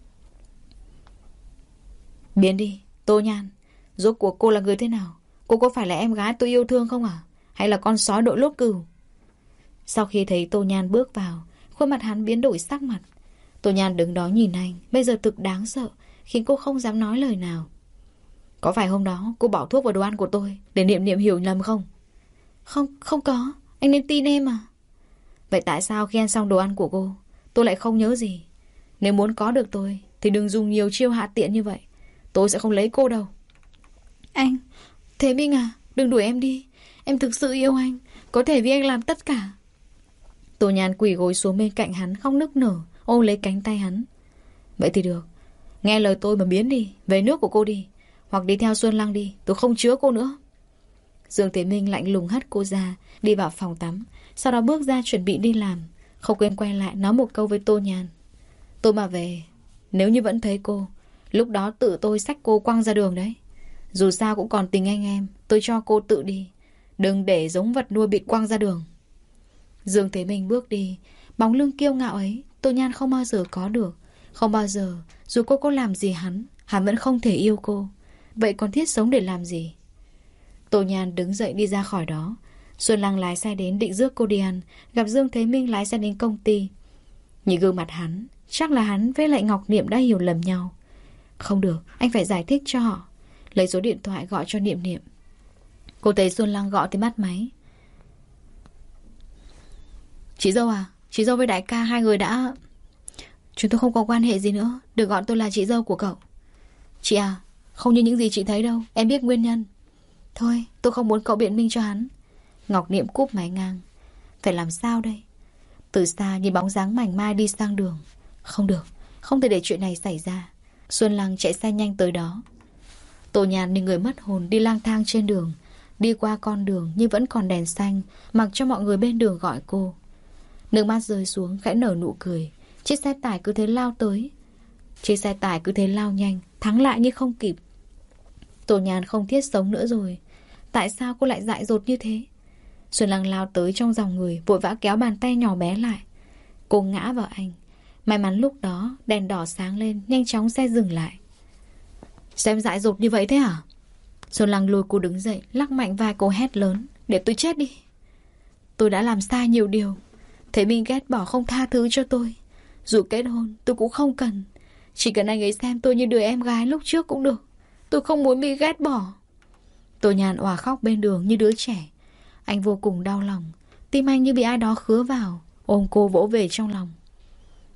Biến đi, Tô Nhan. Rốt cuộc cô là người thế nào? Cô có phải là em gái tôi yêu thương không à Hay là con sói đội lốt cừu? Sau khi thấy Tô Nhan bước vào Khuôn mặt hắn biến đổi sắc mặt. Tô Nhan đứng đó nhìn anh Bây giờ thực đáng sợ Khiến cô không dám nói lời nào. Có phải hôm đó cô bỏ thuốc vào đồ ăn của tôi Để niệm niệm hiểu lầm không? Không, không có. Anh nên tin em à Vậy tại sao khi ăn xong đồ ăn của cô Tôi lại không nhớ gì? Nếu muốn có được tôi Thì đừng dùng nhiều chiêu hạ tiện như vậy. Tôi sẽ không lấy cô đâu. Anh, Thế Minh à Đừng đuổi em đi. Em thực sự yêu anh, Có thể vì anh làm tất cả. Tô nhàn quỳ gối xuống bên cạnh hắn, khóc nức nở, Ôm lấy cánh tay hắn. Vậy thì được, Nghe lời tôi mà biến đi, Về nước của cô đi, Hoặc đi theo Xuân Lăng đi, Tôi không chứa cô nữa. Dương Thế Minh lạnh lùng hất cô ra, Đi vào phòng tắm, Sau đó bước ra chuẩn bị đi làm, Không quên quay lại nói một câu với Tô Nhàn Tôi mà về, Nếu như vẫn thấy cô, Lúc đó tự tôi xách cô quăng ra đường đấy. Dù sao cũng còn tình anh em, Tôi cho cô tự đi. Đừng để giống vật nuôi bị quăng ra đường. Dương Thế Minh bước đi. Bóng lưng kiêu ngạo ấy, Tô Nhan không bao giờ có được. Không bao giờ, Dù cô có làm gì hắn Hắn vẫn không thể yêu cô. Vậy còn thiết sống để làm gì? Tô Nhan đứng dậy đi ra khỏi đó. Xuân Lăng lái xe đến định rước cô đi ăn, Gặp Dương Thế Minh lái xe đến công ty. Nhìn gương mặt hắn, Chắc là hắn với lại Ngọc Niệm đã hiểu lầm nhau. Không được, Anh phải giải thích cho họ. Lấy số điện thoại gọi cho Niệm Niệm. Cô thấy Xuân Lăng gọi tới mắt máy. Chị dâu à Chị dâu với đại ca hai người đã Chúng tôi không có quan hệ gì nữa, Được gọi tôi là chị dâu của cậu. Chị à Không như những gì chị thấy đâu, Em biết nguyên nhân. Thôi, tôi không muốn cậu biện minh cho hắn. Ngọc Niệm cúp máy ngang. Phải làm sao đây? Từ xa nhìn bóng dáng mảnh mai đi sang đường. Không được, Không thể để chuyện này xảy ra. Xuân Lăng chạy xe nhanh tới đó. Tô nhàn như người mất hồn đi lang thang trên đường. Đi qua con đường nhưng vẫn còn đèn xanh, Mặc cho mọi người bên đường gọi cô. Nước mắt rơi xuống, khẽ nở nụ cười. Chiếc xe tải cứ thế lao tới. Chiếc xe tải cứ thế lao nhanh, Thắng lại như không kịp. Tô nhàn không thiết sống nữa rồi. Tại sao cô lại dại dột như thế? Xuân Lăng lao tới trong dòng người, Vội vã kéo bàn tay nhỏ bé lại. Cô ngã vào anh. May mắn lúc đó, đèn đỏ sáng lên, Nhanh chóng xe dừng lại. Xem dại dột như vậy thế hả? Xuân Lăng lùi cô đứng dậy, Lắc mạnh vai cô hét lớn, Để tôi chết đi. Tôi đã làm sai nhiều điều, Thế Minh ghét bỏ không tha thứ cho tôi. Dù kết hôn, tôi cũng không cần. Chỉ cần anh ấy xem tôi như đứa em gái lúc trước cũng được. Tôi không muốn bị ghét bỏ. Tôi nhàn òa khóc bên đường như đứa trẻ. Anh vô cùng đau lòng. Tim anh như bị ai đó khứa vào, Ôm cô vỗ về trong lòng.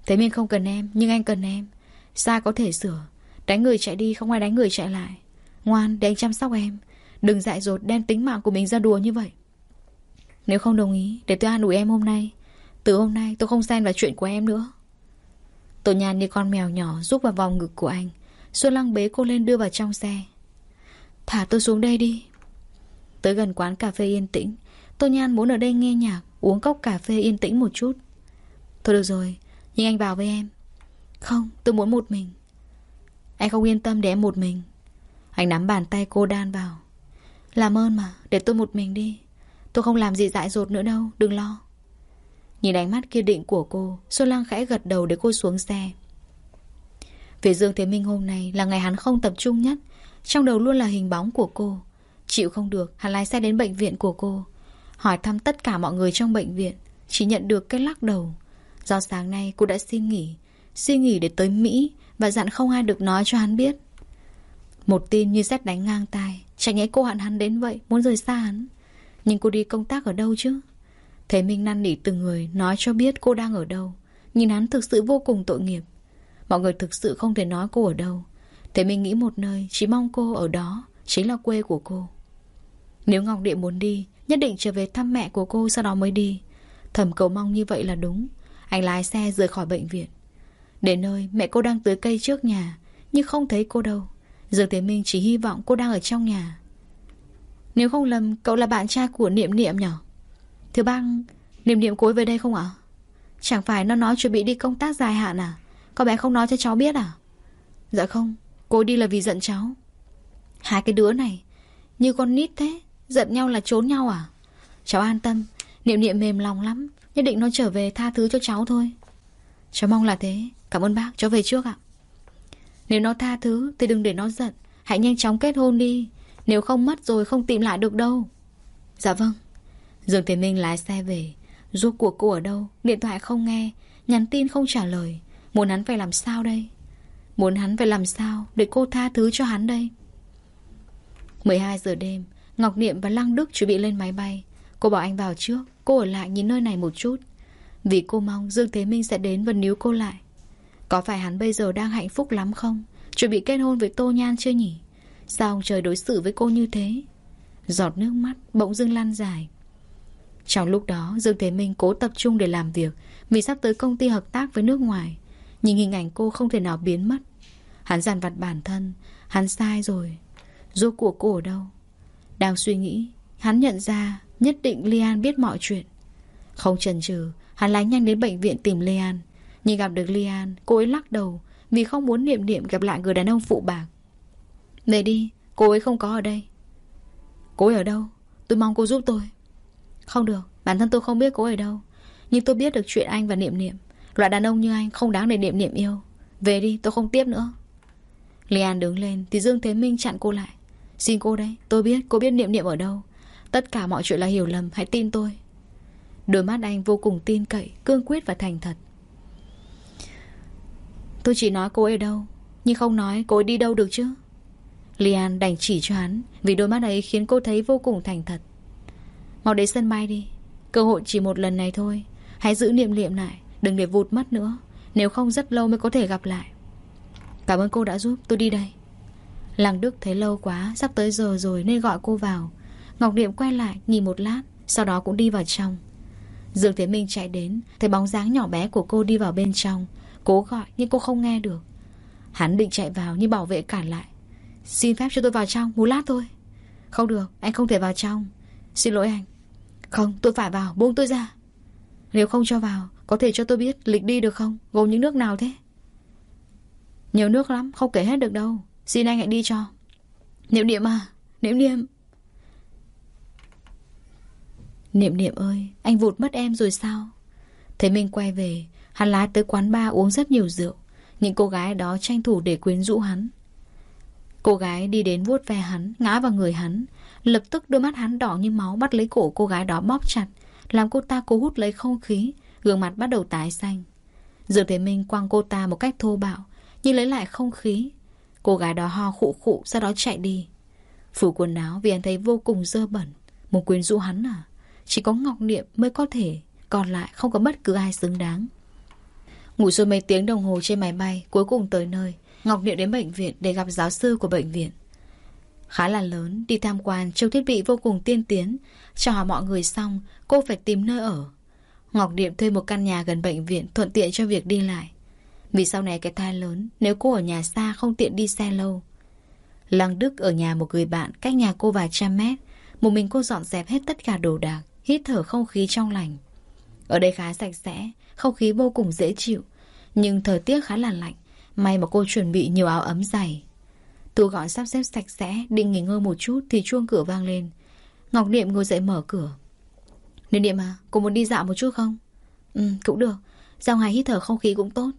Thế Minh không cần em, Nhưng anh cần em. Sai có thể sửa? Đánh người chạy đi không ai đánh người chạy lại. Ngoan, để anh chăm sóc em. Đừng dại dột đem tính mạng của mình ra đùa như vậy. Nếu không đồng ý, Để tôi an ủi em hôm nay. Từ hôm nay tôi không xen vào chuyện của em nữa. Tổ nhàn như con mèo nhỏ Rút vào vòng ngực của anh. Xuân Lăng bế cô lên đưa vào trong xe. Thả tôi xuống đây đi. Tới gần quán cà phê yên tĩnh, Tô Nhan muốn ở đây nghe nhạc, Uống cốc cà phê yên tĩnh một chút. Thôi được rồi, Nhưng anh vào với em. Không, tôi muốn một mình. Anh không yên tâm để em một mình. Anh nắm bàn tay cô đan vào. Làm ơn mà, để tôi một mình đi. Tôi không làm gì dại dột nữa đâu, Đừng lo. Nhìn ánh mắt kiên định của cô, Xuân Lăng khẽ gật đầu để cô xuống xe. Về Dương Thế Minh hôm nay Là ngày hắn không tập trung nhất. Trong đầu luôn là hình bóng của cô. Chịu không được, Hắn lái xe đến bệnh viện của cô. Hỏi thăm tất cả mọi người trong bệnh viện. Chỉ nhận được cái lắc đầu. Do sáng nay cô đã xin nghỉ. Xin nghỉ để tới Mỹ và dặn không ai được nói cho hắn biết. Một tin như xét đánh ngang tai. Chẳng nhẽ cô hạn hắn đến vậy, Muốn rời xa hắn. Nhưng cô đi công tác ở đâu chứ? Thế Minh năn nỉ từng người, Nói cho biết cô đang ở đâu. Nhìn hắn thực sự vô cùng tội nghiệp. Mọi người thực sự không thể nói cô ở đâu. Thế Minh nghĩ một nơi, Chỉ mong cô ở đó, Chính là quê của cô. Nếu Ngọc Địa muốn đi, Nhất định trở về thăm mẹ của cô sau đó mới đi. Thầm cầu mong như vậy là đúng. Anh lái xe rời khỏi bệnh viện. Đến nơi mẹ cô đang tưới cây trước nhà Nhưng không thấy cô đâu Dương Thế Minh chỉ hy vọng cô đang ở trong nhà Nếu không lầm Cậu là bạn trai của Niệm Niệm nhở Thứ băng Niệm niệm cuối về đây không ạ? Chẳng phải nó nói chuẩn bị đi công tác dài hạn à? Có bé không nói cho cháu biết à? Dạ không, cô đi là vì giận cháu. Hai cái đứa này, như con nít thế, giận nhau là trốn nhau à? Cháu an tâm, niệm niệm mềm lòng lắm, nhất định nó trở về tha thứ cho cháu thôi. Cháu mong là thế, cảm ơn bác, cháu về trước ạ. Nếu nó tha thứ thì đừng để nó giận, hãy nhanh chóng kết hôn đi, nếu không mất rồi không tìm lại được đâu. Dạ vâng. Dương Thế Minh lái xe về, Rốt cuộc cô ở đâu? Điện thoại không nghe. Nhắn tin không trả lời. Muốn hắn phải làm sao đây? Muốn hắn phải làm sao Để cô tha thứ cho hắn đây? 12 giờ đêm Ngọc Niệm và Lăng Đức chuẩn bị lên máy bay. Cô bảo anh vào trước. Cô ở lại nhìn nơi này một chút. Vì cô mong Dương Thế Minh sẽ đến và níu cô lại. Có phải hắn bây giờ đang hạnh phúc lắm không? Chuẩn bị kết hôn với Tô Nhan chưa nhỉ? Sao ông trời đối xử với cô như thế? Giọt nước mắt bỗng dưng lan dài. Trong lúc đó, Dương Thế Minh cố tập trung để làm việc Vì sắp tới công ty hợp tác với nước ngoài. Nhìn hình ảnh cô không thể nào biến mất. Hắn dằn vặt bản thân. Hắn sai rồi. Rốt của cô ở đâu? Đang suy nghĩ, Hắn nhận ra nhất định Lian biết mọi chuyện. Không chần chừ, Hắn lái nhanh đến bệnh viện tìm Lian nhưng gặp được Lian Cô ấy lắc đầu Vì không muốn niệm niệm gặp lại người đàn ông phụ bạc. Về đi Cô ấy không có ở đây. Cô ấy ở đâu? Tôi mong cô giúp tôi. Không được, bản thân tôi không biết cô ở đâu. Nhưng tôi biết được chuyện anh và Niệm Niệm. Loại đàn ông như anh không đáng để Niệm Niệm yêu. Về đi, tôi không tiếp nữa. Lian đứng lên thì Dương Thế Minh chặn cô lại. Xin cô đấy, tôi biết cô biết Niệm Niệm ở đâu. Tất cả mọi chuyện là hiểu lầm, hãy tin tôi. Đôi mắt anh vô cùng tin cậy Cương quyết và thành thật. Tôi chỉ nói cô ấy đâu, Nhưng không nói cô ấy đi đâu được chứ. Lian đành chỉ cho hắn, Vì đôi mắt ấy khiến cô thấy vô cùng thành thật. Mau đến sân bay đi, Cơ hội chỉ một lần này thôi. Hãy giữ niệm niệm lại, Đừng để vụt mất nữa, Nếu không rất lâu mới có thể gặp lại. Cảm ơn cô đã giúp tôi đi đây. Làng Đức thấy lâu quá, Sắp tới giờ rồi nên gọi cô vào. Ngọc Niệm quay lại nhìn một lát, Sau đó cũng đi vào trong. Dương Thế Minh chạy đến, Thấy bóng dáng nhỏ bé của cô đi vào bên trong. Cố gọi nhưng cô không nghe được. Hắn định chạy vào nhưng bảo vệ cản lại. Xin phép cho tôi vào trong, một lát thôi. Không được, anh không thể vào trong. Xin lỗi anh. Không, tôi phải vào, buông tôi ra. Nếu không cho vào, Có thể cho tôi biết lịch đi được không? Gồm những nước nào thế? Nhiều nước lắm, không kể hết được đâu. Xin anh hãy đi cho. Niệm niệm à Niệm niệm. Niệm niệm ơi, Anh vụt mất em rồi sao? Thế mình quay về Hắn lái tới quán bar uống rất nhiều rượu. Những cô gái đó tranh thủ để quyến rũ hắn. Cô gái đi đến vuốt ve hắn, Ngã vào người hắn. Lập tức đôi mắt hắn đỏ như máu bắt lấy cổ cô gái đó bóp chặt, Làm cô ta cố hút lấy không khí, Gương mặt bắt đầu tái xanh. Dương Thế Minh quăng cô ta một cách thô bạo, Nhưng lấy lại không khí. Cô gái đó ho khụ khụ, sau đó chạy đi. Phủ quần áo vì anh thấy vô cùng dơ bẩn Một quyến rũ hắn à? Chỉ có Ngọc Niệm mới có thể, Còn lại không có bất cứ ai xứng đáng. Ngủ rồi mấy tiếng đồng hồ trên máy bay Cuối cùng tới nơi Ngọc Niệm đến bệnh viện để gặp giáo sư của bệnh viện khá là lớn, đi tham quan trong thiết bị vô cùng tiên tiến. Chào hỏi mọi người xong, cô phải tìm nơi ở. Ngọc niệm thuê một căn nhà gần bệnh viện thuận tiện cho việc đi lại. Vì sau này cái thai lớn, nếu cô ở nhà xa không tiện đi xe lâu. Lăng Đức ở nhà một người bạn cách nhà cô vài trăm mét. Một mình cô dọn dẹp hết tất cả đồ đạc, hít thở không khí trong lành. Ở đây khá sạch sẽ, không khí vô cùng dễ chịu. Nhưng thời tiết khá là lạnh, may mà cô chuẩn bị nhiều áo ấm dày. Tú gọn sắp xếp sạch sẽ Định nghỉ ngơi một chút thì chuông cửa vang lên. Ngọc Niệm ngồi dậy mở cửa. Niệm Niệm à Cô muốn đi dạo một chút không? Ừ cũng được. Ra ngoài hít thở không khí cũng tốt.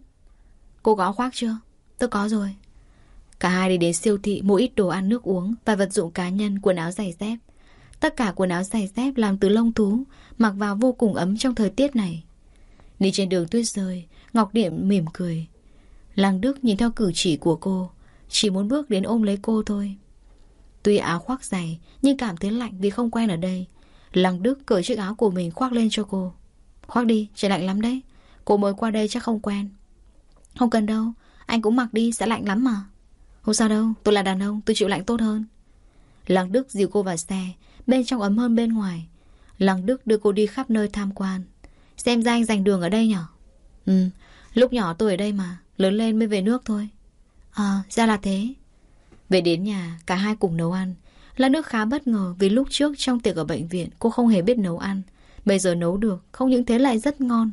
Cô có khoác chưa? Tôi có rồi. Cả hai đi đến siêu thị mua ít đồ ăn nước uống Và vật dụng cá nhân quần áo giày dép. Tất cả quần áo giày dép làm từ lông thú Mặc vào vô cùng ấm trong thời tiết này. Đi trên đường tuyết rơi Ngọc Điểm mỉm cười. Lăng Đức nhìn theo cử chỉ của cô chỉ muốn bước đến ôm lấy cô thôi. Tuy áo khoác dày Nhưng cảm thấy lạnh vì không quen ở đây. Lăng Đức cởi chiếc áo của mình khoác lên cho cô. Khoác đi, trời lạnh lắm đấy. Cô mới qua đây chắc không quen. Không cần đâu, anh cũng mặc đi sẽ lạnh lắm mà. Không sao đâu, tôi là đàn ông Tôi chịu lạnh tốt hơn. Lăng Đức dìu cô vào xe Bên trong ấm hơn bên ngoài. Lăng Đức đưa cô đi khắp nơi tham quan. Xem ra anh dành đường ở đây nhở? Ừ, lúc nhỏ tôi ở đây mà Lớn lên mới về nước thôi. À ra là thế. Về đến nhà cả hai cùng nấu ăn. Là nước khá bất ngờ vì lúc trước trong tiệc ở bệnh viện Cô không hề biết nấu ăn. Bây giờ nấu được Không những thế lại rất ngon.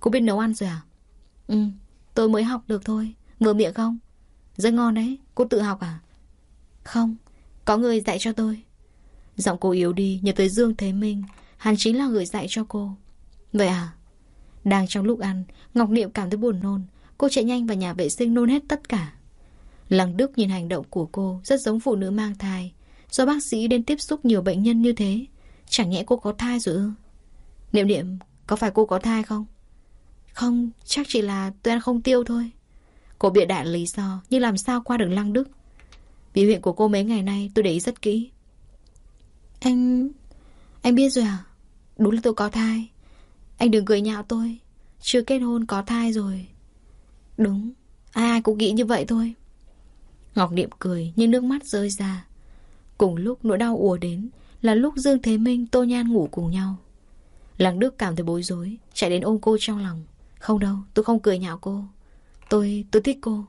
Cô biết nấu ăn rồi à? Ừ tôi mới học được thôi. Vừa miệng không? Rất ngon đấy Cô tự học à? Không Có người dạy cho tôi. Giọng cô yếu đi Nhớ tới Dương Thế Minh. Hắn chính là người dạy cho cô. Vậy à? Đang trong lúc ăn, Ngọc Niệm cảm thấy buồn nôn. Cô chạy nhanh vào nhà vệ sinh nôn hết tất cả. Lăng Đức nhìn hành động của cô Rất giống phụ nữ mang thai. Do bác sĩ đến tiếp xúc nhiều bệnh nhân như thế, Chẳng nhẽ cô có thai rồi ư? Niệm niệm, Có phải cô có thai không? Không, chắc chỉ là tôi ăn không tiêu thôi. Cô bịa đại lý do Nhưng làm sao qua được Lăng Đức. Biểu hiện của cô mấy ngày nay tôi để ý rất kỹ. Anh... Anh biết rồi à Đúng là tôi có thai. Anh đừng cười nhạo tôi. Chưa kết hôn có thai rồi. Đúng Ai ai cũng nghĩ như vậy thôi. Ngọc Niệm cười nhưng nước mắt rơi ra. Cùng lúc nỗi đau ùa đến Là lúc Dương Thế Minh Tô Nhan ngủ cùng nhau. Lăng Đức cảm thấy bối rối Chạy đến ôm cô trong lòng. Không đâu tôi không cười nhạo cô. Tôi, tôi thích cô.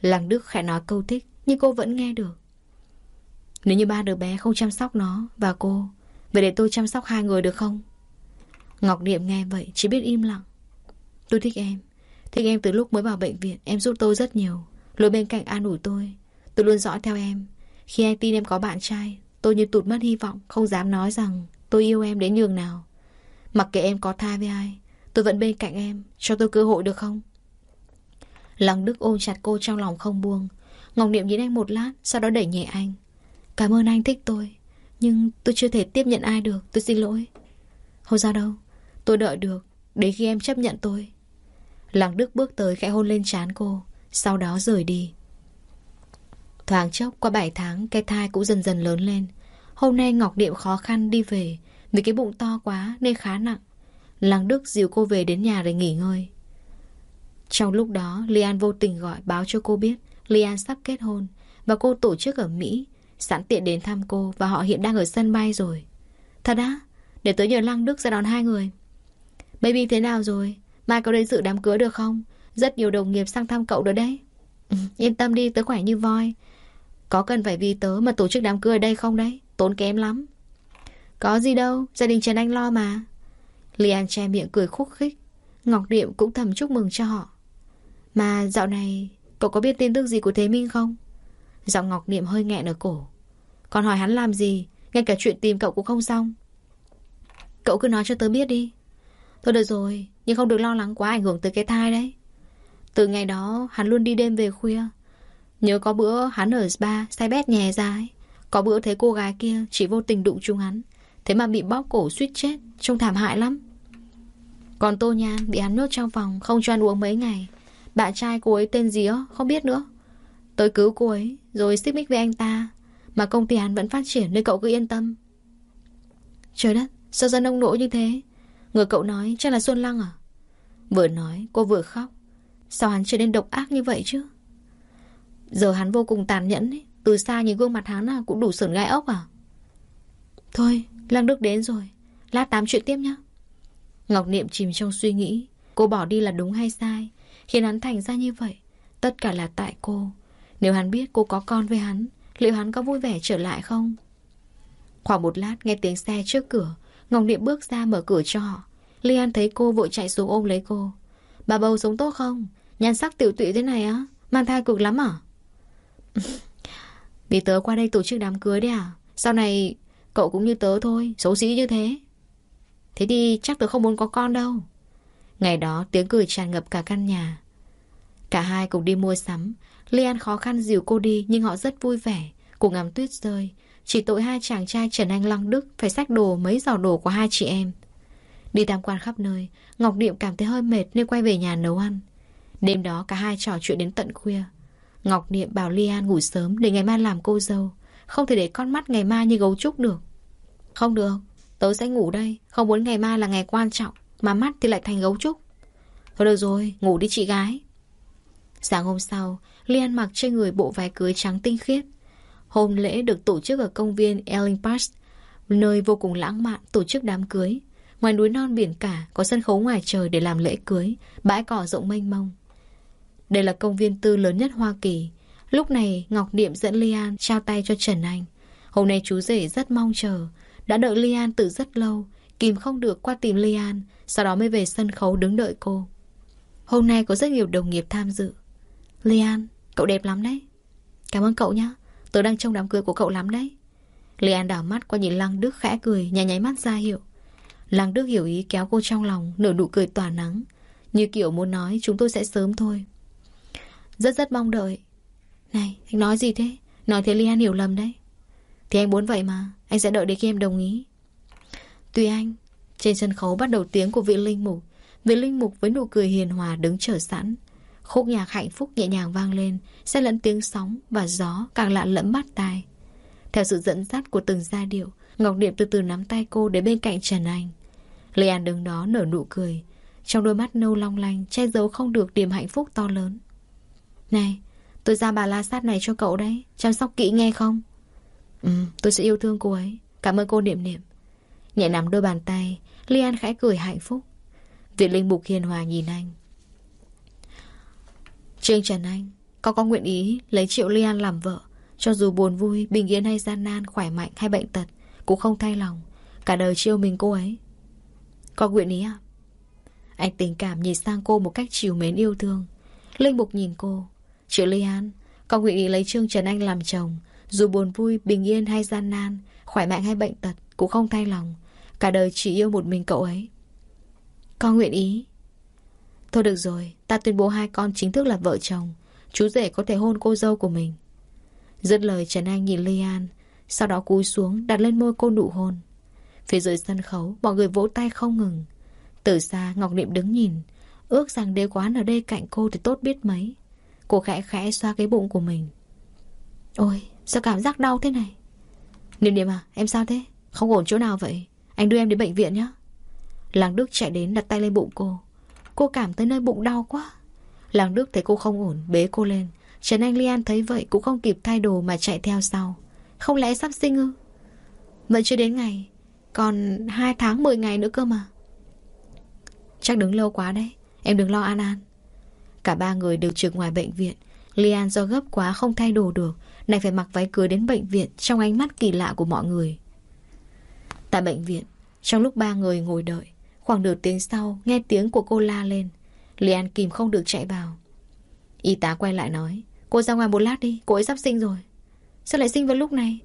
Lăng Đức khẽ nói câu thích Nhưng cô vẫn nghe được. Nếu như ba đứa bé không chăm sóc nó Và cô Vậy để tôi chăm sóc hai người được không? Ngọc Niệm nghe vậy, chỉ biết im lặng. Tôi thích em. Thích em từ lúc mới vào bệnh viện, Em giúp tôi rất nhiều. Luôn bên cạnh an ủi tôi. Tôi luôn dõi theo em. Khi anh tin em có bạn trai, Tôi như tụt mất hy vọng, Không dám nói rằng tôi yêu em đến nhường nào. Mặc kệ em có thai với ai, Tôi vẫn bên cạnh em, Cho tôi cơ hội được không? Lòng Đức ôm chặt cô trong lòng không buông. Ngọc Niệm nhìn anh một lát, Sau đó đẩy nhẹ anh. Cảm ơn anh thích tôi, Nhưng tôi chưa thể tiếp nhận ai được, Tôi xin lỗi. Không sao đâu. Tôi đợi được, Đến khi em chấp nhận tôi. Lăng Đức bước tới khẽ hôn lên trán cô, Sau đó rời đi. Thoáng chốc, qua 7 tháng, Cái thai cũng dần dần lớn lên. Hôm nay Ngọc Điệm khó khăn đi về, Vì cái bụng to quá nên khá nặng. Lăng Đức dìu cô về đến nhà để nghỉ ngơi. Trong lúc đó, Lian vô tình gọi báo cho cô biết Lian sắp kết hôn Và cô tổ chức ở Mỹ, Sẵn tiện đến thăm cô Và họ hiện đang ở sân bay rồi. Thật á? Để tới nhờ Lăng Đức ra đón hai người. Baby thế nào rồi? Mai có đến dự đám cưới được không? Rất nhiều đồng nghiệp sang thăm cậu rồi đấy. Ừ, Yên tâm đi tớ khỏe như voi. Có cần phải vì tớ mà tổ chức đám cưới ở đây không đấy? Tốn kém lắm. Có gì đâu Gia đình Trần Anh lo mà. Lian che miệng cười khúc khích. Ngọc Điệm cũng thầm chúc mừng cho họ. Mà dạo này Cậu có biết tin tức gì của Thế Minh không? Giọng Ngọc Niệm hơi nghẹn ở cổ. Còn hỏi hắn làm gì? Ngay cả chuyện tìm cậu cũng không xong. Cậu cứ nói cho tớ biết đi. Thôi được rồi, Nhưng không được lo lắng quá ảnh hưởng tới cái thai đấy. Từ ngày đó, hắn luôn đi đêm về khuya. Nhớ có bữa hắn ở spa, Say bét nhè ra ấy. Có bữa thấy cô gái kia chỉ vô tình đụng chung hắn. Thế mà bị bóp cổ suýt chết, Trông thảm hại lắm. Còn Tô Nhan bị hắn nhốt trong phòng, Không cho ăn uống mấy ngày. Bạn trai cô ấy tên gì á, không biết nữa. Tới cứu cô ấy, Rồi xích mích với anh ta, Mà công ty hắn vẫn phát triển nên cậu cứ yên tâm. Trời đất, Sao dân ông nỗi như thế? Người cậu nói chắc là Xuân Lăng à? Vừa nói cô vừa khóc. Sao hắn trở nên độc ác như vậy chứ? Giờ hắn vô cùng tàn nhẫn ấy. Từ xa nhìn gương mặt hắn à, cũng đủ sởn gai ốc à? Thôi Lăng Đức đến rồi. Lát tám chuyện tiếp nhé Ngọc Niệm chìm trong suy nghĩ. Cô bỏ đi là đúng hay sai? Khiến hắn thành ra như vậy Tất cả là tại cô. Nếu hắn biết cô có con với hắn Liệu hắn có vui vẻ trở lại không? Khoảng một lát nghe tiếng xe trước cửa Ngọc Điệp bước ra mở cửa cho họ. Lian thấy cô vội chạy xuống ôm lấy cô. Bà bầu sống tốt không? Nhan sắc tiểu tụy thế này á, Mang thai cực lắm à? Vì tớ qua đây tổ chức đám cưới đấy à? Sau này cậu cũng như tớ thôi, Xấu xí như thế. Thế thì chắc tớ không muốn có con đâu. Ngày đó tiếng cười tràn ngập cả căn nhà. Cả hai cùng đi mua sắm. Lian khó khăn dìu cô đi, Nhưng họ rất vui vẻ. Cùng ngắm tuyết rơi chỉ tội hai chàng trai Trần Anh Long Đức Phải xách đồ mấy giỏ đồ của hai chị em. Đi tham quan khắp nơi, Ngọc Niệm cảm thấy hơi mệt nên quay về nhà nấu ăn. Đêm đó cả hai trò chuyện đến tận khuya. Ngọc Niệm bảo Lian ngủ sớm Để ngày mai làm cô dâu, Không thể để con mắt ngày mai như gấu trúc được. Không được, Tớ sẽ ngủ đây, Không muốn ngày mai là ngày quan trọng, Mà mắt thì lại thành gấu trúc. Thôi được rồi, ngủ đi chị gái. Sáng hôm sau Lian mặc trên người bộ váy cưới trắng tinh khiết Hôm lễ được tổ chức ở công viên Elling Park, nơi vô cùng lãng mạn tổ chức đám cưới. Ngoài núi non biển cả, có sân khấu ngoài trời để làm lễ cưới, bãi cỏ rộng mênh mông. Đây là công viên tư lớn nhất Hoa Kỳ. Lúc này, Ngọc Điệm dẫn Lian trao tay cho Trần Anh. Hôm nay chú rể rất mong chờ, đã đợi Lian từ rất lâu, Kìm không được qua tìm Lian Sau đó mới về sân khấu đứng đợi cô Hôm nay có rất nhiều đồng nghiệp tham dự Lian, cậu đẹp lắm đấy Cảm ơn cậu nhé Tớ đang trông đám cưới của cậu lắm đấy. Lian đảo mắt qua nhìn Lăng Đức khẽ cười Nhà nháy mắt ra hiệu. Lăng Đức hiểu ý kéo cô trong lòng, Nở nụ cười tỏa nắng. Như kiểu muốn nói, chúng tôi sẽ sớm thôi. Rất rất mong đợi. Này, anh nói gì thế? Nói thế Lian hiểu lầm đấy. Thì anh muốn vậy mà, Anh sẽ đợi đến khi em đồng ý. Tùy anh. Trên sân khấu bắt đầu tiếng của vị linh mục. Vị linh mục với nụ cười hiền hòa đứng chờ sẵn. Khúc nhạc hạnh phúc nhẹ nhàng vang lên, Xen lẫn tiếng sóng và gió càng lạ lẫm bắt tai. Theo sự dẫn dắt của từng giai điệu, Ngọc Điệp từ từ nắm tay cô đến bên cạnh Trần Anh. Lê An đứng đó nở nụ cười, Trong đôi mắt nâu long lanh Che giấu không được điểm hạnh phúc to lớn. Này, Tôi ra bà la sát này cho cậu đấy, Chăm sóc kỹ nghe không? Ừ tôi sẽ yêu thương cô ấy, Cảm ơn cô niệm niệm. Nhẹ nắm đôi bàn tay, Lê An khẽ cười hạnh phúc. Vị linh mục hiền hòa nhìn anh. Trương Trần Anh Có có nguyện ý lấy Triệu Ly An làm vợ Cho dù buồn vui, bình yên hay gian nan Khỏe mạnh hay bệnh tật Cũng không thay lòng. Cả đời chiêu mình cô ấy. Có nguyện ý à? Anh tình cảm nhìn sang cô một cách chiều mến yêu thương. Linh Mục nhìn cô. Triệu Ly An Có nguyện ý lấy Trương Trần Anh làm chồng Dù buồn vui, bình yên hay gian nan Khỏe mạnh hay bệnh tật Cũng không thay lòng. Cả đời chỉ yêu một mình cậu ấy. Con nguyện ý. Thôi được rồi, ta tuyên bố hai con chính thức là vợ chồng. Chú rể có thể hôn cô dâu của mình. Dứt lời Trần Anh nhìn Lian, sau đó cúi xuống đặt lên môi cô nụ hôn. Phía dưới sân khấu, mọi người vỗ tay không ngừng. Từ xa, Ngọc Niệm đứng nhìn. Ước rằng đế quán ở đây cạnh cô thì tốt biết mấy. Cô khẽ khẽ xoa cái bụng của mình. Ôi, sao cảm giác đau thế này? Niệm niệm à, em sao thế? Không ổn chỗ nào vậy? Anh đưa em đến bệnh viện nhé. Làng Đức chạy đến đặt tay lên bụng cô. Cô cảm thấy nơi bụng đau quá. Làng Đức thấy cô không ổn, Bế cô lên. Trần Anh Lian thấy vậy cũng không kịp thay đồ mà chạy theo sau. Không lẽ sắp sinh ư? Vẫn chưa đến ngày, Còn 2 tháng 10 ngày nữa cơ mà. Chắc đứng lâu quá đấy, Em đừng lo An An. Cả ba người đều trực ngoài bệnh viện. Lian do gấp quá không thay đồ được Này phải mặc váy cưới đến bệnh viện Trong ánh mắt kỳ lạ của mọi người. Tại bệnh viện, Trong lúc ba người ngồi đợi Khoảng nửa tiếng sau, Nghe tiếng của cô la lên. Lý An kìm không được chạy vào. Y tá quay lại nói, Cô ra ngoài một lát đi, Cô ấy sắp sinh rồi. Sao lại sinh vào lúc này?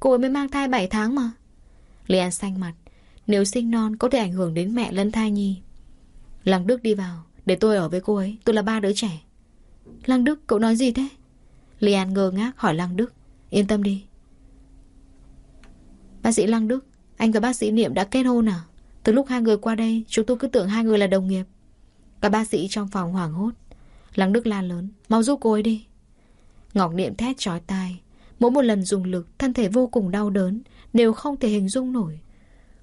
Cô ấy mới mang thai 7 tháng mà. Lý An xanh mặt, Nếu sinh non có thể ảnh hưởng đến mẹ lẫn thai nhi. Lăng Đức đi vào, Để tôi ở với cô ấy, Tôi là ba đứa trẻ. Lăng Đức, cậu nói gì thế? Lý An ngơ ngác hỏi Lăng Đức, Yên tâm đi. Bác sĩ Lăng Đức, Anh và bác sĩ Niệm đã kết hôn à? Từ lúc hai người qua đây, Chúng tôi cứ tưởng hai người là đồng nghiệp. Cả bác sĩ trong phòng hoảng hốt. Lăng Đức la lớn, Mau giúp cô ấy đi. Ngọc Niệm thét chói tai, Mỗi một lần dùng lực, Thân thể vô cùng đau đớn, Đều không thể hình dung nổi.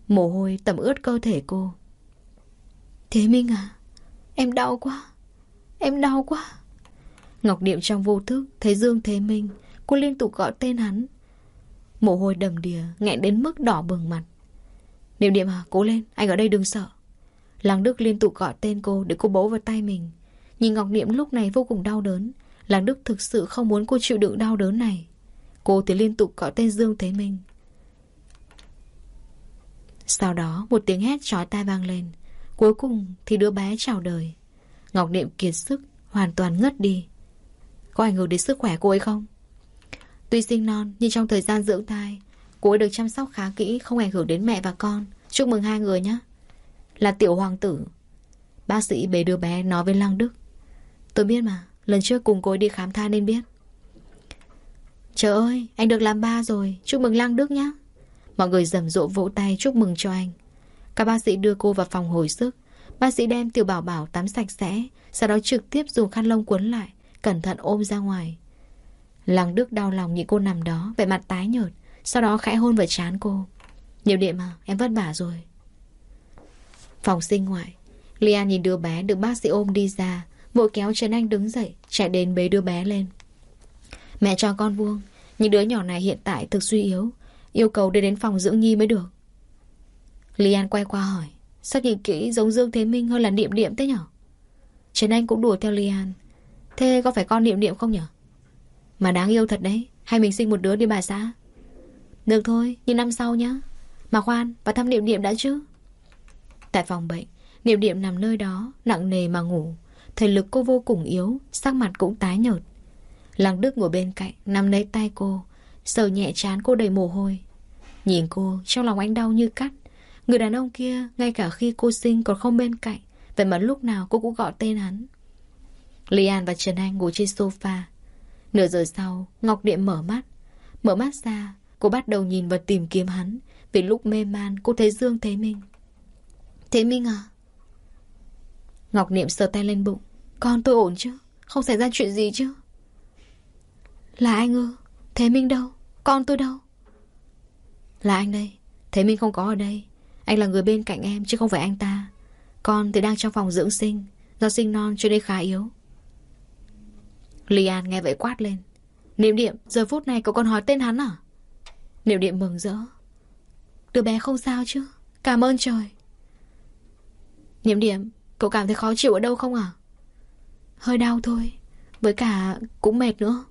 Mồ hôi tẩm ướt cơ thể cô. Thế Minh à Em đau quá, Em đau quá. Ngọc Niệm trong vô thức Thấy Dương Thế Minh, Cô liên tục gọi tên hắn. Mồ hôi đầm đìa Nghẹn đến mức đỏ bừng mặt. Niệm niệm à, cố lên, anh ở đây đừng sợ. Làng Đức liên tục gọi tên cô để cô bấu vào tay mình. Nhìn Ngọc Niệm lúc này vô cùng đau đớn. Làng Đức thực sự không muốn cô chịu đựng đau đớn này. Cô thì liên tục gọi tên Dương Thế Minh. Sau đó một tiếng hét trói tai vang lên. Cuối cùng thì đứa bé chào đời. Ngọc Niệm kiệt sức, hoàn toàn ngất đi. Có ảnh hưởng đến sức khỏe cô ấy không? Tuy sinh non nhưng trong thời gian dưỡng thai Cô ấy được chăm sóc khá kỹ, Không ảnh hưởng đến mẹ và con. Chúc mừng hai người nhé. Là tiểu hoàng tử. Bác sĩ bế đứa bé nói với Lăng Đức. Tôi biết mà, Lần trước cùng cô ấy đi khám thai nên biết. Trời ơi, Anh được làm ba rồi, Chúc mừng Lăng Đức nhé Mọi người rầm rộ vỗ tay chúc mừng cho anh. Các bác sĩ đưa cô vào phòng hồi sức. Bác sĩ đem tiểu bảo bảo tắm sạch sẽ, Sau đó trực tiếp dùng khăn lông cuốn lại, Cẩn thận ôm ra ngoài. Lăng Đức đau lòng nhìn cô nằm đó, Vẻ mặt tái nhợt sau đó khẽ hôn vào chán cô. Nhiều điện mà, em vất vả rồi. Phòng sinh ngoại Lian nhìn đứa bé được bác sĩ ôm đi ra. Vội kéo Trần Anh đứng dậy, Chạy đến bế đứa bé lên. Mẹ cho con vuông Nhưng đứa nhỏ này hiện tại thực suy yếu, Yêu cầu đưa đến phòng dưỡng nhi mới được. Lian quay qua hỏi, Sao nhìn kỹ giống Dương Thế Minh hơn là niệm niệm thế nhở? Trần Anh cũng đùa theo Lian, Thế có phải con niệm niệm không nhở? Mà đáng yêu thật đấy, Hay mình sinh một đứa đi bà xã? Được thôi, nhưng năm sau nhá. Mà khoan, và thăm niệm niệm đã chứ? Tại phòng bệnh Niệm niệm nằm nơi đó Nặng nề mà ngủ. Thể lực cô vô cùng yếu Sắc mặt cũng tái nhợt. Lăng Đức ngồi bên cạnh Nắm lấy tay cô Sờ nhẹ chán cô đầy mồ hôi. Nhìn cô trong lòng anh đau như cắt. Người đàn ông kia Ngay cả khi cô sinh còn không bên cạnh Vậy mà lúc nào cô cũng gọi tên hắn. Lý An và Trần Anh ngồi trên sofa. Nửa giờ sau Ngọc Điện mở mắt. Mở mắt ra Cô bắt đầu nhìn và tìm kiếm hắn. Vì lúc mê man, cô thấy Dương Thế Minh. Thế Minh à? Ngọc Niệm sờ tay lên bụng. Con tôi ổn chứ? Không xảy ra chuyện gì chứ? Là anh ư? Thế Minh đâu? Con tôi đâu? Là anh đây. Thế Minh không có ở đây. Anh là người bên cạnh em, chứ không phải anh ta. Con thì đang trong phòng dưỡng sinh. Do sinh non cho nên khá yếu. Lian nghe vậy quát lên. Niệm niệm, giờ phút này cậu còn hỏi tên hắn à? Niệm điện mừng rỡ? Đứa bé không sao chứ? Cảm ơn trời. Niệm điểm, Cậu cảm thấy khó chịu ở đâu không à Hơi đau thôi, Với cả cũng mệt nữa.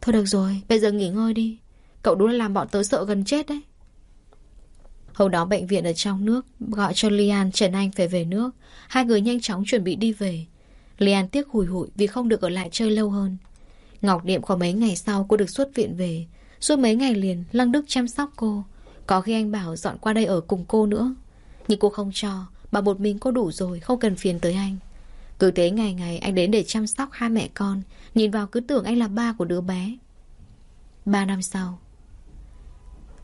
Thôi được rồi, Bây giờ nghỉ ngơi đi. Cậu đúng là làm bọn tớ sợ gần chết đấy. Hôm đó bệnh viện ở trong nước Gọi cho Lian Trần Anh phải về nước. Hai người nhanh chóng chuẩn bị đi về. Lian tiếc hùi hụi vì không được ở lại chơi lâu hơn. Ngọc Điệm có mấy ngày sau cô được xuất viện về. Suốt mấy ngày liền, Lăng Đức chăm sóc cô. Có khi anh bảo dọn qua đây ở cùng cô nữa. Nhưng cô không cho. Bà một mình cô đủ rồi, Không cần phiền tới anh. Cứ thế ngày ngày anh đến để chăm sóc hai mẹ con. Nhìn vào cứ tưởng anh là ba của đứa bé. Ba năm sau.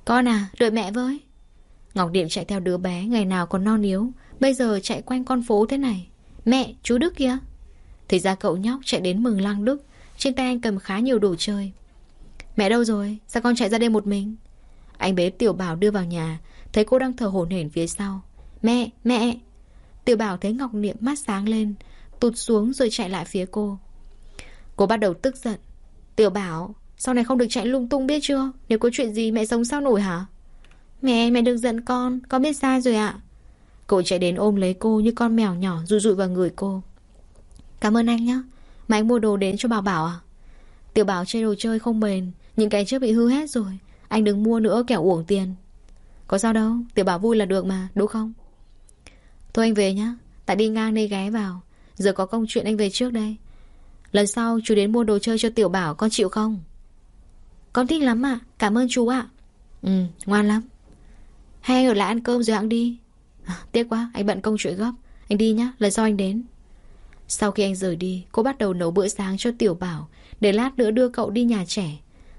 Con à đợi mẹ với. Ngọc Điệm chạy theo đứa bé, Ngày nào còn non yếu. Bây giờ chạy quanh con phố thế này. Mẹ, chú Đức kìa. Thì ra cậu nhóc chạy đến mừng Lăng Đức. Trên tay anh cầm khá nhiều đồ chơi. Mẹ đâu rồi? Sao con chạy ra đây một mình? Anh bế Tiểu Bảo đưa vào nhà Thấy cô đang thở hổn hển phía sau. Mẹ, mẹ! Tiểu Bảo thấy Ngọc Niệm mắt sáng lên Tụt xuống rồi chạy lại phía cô. Cô bắt đầu tức giận. Tiểu Bảo, sau này không được chạy lung tung biết chưa? Nếu có chuyện gì mẹ sống sao nổi hả? Mẹ, mẹ đừng giận con Con biết sai rồi ạ. Cô chạy đến ôm lấy cô như con mèo nhỏ Rụi rụi vào người cô. Cảm ơn anh nhé Mà anh mua đồ đến cho Bảo Bảo à Tiểu Bảo chơi đồ chơi không bền những cái trước bị hư hết rồi Anh đừng mua nữa kẻo uổng tiền. Có sao đâu Tiểu Bảo vui là được mà đúng không? Thôi anh về nhá Tại đi ngang đây ghé vào. Giờ có công chuyện anh về trước đây. Lần sau chú đến mua đồ chơi cho Tiểu Bảo Con chịu không? Con thích lắm ạ Cảm ơn chú ạ. Ừ ngoan lắm. Hay anh ở lại ăn cơm rồi hãng đi. À, Tiếc quá anh bận công chuyện gấp Anh đi nhá lần sau anh đến. Sau khi anh rời đi Cô bắt đầu nấu bữa sáng cho Tiểu Bảo Để lát nữa đưa cậu đi nhà trẻ.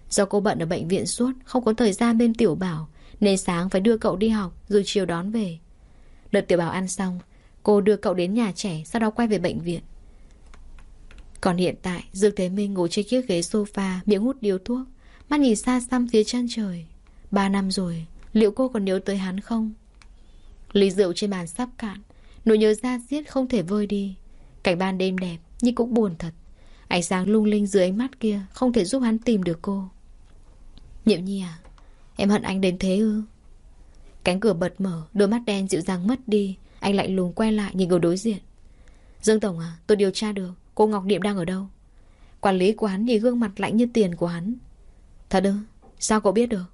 Do cô bận ở bệnh viện suốt, Không có thời gian bên Tiểu Bảo, Nên sáng phải đưa cậu đi học, Rồi chiều đón về. Đợt tiểu bảo ăn xong, Cô đưa cậu đến nhà trẻ, Sau đó quay về bệnh viện. Còn hiện tại, Dương Thế Minh ngồi trên chiếc ghế sofa, Miệng hút điếu thuốc, Mắt nhìn xa xăm phía chân trời. Ba năm rồi, Liệu cô còn nhớ tới hắn không? Ly rượu trên bàn sắp cạn, Nỗi nhớ ra giết không thể vơi đi. Cảnh ban đêm đẹp, Nhưng cũng buồn thật. Ánh sáng lung linh dưới ánh mắt kia Không thể giúp hắn tìm được cô. Nhiệm nhi à Em hận anh đến thế ư? Cánh cửa bật mở, Đôi mắt đen dịu dàng mất đi, Anh lạnh lùng quay lại nhìn người đối diện. Dương Tổng à tôi điều tra được, Cô Ngọc Điệm đang ở đâu? Quản lý của hắn nhìn gương mặt lạnh như tiền của hắn. Thật ư? Sao cậu biết được?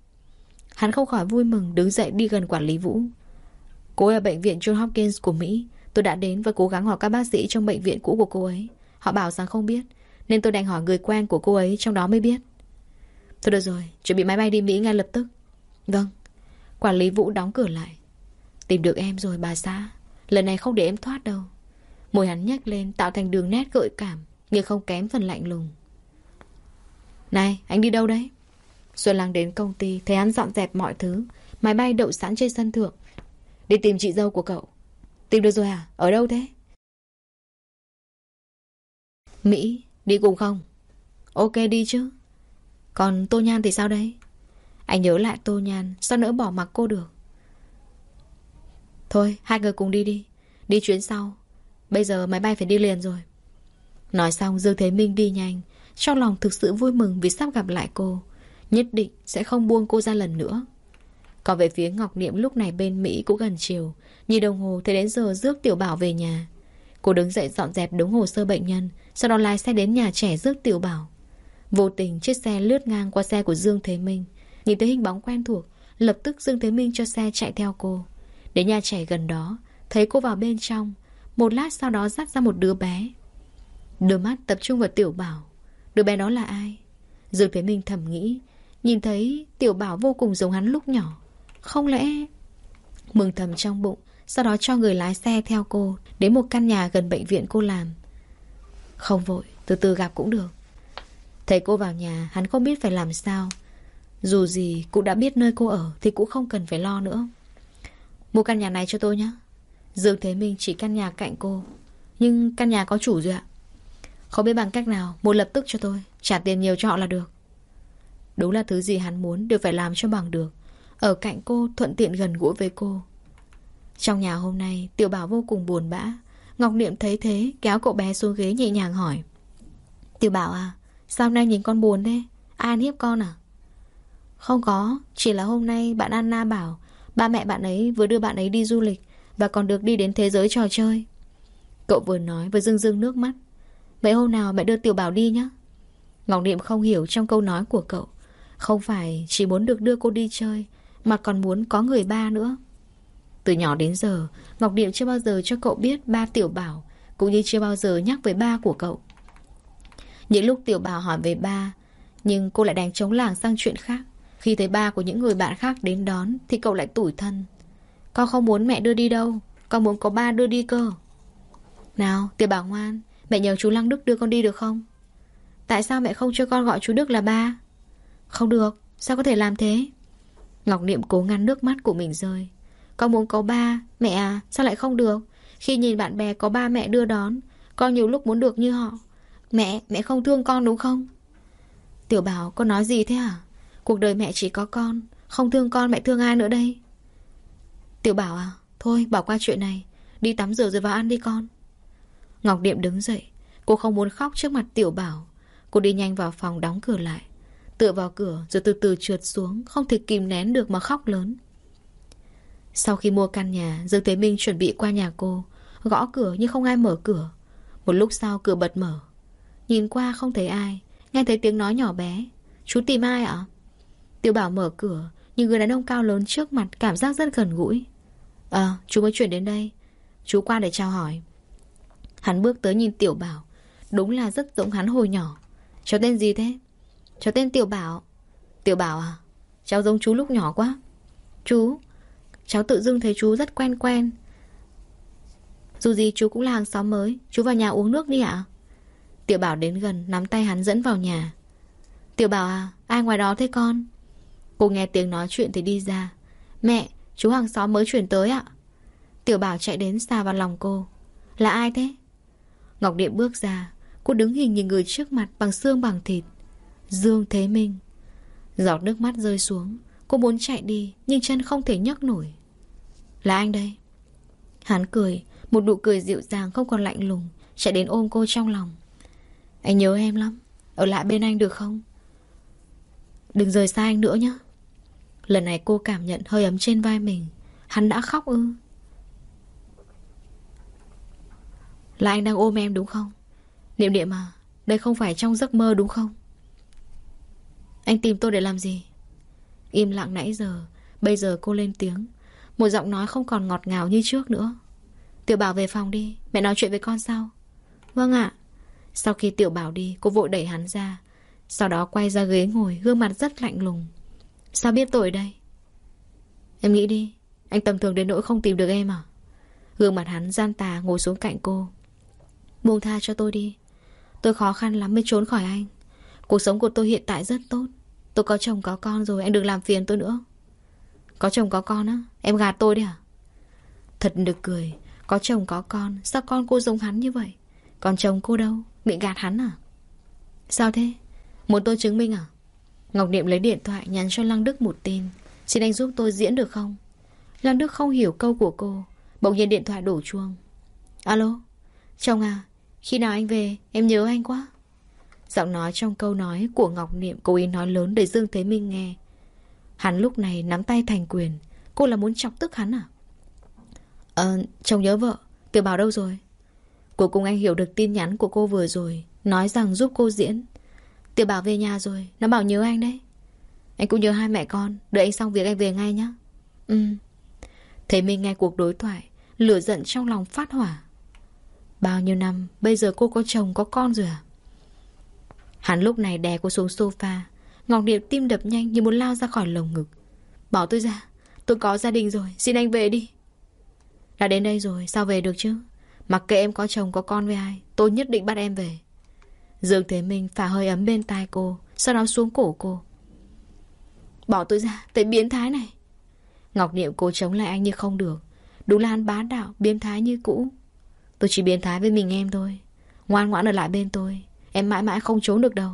Hắn không khỏi vui mừng đứng dậy đi gần quản lý Vũ. Cô ấy ở bệnh viện John Hopkins của Mỹ. Tôi đã đến và cố gắng hỏi các bác sĩ trong bệnh viện cũ của cô ấy. Họ bảo rằng không biết, Nên tôi đành hỏi người quen của cô ấy trong đó mới biết. Thôi được rồi Chuẩn bị máy bay đi Mỹ ngay lập tức. Vâng. Quản lý Vũ đóng cửa lại. Tìm được em rồi bà xã. Lần này không để em thoát đâu. Môi hắn nhếch lên tạo thành đường nét gợi cảm Nhưng không kém phần lạnh lùng. Này anh đi đâu đấy? Xuân Lăng đến công ty Thấy hắn dọn dẹp mọi thứ. Máy bay đậu sẵn trên sân thượng. Đi tìm chị dâu của cậu. Tìm được rồi à? Ở đâu thế? Mỹ, đi cùng không? Ok đi chứ. Còn Tô Nhan thì sao đấy? Anh nhớ lại Tô Nhan, Sao nỡ bỏ mặc cô được? Thôi, hai người cùng đi đi. Đi chuyến sau. Bây giờ máy bay phải đi liền rồi. Nói xong, Dương Thế Minh đi nhanh. Trong lòng thực sự vui mừng vì sắp gặp lại cô. Nhất định sẽ không buông cô ra lần nữa. Còn về phía Ngọc Niệm, lúc này bên Mỹ cũng gần chiều. Nhìn đồng hồ, thấy đến giờ rước Tiểu Bảo về nhà. Cô đứng dậy dọn dẹp đúng hồ sơ bệnh nhân, Sau đó lái xe đến nhà trẻ rước Tiểu Bảo. Vô tình chiếc xe lướt ngang qua xe của Dương Thế Minh. Nhìn thấy hình bóng quen thuộc, Lập tức Dương Thế Minh cho xe chạy theo cô. Đến nhà trẻ gần đó, Thấy cô vào bên trong. Một lát sau đó dắt ra một đứa bé. Đôi mắt tập trung vào tiểu bảo. Đứa bé đó là ai? Dương Thế Minh thầm nghĩ. Nhìn thấy tiểu bảo vô cùng giống hắn lúc nhỏ. Không lẽ Mừng thầm trong bụng, Sau đó cho người lái xe theo cô Đến một căn nhà gần bệnh viện cô làm. Không vội, Từ từ gặp cũng được. Thấy cô vào nhà, Hắn không biết phải làm sao. Dù gì, cũng đã biết nơi cô ở, Thì cũng không cần phải lo nữa. Mua căn nhà này cho tôi nhé. Dương Thế Minh chỉ căn nhà cạnh cô. Nhưng căn nhà có chủ rồi ạ. Không biết bằng cách nào, Mua lập tức cho tôi. Trả tiền nhiều cho họ là được. Đúng là thứ gì hắn muốn đều phải làm cho bằng được. Ở cạnh cô, thuận tiện gần gũi với cô. Trong nhà hôm nay, Tiểu bảo vô cùng buồn bã. Ngọc Niệm thấy thế, kéo cậu bé xuống ghế nhẹ nhàng hỏi. Tiểu bảo à Sao nay nhìn con buồn thế? Ai ăn hiếp con à? Không có, Chỉ là hôm nay bạn Anna bảo Ba mẹ bạn ấy vừa đưa bạn ấy đi du lịch Và còn được đi đến thế giới trò chơi. Cậu vừa nói vừa rưng rưng nước mắt. Vậy hôm nào mẹ đưa Tiểu Bảo đi nhé Ngọc Niệm không hiểu trong câu nói của cậu. Không phải chỉ muốn được đưa cô đi chơi, Mà còn muốn có người ba nữa. Từ nhỏ đến giờ, Ngọc Niệm chưa bao giờ cho cậu biết ba Tiểu Bảo, Cũng như chưa bao giờ nhắc với ba của cậu. Những lúc Tiểu Bảo hỏi về ba, Nhưng cô lại đánh chống làng sang chuyện khác. Khi thấy ba của những người bạn khác đến đón, Thì cậu lại tủi thân. Con không muốn mẹ đưa đi đâu, Con muốn có ba đưa đi cơ. Nào, Tiểu Bảo ngoan, Mẹ nhờ chú Lăng Đức đưa con đi được không? Tại sao mẹ không cho con gọi chú Đức là ba? Không được, Sao có thể làm thế? Ngọc Niệm cố ngăn nước mắt của mình rơi. Con muốn có ba, Mẹ à sao lại không được? Khi nhìn bạn bè có ba mẹ đưa đón, Con nhiều lúc muốn được như họ. Mẹ mẹ không thương con đúng không? Tiểu bảo, con nói gì thế hả? Cuộc đời mẹ chỉ có con, Không thương con mẹ thương ai nữa đây? Tiểu bảo à Thôi, bỏ qua chuyện này. Đi tắm rửa rồi vào ăn đi con. Ngọc Niệm đứng dậy. Cô không muốn khóc trước mặt Tiểu Bảo. Cô đi nhanh vào phòng đóng cửa lại. Tựa vào cửa rồi từ từ trượt xuống, Không thể kìm nén được mà khóc lớn. Sau khi mua căn nhà, Dương Thế Minh chuẩn bị qua nhà cô. Gõ cửa nhưng không ai mở cửa. Một lúc sau, cửa bật mở. Nhìn qua không thấy ai, Nghe thấy tiếng nói nhỏ bé. Chú tìm ai ạ? Tiểu Bảo mở cửa, Nhìn người đàn ông cao lớn trước mặt, Cảm giác rất gần gũi. Ờ chú mới chuyển đến đây. Chú qua để chào hỏi. Hắn bước tới nhìn Tiểu Bảo, Đúng là rất giống hắn hồi nhỏ. Cháu tên gì thế? Cháu tên Tiểu Bảo. Tiểu Bảo à? Cháu giống chú lúc nhỏ quá. Chú? Cháu tự dưng thấy chú rất quen quen. Dù gì chú cũng là hàng xóm mới, Chú vào nhà uống nước đi ạ. Tiểu Bảo đến gần, nắm tay hắn dẫn vào nhà. Tiểu Bảo à Ai ngoài đó thế con? Cô nghe tiếng nói chuyện thì đi ra. Mẹ, chú hàng xóm mới chuyển tới ạ. Tiểu Bảo chạy đến xa vào lòng cô. Là ai thế? Ngọc Điệp bước ra. Cô đứng hình nhìn người trước mặt bằng xương bằng thịt. Dương Thế Minh. Giọt nước mắt rơi xuống. Cô muốn chạy đi, Nhưng chân không thể nhấc nổi. Là anh đây. Hắn cười. Một nụ cười dịu dàng không còn lạnh lùng, Chạy đến ôm cô trong lòng. Anh nhớ em lắm. Ở lại bên anh được không? Đừng rời xa anh nữa nhé Lần này cô cảm nhận hơi ấm trên vai mình. Hắn đã khóc ư? Là anh đang ôm em đúng không? Niệm niệm à Đây không phải trong giấc mơ đúng không? Anh tìm tôi để làm gì? Im lặng nãy giờ, Bây giờ cô lên tiếng. Một giọng nói không còn ngọt ngào như trước nữa. Tiểu bảo về phòng đi, Mẹ nói chuyện với con sau Vâng ạ. Sau khi tiểu bảo đi, cô vội đẩy hắn ra. Sau đó quay ra ghế ngồi, Gương mặt rất lạnh lùng. Sao biết tội đây? Em nghĩ đi, Anh tầm thường đến nỗi không tìm được em à? Gương mặt hắn gian tà ngồi xuống cạnh cô. Buông tha cho tôi đi. Tôi khó khăn lắm mới trốn khỏi anh. Cuộc sống của tôi hiện tại rất tốt. Tôi có chồng có con rồi, Anh đừng làm phiền tôi nữa. Có chồng có con á? Em gạt tôi đi à? Thật được cười. Có chồng có con, Sao con cô giống hắn như vậy? Còn chồng cô đâu? Bị gạt hắn à? Sao thế? Muốn tôi chứng minh à? Ngọc Niệm lấy điện thoại nhắn cho Lăng Đức một tin. Xin anh giúp tôi diễn được không? Lăng Đức không hiểu câu của cô. Bỗng nhiên điện thoại đổ chuông. Alo? Chồng à khi nào anh về, Em nhớ anh quá. Giọng nói trong câu nói của Ngọc Niệm Cố ý nói lớn để Dương Thế Minh nghe. Hắn lúc này nắm tay thành quyền. Cô là muốn chọc tức hắn à? Ờ chồng nhớ vợ. Tiểu bảo đâu rồi? Cuối cùng anh hiểu được tin nhắn của cô vừa rồi, Nói rằng giúp cô diễn. Tiểu bảo về nhà rồi, Nó bảo nhớ anh đấy. Anh cũng nhớ hai mẹ con, Đợi anh xong việc anh về ngay nhé Ừ. Thế mình nghe cuộc đối thoại, Lửa giận trong lòng phát hỏa. Bao nhiêu năm, Bây giờ cô có chồng, có con rồi à? Hắn lúc này đè cô xuống sofa, Ngọc Điệp tim đập nhanh như muốn lao ra khỏi lồng ngực. Bỏ tôi ra, Tôi có gia đình rồi, Xin anh về đi. Đã đến đây rồi, Sao về được chứ? Mặc kệ em có chồng có con với ai, Tôi nhất định bắt em về. Dương Thế Minh phả hơi ấm bên tai cô, Sau đó xuống cổ cô. Bỏ tôi ra Tên biến thái này. Ngọc Niệm cố chống lại anh như không được. Đúng là hắn bá đạo, Biến thái như cũ. Tôi chỉ biến thái với mình em thôi. Ngoan ngoãn ở lại bên tôi. Em mãi mãi không trốn được đâu.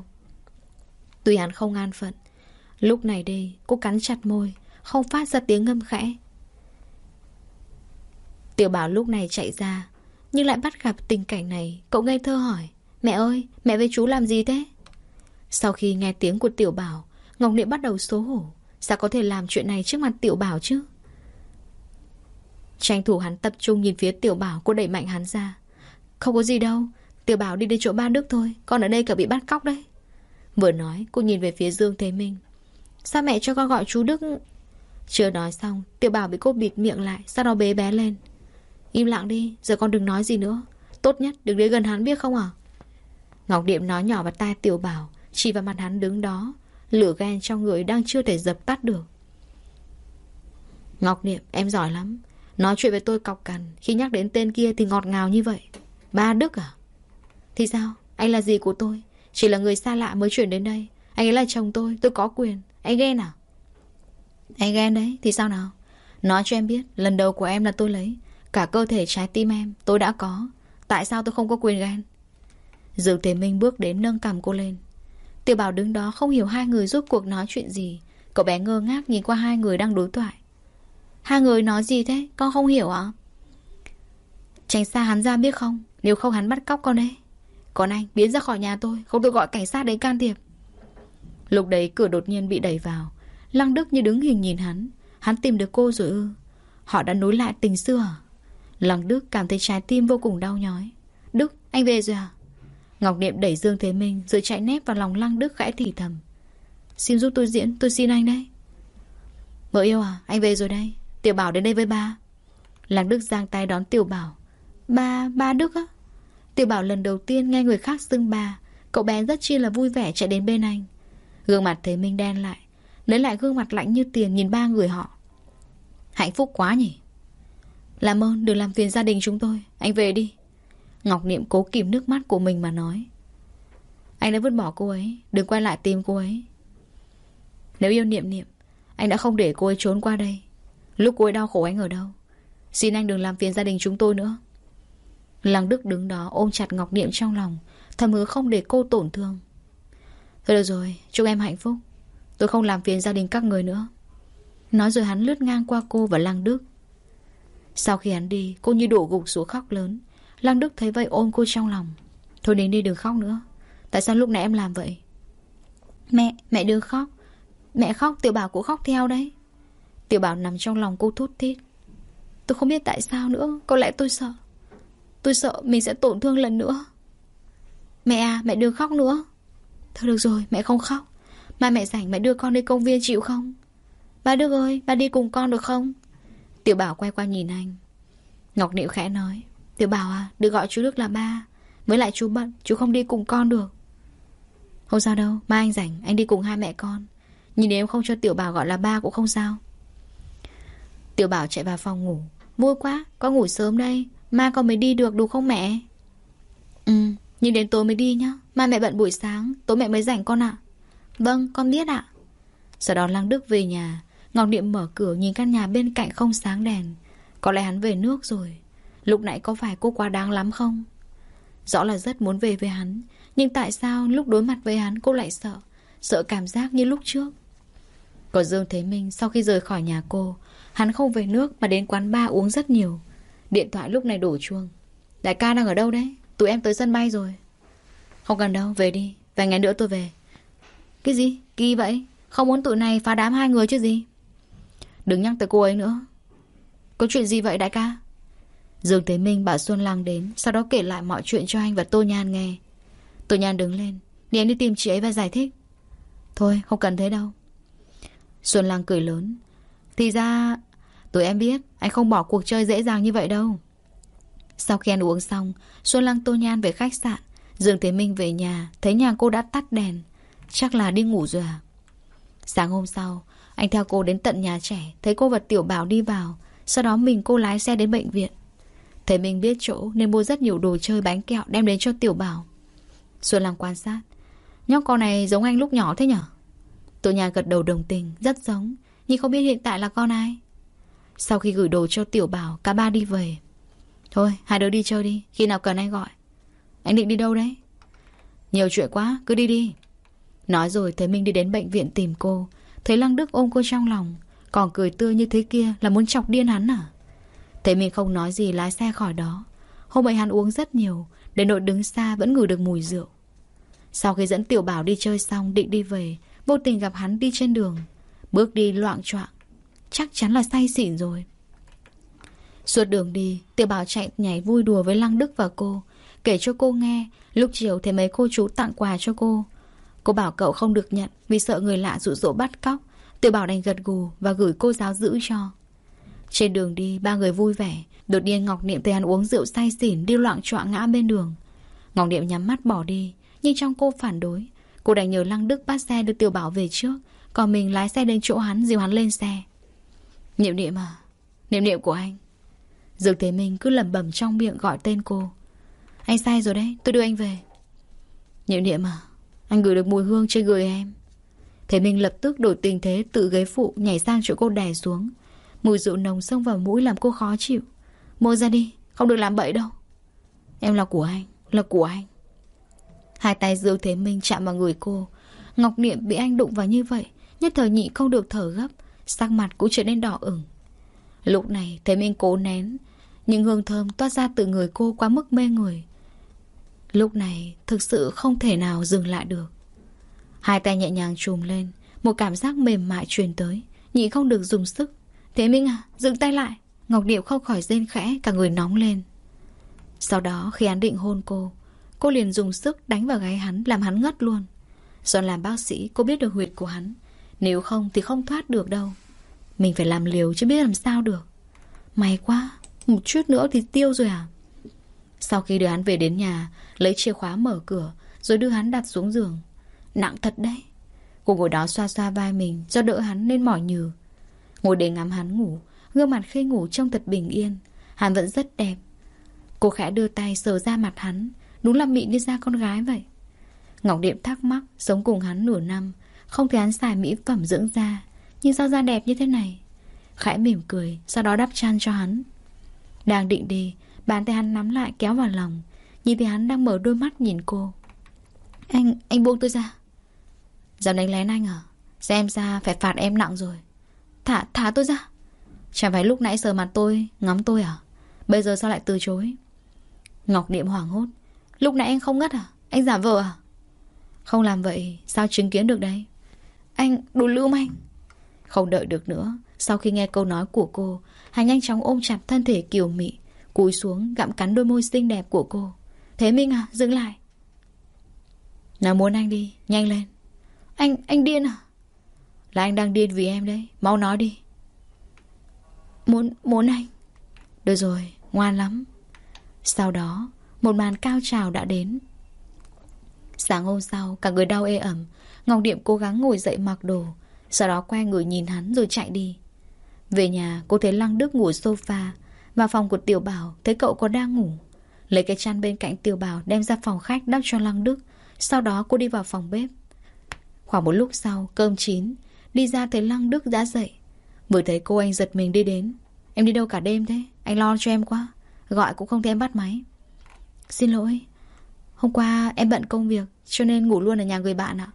Tuy hắn không an phận, Lúc này đây cô cắn chặt môi, Không phát ra tiếng ngâm khẽ. Tiểu bảo lúc này chạy ra nhưng lại bắt gặp tình cảnh này, Cậu ngây thơ hỏi, Mẹ ơi, mẹ với chú làm gì thế? Sau khi nghe tiếng của tiểu bảo, Ngọc Niệm bắt đầu xấu hổ, Sao có thể làm chuyện này trước mặt tiểu bảo chứ? Tranh thủ hắn tập trung nhìn phía tiểu bảo Cô đẩy mạnh hắn ra. Không có gì đâu, Tiểu bảo đi đến chỗ ba Đức thôi, Con ở đây cả bị bắt cóc đấy. Vừa nói, cô nhìn về phía Dương Thế Minh. Sao mẹ cho con gọi chú Đức? Chưa nói xong, Tiểu bảo bị cô bịt miệng lại, Sau đó bế bé lên. Im lặng đi, Giờ con đừng nói gì nữa. Tốt nhất đừng đến gần hắn biết không à? Ngọc Điệm nói nhỏ vào tai tiểu bảo, Chỉ vào mặt hắn đứng đó. Lửa ghen trong người đang chưa thể dập tắt được. Ngọc Điệm em giỏi lắm. Nói chuyện với tôi cọc cằn, Khi nhắc đến tên kia thì ngọt ngào như vậy. Ba Đức à? Thì sao? Anh là gì của tôi? Chỉ là người xa lạ mới chuyển đến đây. Anh ấy là chồng tôi tôi có quyền. Anh ghen à? Anh ghen đấy, thì sao nào? Nói cho em biết, lần đầu của em là tôi lấy. Cả cơ thể trái tim em, tôi đã có. Tại sao tôi không có quyền ghen? Dương Thế Minh bước đến nâng cầm cô lên. Tiểu bảo đứng đó không hiểu hai người rốt cuộc nói chuyện gì. Cậu bé ngơ ngác nhìn qua hai người đang đối thoại. Hai người nói gì thế? Con không hiểu ạ Tránh xa hắn ra biết không? Nếu không hắn bắt cóc con đấy. Còn anh, biến ra khỏi nhà tôi. Không tôi gọi cảnh sát đến can thiệp. Lúc đấy cửa đột nhiên bị đẩy vào. Lăng Đức như đứng hình nhìn hắn. Hắn tìm được cô rồi ư. Họ đã nối lại tình xưa à? Lăng Đức cảm thấy trái tim vô cùng đau nhói. Đức anh về rồi à? Ngọc Niệm đẩy Dương Thế Minh Rồi chạy nép vào lòng Lăng Đức khẽ thì thầm. Xin giúp tôi diễn tôi xin anh đấy. Vợ yêu à anh về rồi đây. Tiểu Bảo đến đây với ba. Lăng Đức giang tay đón Tiểu Bảo. Ba, ba Đức á? Tiểu Bảo lần đầu tiên nghe người khác xưng ba. Cậu bé rất chi là vui vẻ chạy đến bên anh. Gương mặt Thế Minh đen lại Lấy lại gương mặt lạnh như tiền nhìn ba người họ. Hạnh phúc quá nhỉ. Làm ơn, đừng làm phiền gia đình chúng tôi. Anh về đi. Ngọc Niệm cố kìm nước mắt của mình mà nói. Anh đã vứt bỏ cô ấy. Đừng quay lại tìm cô ấy. Nếu yêu Niệm Niệm, Anh đã không để cô ấy trốn qua đây. Lúc cô ấy đau khổ anh ở đâu? Xin anh đừng làm phiền gia đình chúng tôi nữa. Lăng Đức đứng đó ôm chặt Ngọc Niệm trong lòng, Thầm hứa không để cô tổn thương. Thôi được rồi, Chúc em hạnh phúc. Tôi không làm phiền gia đình các người nữa. Nói rồi hắn lướt ngang qua cô và Lăng Đức. Sau khi hắn đi Cô như đổ gục xuống khóc lớn. Lăng Đức thấy vậy ôm cô trong lòng. Thôi đến đi đừng khóc nữa. Tại sao lúc nãy em làm vậy? Mẹ, mẹ đừng khóc. Mẹ khóc tiểu bảo cũng khóc theo đấy. Tiểu bảo nằm trong lòng cô thút thít. Tôi không biết tại sao nữa Có lẽ tôi sợ. Tôi sợ mình sẽ tổn thương lần nữa. Mẹ à mẹ đừng khóc nữa. Thôi được rồi mẹ không khóc. Mai mẹ rảnh mẹ đưa con đi công viên chịu không? Ba Đức ơi ba đi cùng con được không Tiểu bảo quay qua nhìn anh. Ngọc Niệu khẽ nói, Tiểu bảo à đừng gọi chú Đức là ba, Mới lại chú bận, chú không đi cùng con được. Không sao đâu, Mai anh rảnh, anh đi cùng hai mẹ con. Nhìn nếu không cho tiểu bảo gọi là ba cũng không sao. Tiểu bảo chạy vào phòng ngủ. Vui quá, con ngủ sớm đây, Mai con mới đi được đúng không mẹ? Ừ nhưng đến tối mới đi nhá, Mai mẹ bận buổi sáng, Tối mẹ mới rảnh con ạ. Vâng con biết ạ. Sau đó Lăng Đức về nhà Ngọc Niệm mở cửa nhìn căn nhà bên cạnh không sáng đèn. Có lẽ hắn về nước rồi. Lúc nãy có phải cô quá đáng lắm không? Rõ là rất muốn về với hắn, Nhưng tại sao lúc đối mặt với hắn cô lại sợ? Sợ cảm giác như lúc trước. Còn Dương Thế Minh sau khi rời khỏi nhà cô, Hắn không về nước mà đến quán bar uống rất nhiều. Điện thoại lúc này đổ chuông. Đại ca đang ở đâu đấy? Tụi em tới sân bay rồi. Không cần đâu, về đi. Vài ngày nữa tôi về. Cái gì? Kỳ vậy? Không muốn tụi này phá đám hai người chứ gì? Đừng nhắc tới cô ấy nữa. Có chuyện gì vậy đại ca? Dương Thế Minh bảo Xuân Lăng đến, Sau đó kể lại mọi chuyện cho anh và Tô Nhan nghe. Tô Nhan đứng lên, Đi em đi tìm chị ấy và giải thích. Thôi, không cần thế đâu. Xuân Lăng cười lớn. Thì ra, Tụi em biết, Anh không bỏ cuộc chơi dễ dàng như vậy đâu. Sau khi ăn uống xong, Xuân Lăng, Tô Nhan về khách sạn. Dương Thế Minh về nhà, Thấy nhà cô đã tắt đèn. Chắc là đi ngủ rồi à? Sáng hôm sau anh theo cô đến tận nhà trẻ, Thấy cô vật Tiểu Bảo đi vào. Sau đó mình cô lái xe đến bệnh viện. Thấy mình biết chỗ nên mua rất nhiều đồ chơi, bánh kẹo đem đến cho Tiểu Bảo. Xuân làm quan sát. Nhóc con này giống anh lúc nhỏ thế nhở? Tổ nhà gật đầu đồng tình, Rất giống. Nhưng không biết hiện tại là con ai? Sau khi gửi đồ cho Tiểu Bảo, Cả ba đi về. Thôi, hai đứa đi chơi đi, Khi nào cần anh gọi. Anh định đi đâu đấy? Nhiều chuyện quá, cứ đi đi. Nói rồi, thấy Minh đi đến bệnh viện tìm cô. Thấy Lăng Đức ôm cô trong lòng, Còn cười tươi như thế kia là muốn chọc điên hắn à? Thế mình không nói gì, lái xe khỏi đó. Hôm ấy hắn uống rất nhiều, để nội đứng xa vẫn ngửi được mùi rượu. Sau khi dẫn Tiểu Bảo đi chơi xong, Định đi về, Vô tình gặp hắn đi trên đường. Bước đi loạn choạng. Chắc chắn là say xỉn rồi. Suốt đường đi, Tiểu Bảo chạy nhảy vui đùa với Lăng Đức và cô, Kể cho cô nghe. Lúc chiều thấy mấy cô chú tặng quà cho cô. Cô bảo cậu không được nhận Vì sợ người lạ dụ dỗ bắt cóc. Tiểu Bảo đành gật gù và gửi cô giáo giữ cho. Trên đường đi, ba người vui vẻ. Đột nhiên Ngọc Niệm thấy hắn uống rượu say xỉn Đi loạn trọn ngã bên đường. Ngọc Niệm nhắm mắt bỏ đi, Nhưng trong cô phản đối. Cô đành nhờ Lăng Đức bắt xe đưa Tiểu Bảo về trước, Còn mình lái xe đến chỗ hắn, Dìu hắn lên xe. Niệm niệm à Niệm niệm của anh. Dược Thế Minh cứ lẩm bẩm trong miệng gọi tên cô. Anh sai rồi đấy, Tôi đưa anh về. Niệm niệm à anh gửi được mùi hương trên người em. Thế Minh lập tức đổi tình thế, tự ghế phụ, Nhảy sang chỗ cô đè xuống. Mùi rượu nồng xông vào mũi làm cô khó chịu. Mua ra đi, Không được làm bậy đâu. Em là của anh, Là của anh. Hai tay Dương Thế Minh chạm vào người cô. Ngọc Niệm bị anh đụng vào như vậy, Nhất thời nhị không được thở gấp, Sắc mặt cũng trở nên đỏ ửng. Lúc này, Thế Minh cố nén, Nhưng hương thơm toát ra từ người cô quá mức mê người. Lúc này, Thực sự không thể nào dừng lại được. Hai tay nhẹ nhàng trùm lên, Một cảm giác mềm mại truyền tới, Nhị không được dùng sức. Thế Minh à dừng tay lại. Ngọc Điệu không khỏi rên khẽ, Cả người nóng lên. Sau đó, khi hắn định hôn cô Cô liền dùng sức đánh vào gáy hắn, Làm hắn ngất luôn. Do làm bác sĩ, cô biết được huyệt của hắn. Nếu không thì không thoát được đâu. Mình phải làm liều chứ biết làm sao được. May quá, Một chút nữa thì tiêu rồi à? Sau khi đưa hắn về đến nhà, Lấy chìa khóa mở cửa, Rồi đưa hắn đặt xuống giường. Nặng thật đấy. Cô ngồi đó xoa xoa vai mình, Do đỡ hắn nên mỏi nhừ. Ngồi để ngắm hắn ngủ, Gương mặt khi ngủ trông thật bình yên. Hắn vẫn rất đẹp. Cô khẽ đưa tay sờ ra mặt hắn, Đúng là mị như da con gái vậy. Ngọc Điệm thắc mắc, Sống cùng hắn nửa năm, Không thấy hắn xài mỹ phẩm dưỡng da, Nhưng sao da đẹp như thế này? Khẽ mỉm cười, Sau đó đắp chăn cho hắn. Đang định đi Bàn tay hắn nắm lại kéo vào lòng Nhìn thấy hắn đang mở đôi mắt nhìn cô. Anh, anh buông tôi ra. Dám đánh lén anh à? Xem ra phải phạt em nặng rồi. Thả, thả tôi ra. Chẳng phải lúc nãy sờ mặt tôi, ngắm tôi à? Bây giờ sao lại từ chối? Ngọc Niệm hoảng hốt. Lúc nãy anh không ngất à? Anh giả vờ à? Không làm vậy sao chứng kiến được đấy Anh đủ lưu anh Không đợi được nữa Sau khi nghe câu nói của cô Hắn nhanh chóng ôm chặt thân thể kiều mị Cúi xuống gặm cắn đôi môi xinh đẹp của cô. Thế Minh à dừng lại. Nào muốn anh đi Nhanh lên. Anh, anh điên à? Là anh đang điên vì em đấy Mau nói đi. Muốn, muốn anh. Được rồi, ngoan lắm. Sau đó một màn cao trào đã đến. Sáng hôm sau Cả người đau ê ẩm Ngọc Điệm cố gắng ngồi dậy mặc đồ Sau đó quay người nhìn hắn rồi chạy đi. Về nhà cô thấy Lăng Đức ngủ sofa vào phòng của Tiểu Bảo, Thấy cậu còn đang ngủ. Lấy cái chăn bên cạnh Tiểu Bảo đem ra phòng khách đắp cho Lăng Đức. Sau đó cô đi vào phòng bếp. Khoảng một lúc sau, cơm chín, Đi ra thấy Lăng Đức đã dậy. Vừa thấy cô anh giật mình đi đến. Em đi đâu cả đêm thế? Anh lo cho em quá. Gọi cũng không thấy em bắt máy. Xin lỗi. Hôm qua em bận công việc, Cho nên ngủ luôn ở nhà người bạn ạ.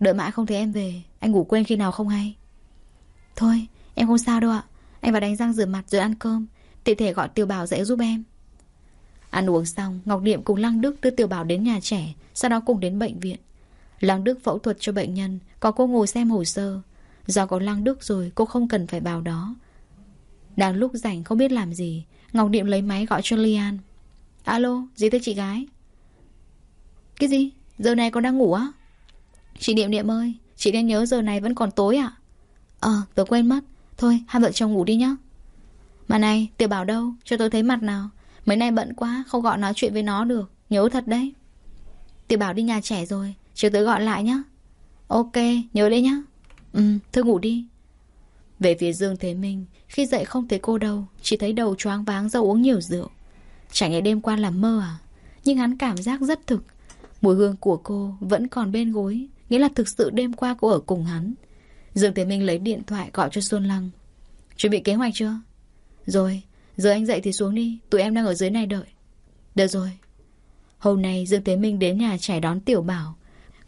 Đợi mãi không thấy em về, Anh ngủ quên khi nào không hay? Thôi, em không sao đâu ạ. Anh vào đánh răng rửa mặt rồi ăn cơm. Tiện thể gọi Tiểu Bảo dậy giúp em Ăn uống xong Ngọc Niệm cùng Lăng Đức đưa Tiểu Bảo đến nhà trẻ Sau đó cùng đến bệnh viện Lăng Đức phẫu thuật cho bệnh nhân Có cô ngồi xem hồ sơ Do có Lăng Đức rồi cô không cần phải vào đó Đang lúc rảnh không biết làm gì Ngọc Niệm lấy máy gọi cho Lian Alo, gì thế chị gái? Cái gì? Giờ này con đang ngủ á? Chị Niệm Niệm ơi, chị nên nhớ giờ này vẫn còn tối à? Ờ, tớ quên mất. Thôi hai vợ chồng ngủ đi nhá mà này, tiểu bảo đâu? Cho tôi thấy mặt nào. Mấy nay bận quá, Không gọi nói chuyện với nó được. Nhớ thật đấy. Tiểu bảo đi nhà trẻ rồi. Chiều tới gọi lại nhá. Ok, nhớ đấy nhá. Ừ thôi ngủ đi. Về phía Dương Thế Minh, Khi dậy không thấy cô đâu, Chỉ thấy đầu choáng váng do uống nhiều rượu. Chẳng nghe đêm qua làm mơ à? Nhưng hắn cảm giác rất thực. Mùi hương của cô vẫn còn bên gối, Nghĩa là thực sự đêm qua cô ở cùng hắn. Dương Thế Minh lấy điện thoại gọi cho Xuân Lăng. Chuẩn bị kế hoạch chưa? Rồi, giờ anh dậy thì xuống đi Tụi em đang ở dưới này đợi. Được rồi. Hôm nay Dương Thế Minh đến nhà trẻ đón Tiểu Bảo.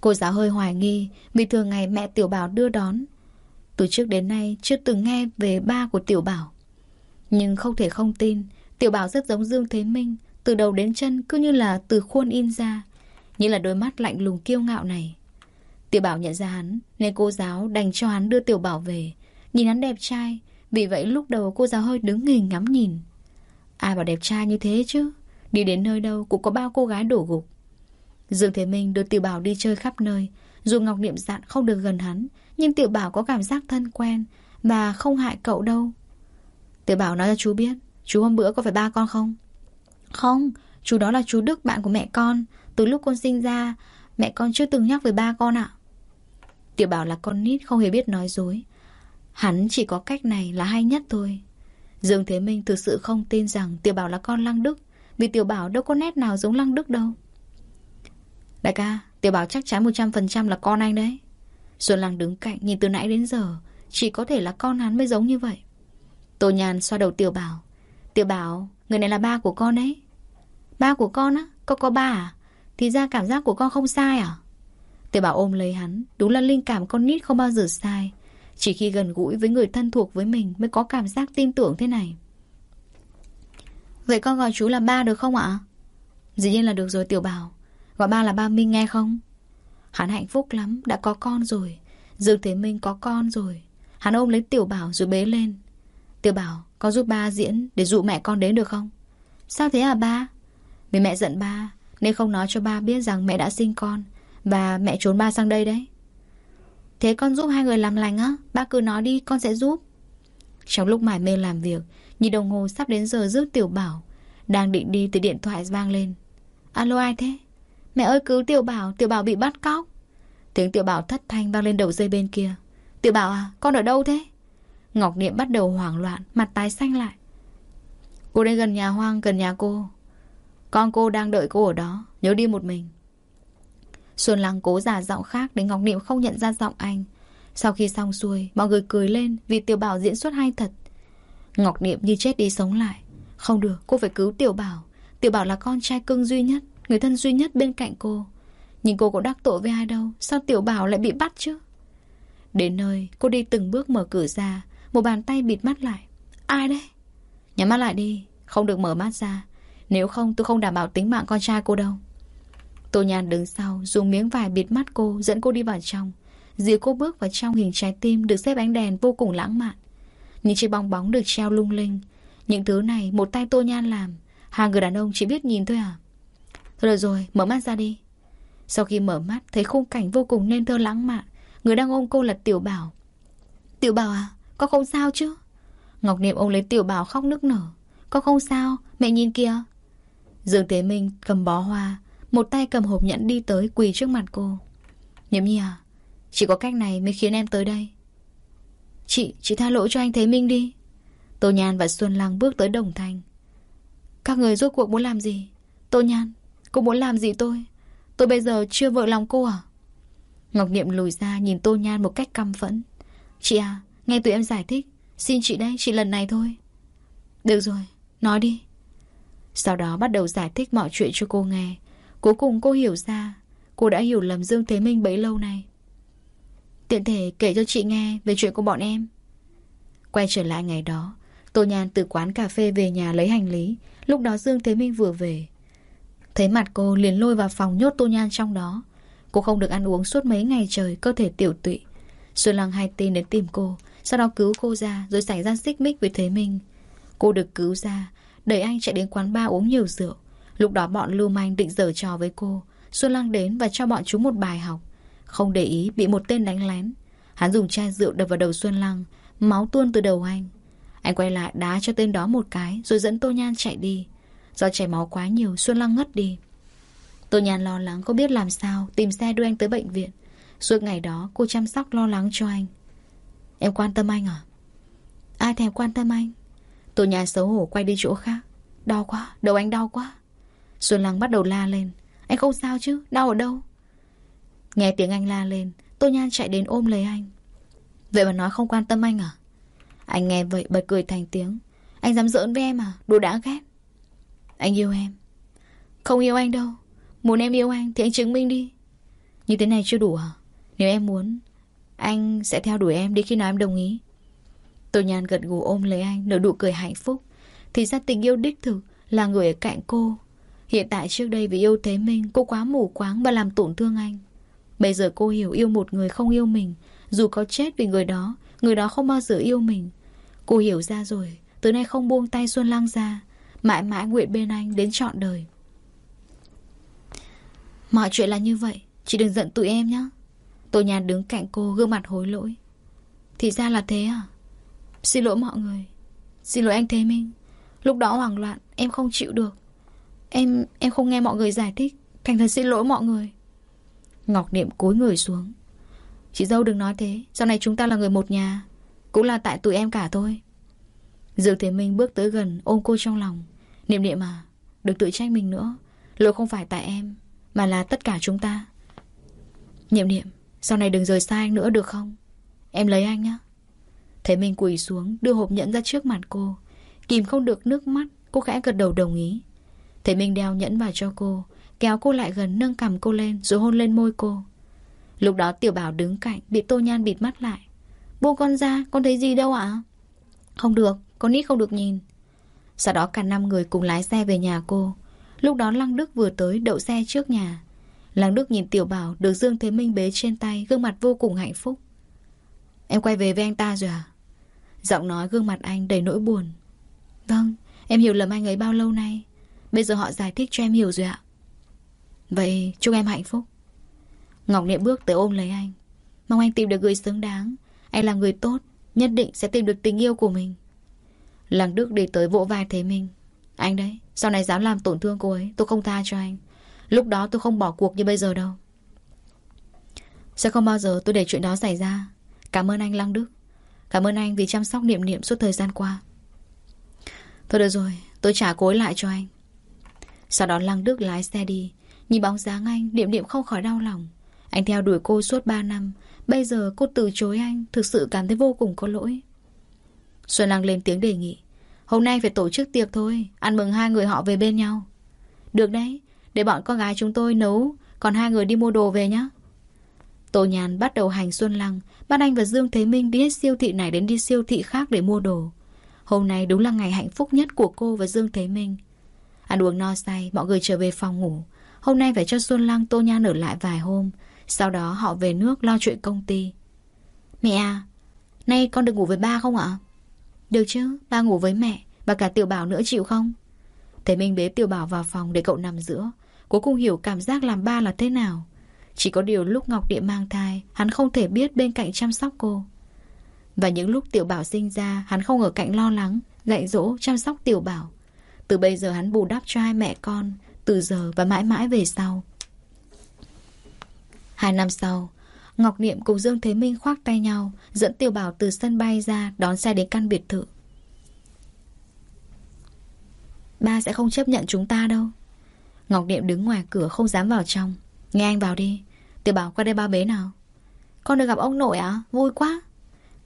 Cô giáo hơi hoài nghi Vì thường ngày mẹ Tiểu Bảo đưa đón. Từ trước đến nay chưa từng nghe về ba của Tiểu Bảo. Nhưng không thể không tin Tiểu Bảo rất giống Dương Thế Minh Từ đầu đến chân cứ như là từ khuôn in ra. Như là đôi mắt lạnh lùng kiêu ngạo này. Tiểu Bảo nhận ra hắn Nên cô giáo đành cho hắn đưa Tiểu Bảo về. Nhìn hắn đẹp trai vì vậy lúc đầu cô giáo hơi đứng hình ngắm nhìn. Ai bảo đẹp trai như thế chứ. Đi đến nơi đâu cũng có bao cô gái đổ gục. Dương Thế Minh đưa Tiểu Bảo đi chơi khắp nơi. Dù Ngọc Niệm dặn không được gần hắn, Nhưng Tiểu Bảo có cảm giác thân quen Và không hại cậu đâu. Tiểu Bảo nói cho chú biết, Chú hôm bữa có phải ba con không? Không, Chú đó là chú Đức, bạn của mẹ con. Từ lúc con sinh ra, Mẹ con chưa từng nhắc về ba con ạ. Tiểu Bảo là con nít không hề biết nói dối. Hắn chỉ có cách này là hay nhất thôi. Dương Thế Minh thực sự không tin rằng Tiểu Bảo là con Lăng Đức, Vì Tiểu Bảo đâu có nét nào giống Lăng Đức đâu. Đại ca, Tiểu Bảo chắc chắn 100% là con anh đấy. Xuân Lăng đứng cạnh, nhìn từ nãy đến giờ, Chỉ có thể là con hắn mới giống như vậy. Tô Nhàn xoa đầu Tiểu Bảo. Tiểu Bảo, Người này là ba của con đấy. Ba của con á? Có có ba à? Thì ra cảm giác của con không sai à? Tiểu Bảo ôm lấy hắn. Đúng là linh cảm con nít không bao giờ sai. Chỉ khi gần gũi với người thân thuộc với mình Mới có cảm giác tin tưởng thế này Vậy con gọi chú là ba được không ạ? Dĩ nhiên là được rồi Tiểu Bảo Gọi ba là ba Minh nghe không? Hắn hạnh phúc lắm, đã có con rồi Dương Thế Minh có con rồi Hắn ôm lấy Tiểu Bảo rồi bế lên Tiểu Bảo, con giúp ba diễn Để dụ mẹ con đến được không? Sao thế à ba? Vì mẹ giận ba Nên không nói cho ba biết rằng mẹ đã sinh con Và mẹ trốn ba sang đây đấy Thế con giúp hai người làm lành á Ba cứ nói đi, con sẽ giúp. Trong lúc mải mê làm việc Nhìn đồng hồ sắp đến giờ rước Tiểu Bảo, Đang định đi thì điện thoại vang lên. Alo ai thế? Mẹ ơi, cứu Tiểu Bảo Tiểu Bảo bị bắt cóc. Tiếng Tiểu Bảo thất thanh vang lên đầu dây bên kia. Tiểu Bảo à con ở đâu thế? Ngọc Niệm bắt đầu hoảng loạn, Mặt tái xanh lại. Cô đến gần nhà hoang, gần nhà cô. Con cô đang đợi cô ở đó, Nhớ đi một mình. Xuân Lăng cố giả giọng khác Để Ngọc Niệm không nhận ra giọng anh. Sau khi xong xuôi, Mọi người cười lên Vì Tiểu Bảo diễn xuất hay thật. Ngọc Niệm như chết đi sống lại. Không được, cô phải cứu Tiểu Bảo. Tiểu Bảo là con trai cưng duy nhất, Người thân duy nhất bên cạnh cô. Nhưng cô có đắc tội với ai đâu, Sao Tiểu Bảo lại bị bắt chứ? Đến nơi, cô đi từng bước mở cửa ra, Một bàn tay bịt mắt lại. Ai đấy? Nhắm mắt lại đi, Không được mở mắt ra. Nếu không, tôi không đảm bảo tính mạng con trai cô đâu. Tô Nhàn đứng sau Dùng miếng vải bịt mắt cô Dẫn cô đi vào trong. Dìu cô bước vào trong hình trái tim Được xếp ánh đèn vô cùng lãng mạn. Những chiếc bong bóng được treo lung linh. Những thứ này một tay Tô Nhan làm. Hai người đàn ông chỉ biết nhìn thôi à? Thôi được rồi, mở mắt ra đi. Sau khi mở mắt Thấy khung cảnh vô cùng nên thơ lãng mạn. Người đang ôm cô là Tiểu Bảo. Tiểu Bảo à, con không sao chứ? Ngọc Niệm ôm lấy Tiểu Bảo khóc nức nở. Con không sao, mẹ nhìn kìa. Dương Thế Minh cầm bó hoa một tay cầm hộp nhẫn đi tới quỳ trước mặt cô. Niệm nhi à Chỉ có cách này mới khiến em tới đây. Chị, chị tha lỗi cho anh Thế Minh đi. Tô Nhan và Xuân Lăng bước tới Đồng Thanh. Các người rốt cuộc muốn làm gì? Tô Nhan Cô muốn làm gì tôi? Tôi bây giờ chưa vợ lòng cô à? Ngọc Niệm lùi ra nhìn Tô Nhan một cách căm phẫn. Chị à Nghe tụi em giải thích. Xin chị đây chị lần này thôi. Được rồi Nói đi. Sau đó bắt đầu giải thích mọi chuyện cho cô nghe. Cuối cùng cô hiểu ra, Cô đã hiểu lầm Dương Thế Minh bấy lâu nay. Tiện thể kể cho chị nghe Về chuyện của bọn em. Quay trở lại ngày đó, Tô Nhan từ quán cà phê về nhà lấy hành lý. Lúc đó Dương Thế Minh vừa về. Thấy mặt cô liền lôi vào phòng nhốt tô nhan trong đó. Cô không được ăn uống suốt mấy ngày trời, Cơ thể tiểu tụy. Xuân Lăng hay tin đến tìm cô, Sau đó cứu cô ra Rồi xảy ra xích mích với Thế Minh. Cô được cứu ra, Đẩy anh chạy đến quán bar uống nhiều rượu. Lúc đó bọn lưu manh định giở trò với cô. Xuân Lăng đến và cho bọn chúng một bài học. Không để ý bị một tên đánh lén. Hắn dùng chai rượu đập vào đầu Xuân Lăng Máu tuôn từ đầu anh. Anh quay lại đá cho tên đó một cái Rồi dẫn Tô Nhan chạy đi. Do chảy máu quá nhiều Xuân Lăng ngất đi. Tô Nhan lo lắng không biết làm sao Tìm xe đưa anh tới bệnh viện. Suốt ngày đó cô chăm sóc lo lắng cho anh. Em quan tâm anh à? Ai thèm quan tâm anh? Tô Nhan xấu hổ quay đi chỗ khác. Đau quá, đầu anh đau quá. Xuân Lăng bắt đầu la lên. Anh không sao chứ, đau ở đâu? Nghe tiếng anh la lên Tô Nhan chạy đến ôm lấy anh. Vậy mà nói không quan tâm anh à? Anh nghe vậy bật cười thành tiếng. Anh dám giỡn với em à? Đồ đã ghét. Anh yêu em. Không yêu anh đâu. Muốn em yêu anh thì anh chứng minh đi. Như thế này chưa đủ à? Nếu em muốn Anh sẽ theo đuổi em đi khi nào em đồng ý. Tô Nhan gật gù ôm lấy anh Nở nụ cười hạnh phúc. Thì ra tình yêu đích thực là người ở cạnh cô. Hiện tại trước đây vì yêu Thế Minh Cô quá mù quáng và làm tổn thương anh. Bây giờ cô hiểu yêu một người không yêu mình. Dù có chết vì người đó Người đó không bao giờ yêu mình. Cô hiểu ra rồi, Từ nay không buông tay Xuân Lăng ra. Mãi mãi nguyện bên anh đến trọn đời. Mọi chuyện là như vậy Chị đừng giận tụi em nhé Tô Nhàn đứng cạnh cô, gương mặt hối lỗi. Thì ra là thế à? Xin lỗi mọi người. Xin lỗi anh Thế Minh. Lúc đó hoảng loạn, em không chịu được. Em em không nghe mọi người giải thích. Thành thật xin lỗi mọi người. Ngọc Niệm cúi người xuống. Chị dâu đừng nói thế. Sau này chúng ta là người một nhà. Cũng là tại tụi em cả thôi. Dương Thế Minh bước tới gần, ôm cô trong lòng. Niệm niệm à Đừng tự trách mình nữa. Lỗi không phải tại em, Mà là tất cả chúng ta. Niệm niệm, Sau này đừng rời xa anh nữa được không? Em lấy anh nhé Thế Minh quỳ xuống, đưa hộp nhẫn ra trước mặt cô. Kìm không được nước mắt, Cô khẽ gật đầu đồng ý. Thế Minh đeo nhẫn vào cho cô, Kéo cô lại gần, nâng cầm cô lên, Rồi hôn lên môi cô. Lúc đó tiểu bảo đứng cạnh, Bị tô nhan bịt mắt lại. Buông con ra, con thấy gì đâu ạ? Không được, con ít không được nhìn. Sau đó cả năm người cùng lái xe về nhà cô. Lúc đó Lăng Đức vừa tới đậu xe trước nhà. Lăng Đức nhìn tiểu bảo Được Dương Thế Minh bế trên tay, Gương mặt vô cùng hạnh phúc. Em quay về với anh ta rồi à? Giọng nói gương mặt anh đầy nỗi buồn. Vâng em hiểu lầm anh ấy bao lâu nay. Bây giờ họ giải thích cho em hiểu rồi ạ. Vậy chúc em hạnh phúc. Ngọc Niệm bước tới ôm lấy anh. Mong anh tìm được người xứng đáng. Anh là người tốt, Nhất định sẽ tìm được tình yêu của mình. Lăng Đức đi tới vỗ vai Thế Minh. Anh đấy, Sau này dám làm tổn thương cô ấy, Tôi không tha cho anh. Lúc đó tôi không bỏ cuộc như bây giờ đâu. Sẽ không bao giờ tôi để chuyện đó xảy ra. Cảm ơn anh, Lăng Đức. Cảm ơn anh vì chăm sóc niệm niệm suốt thời gian qua. Thôi được rồi, Tôi trả cối lại cho anh. Sau đó Lăng Đức lái xe đi. Nhìn bóng dáng anh Điệm Điệm không khỏi đau lòng. Anh theo đuổi cô suốt 3 năm. Bây giờ cô từ chối anh, Thực sự cảm thấy vô cùng có lỗi. Xuân Lăng lên tiếng đề nghị. Hôm nay phải tổ chức tiệc thôi, Ăn mừng hai người họ về bên nhau. Được đấy, Để bọn con gái chúng tôi nấu, Còn hai người đi mua đồ về nhé Tô Nhàn bắt đầu hành Xuân Lăng, Bắt anh và Dương Thế Minh đi hết siêu thị này đến đi siêu thị khác để mua đồ. Hôm nay đúng là ngày hạnh phúc nhất của cô và Dương Thế Minh. Ăn uống no say, Mọi người trở về phòng ngủ. Hôm nay phải cho Xuân Lăng, Tô Nhan ở lại vài hôm. Sau đó họ về nước lo chuyện công ty. Mẹ à Nay con được ngủ với ba không ạ? Được chứ, Ba ngủ với mẹ. Và cả tiểu bảo nữa chịu không? Thế Minh bế tiểu bảo vào phòng để cậu nằm giữa. Cuối cùng hiểu cảm giác làm ba là thế nào. Chỉ có điều lúc Ngọc Địa mang thai, Hắn không thể biết bên cạnh chăm sóc cô. Và những lúc tiểu bảo sinh ra, Hắn không ở cạnh lo lắng Dạy dỗ chăm sóc tiểu bảo. Từ bây giờ hắn bù đắp cho hai mẹ con từ giờ và mãi mãi về sau. Hai năm sau, Ngọc Niệm cùng Dương Thế Minh khoác tay nhau, dẫn Tiểu Bảo từ sân bay ra đón xe đến căn biệt thự. Ba sẽ không chấp nhận chúng ta đâu. Ngọc Niệm đứng ngoài cửa không dám vào trong. Nghe anh vào đi. Tiểu Bảo qua đây ba bế nào. Con được gặp ông nội à? Vui quá.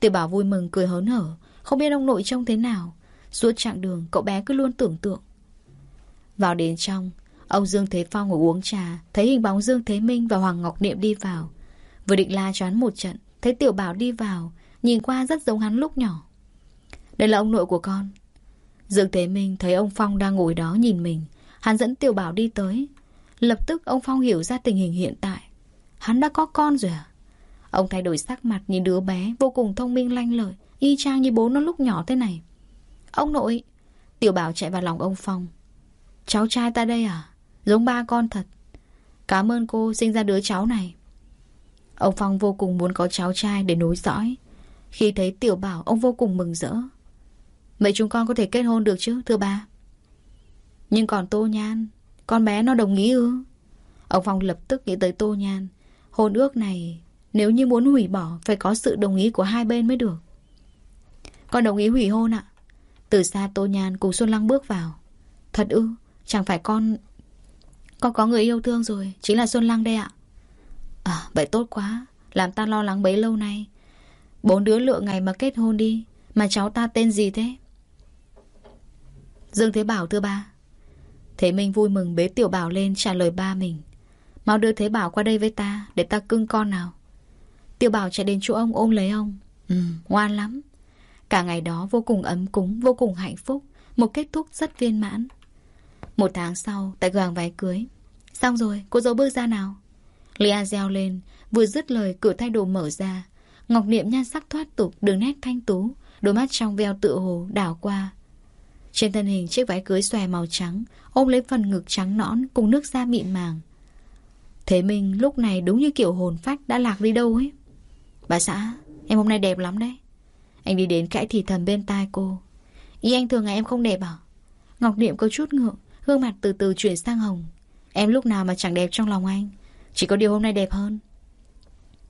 Tiểu Bảo vui mừng cười hớn hở. Không biết ông nội trông thế nào. Suốt chặng đường cậu bé cứ luôn tưởng tượng. Vào đến trong, Ông Dương Thế Phong ngồi uống trà Thấy hình bóng Dương Thế Minh và Hoàng Ngọc Niệm đi vào. Vừa định la choán một trận Thấy Tiểu Bảo đi vào Nhìn qua rất giống hắn lúc nhỏ. Đây là ông nội của con. Dương Thế Minh thấy ông Phong đang ngồi đó nhìn mình Hắn dẫn Tiểu Bảo đi tới. Lập tức ông Phong hiểu ra tình hình hiện tại. Hắn đã có con rồi à? Ông thay đổi sắc mặt nhìn đứa bé Vô cùng thông minh lanh lợi Y chang như bố nó lúc nhỏ thế này. Ông nội. Tiểu Bảo chạy vào lòng ông Phong. Cháu trai ta đây à? Giống ba con thật. Cảm ơn cô sinh ra đứa cháu này. Ông Phong vô cùng muốn có cháu trai để nối dõi. Khi thấy tiểu bảo, ông vô cùng mừng rỡ. Vậy chúng con có thể kết hôn được chứ, thưa ba? Nhưng còn Tô Nhan, Con bé nó đồng ý ư? Ông Phong lập tức nghĩ tới Tô Nhan. Hôn ước này, Nếu như muốn hủy bỏ, Phải có sự đồng ý của hai bên mới được. Con đồng ý hủy hôn ạ. Từ xa Tô Nhan cùng Xuân Lăng bước vào. Thật ư? Chẳng phải con Con có người yêu thương rồi Chính là Xuân Lăng đây ạ. À vậy tốt quá Làm ta lo lắng bấy lâu nay. Bốn đứa lựa ngày mà kết hôn đi Mà cháu ta tên gì thế? Dương Thế Bảo thưa ba. Thế Minh vui mừng bế Tiểu Bảo lên trả lời ba mình. Mau đưa Thế Bảo qua đây với ta Để ta cưng con nào. Tiểu Bảo chạy đến chỗ ông ôm lấy ông. Ừ, ngoan lắm. Cả ngày đó vô cùng ấm cúng, vô cùng hạnh phúc Một kết thúc rất viên mãn. Một tháng sau, tại cửa váy cưới. Xong rồi, cô dâu bước ra nào. Lia reo lên Vừa dứt lời cửa thay đồ mở ra. Ngọc Niệm nhan sắc thoát tục Đường nét thanh tú Đôi mắt trong veo tựa hồ đảo qua. Trên thân hình chiếc váy cưới xòe màu trắng Ôm lấy phần ngực trắng nõn Cùng nước da mịn màng. Thế minh lúc này đúng như kiểu hồn phách Đã lạc đi đâu ấy? Bà xã em hôm nay đẹp lắm đấy. Anh đi đến cãi thì thầm bên tai cô. Ý anh thường ngày em không đẹp à Ngọc Niệm có chút ngượng, Gương mặt từ từ chuyển sang hồng. Em lúc nào mà chẳng đẹp trong lòng anh, Chỉ có điều hôm nay đẹp hơn.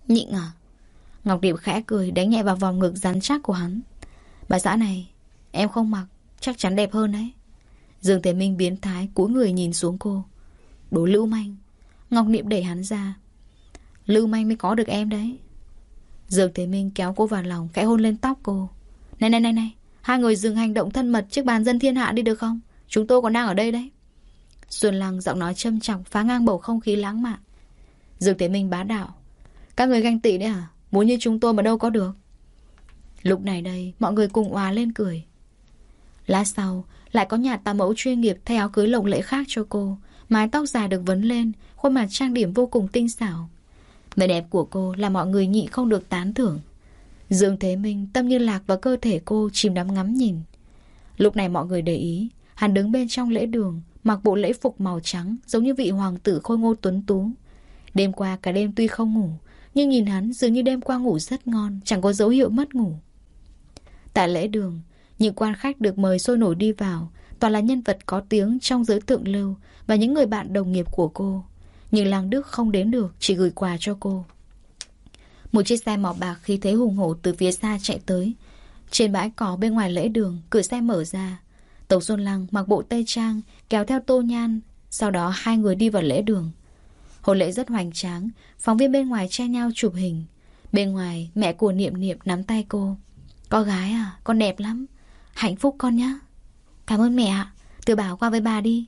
Nhịn à? Ngọc Điệp khẽ cười, đánh nhẹ vào vòng ngực rắn chắc của hắn. Bà xã này, Em không mặc, chắc chắn đẹp hơn đấy. Dương Thế Minh biến thái, cúi người nhìn xuống cô. Đố lưu manh. Ngọc Niệm đẩy hắn ra. Lưu manh mới có được em đấy. Dương Thế Minh kéo cô vào lòng, Khẽ hôn lên tóc cô. Này này này này, Hai người dừng hành động thân mật trước bàn dân thiên hạ đi được không? Chúng tôi còn đang ở đây đấy. Xuân Lăng giọng nói châm trọng, Phá ngang bầu không khí lãng mạn. Dương Thế Minh bá đạo, Các người ganh tị đấy à Muốn như chúng tôi mà đâu có được. Lúc này đây, mọi người cùng hòa lên cười. Lát sau, Lại có nhà tà mẫu chuyên nghiệp thay áo cưới lộng lễ khác cho cô. Mái tóc dài được vấn lên, Khuôn mặt trang điểm vô cùng tinh xảo. Vẻ đẹp của cô là mọi người nhị không được tán thưởng. Dương Thế Minh, tâm như lạc vào cơ thể cô chìm đắm ngắm nhìn. Lúc này mọi người để ý, Hắn đứng bên trong lễ đường, Mặc bộ lễ phục màu trắng Giống như vị hoàng tử khôi ngô tuấn tú. Đêm qua cả đêm tuy không ngủ, Nhưng nhìn hắn dường như đêm qua ngủ rất ngon, Chẳng có dấu hiệu mất ngủ. Tại lễ đường, Những quan khách được mời sôi nổi đi vào, Toàn là nhân vật có tiếng trong giới thượng lưu Và những người bạn đồng nghiệp của cô. Nhưng làng Đức không đến được, Chỉ gửi quà cho cô. Một chiếc xe màu bạc khi thế hùng hổ từ phía xa chạy tới. Trên bãi cỏ bên ngoài lễ đường, Cửa xe mở ra. Tống Xuân Lăng mặc bộ tây trang, Kéo theo tô nhan. Sau đó hai người đi vào lễ đường. Hồn lễ rất hoành tráng, Phóng viên bên ngoài che nhau chụp hình. Bên ngoài, mẹ của Niệm Niệm nắm tay cô. Con gái à con đẹp lắm. Hạnh phúc con nhá. Cảm ơn mẹ ạ. Tự Bảo qua với bà đi.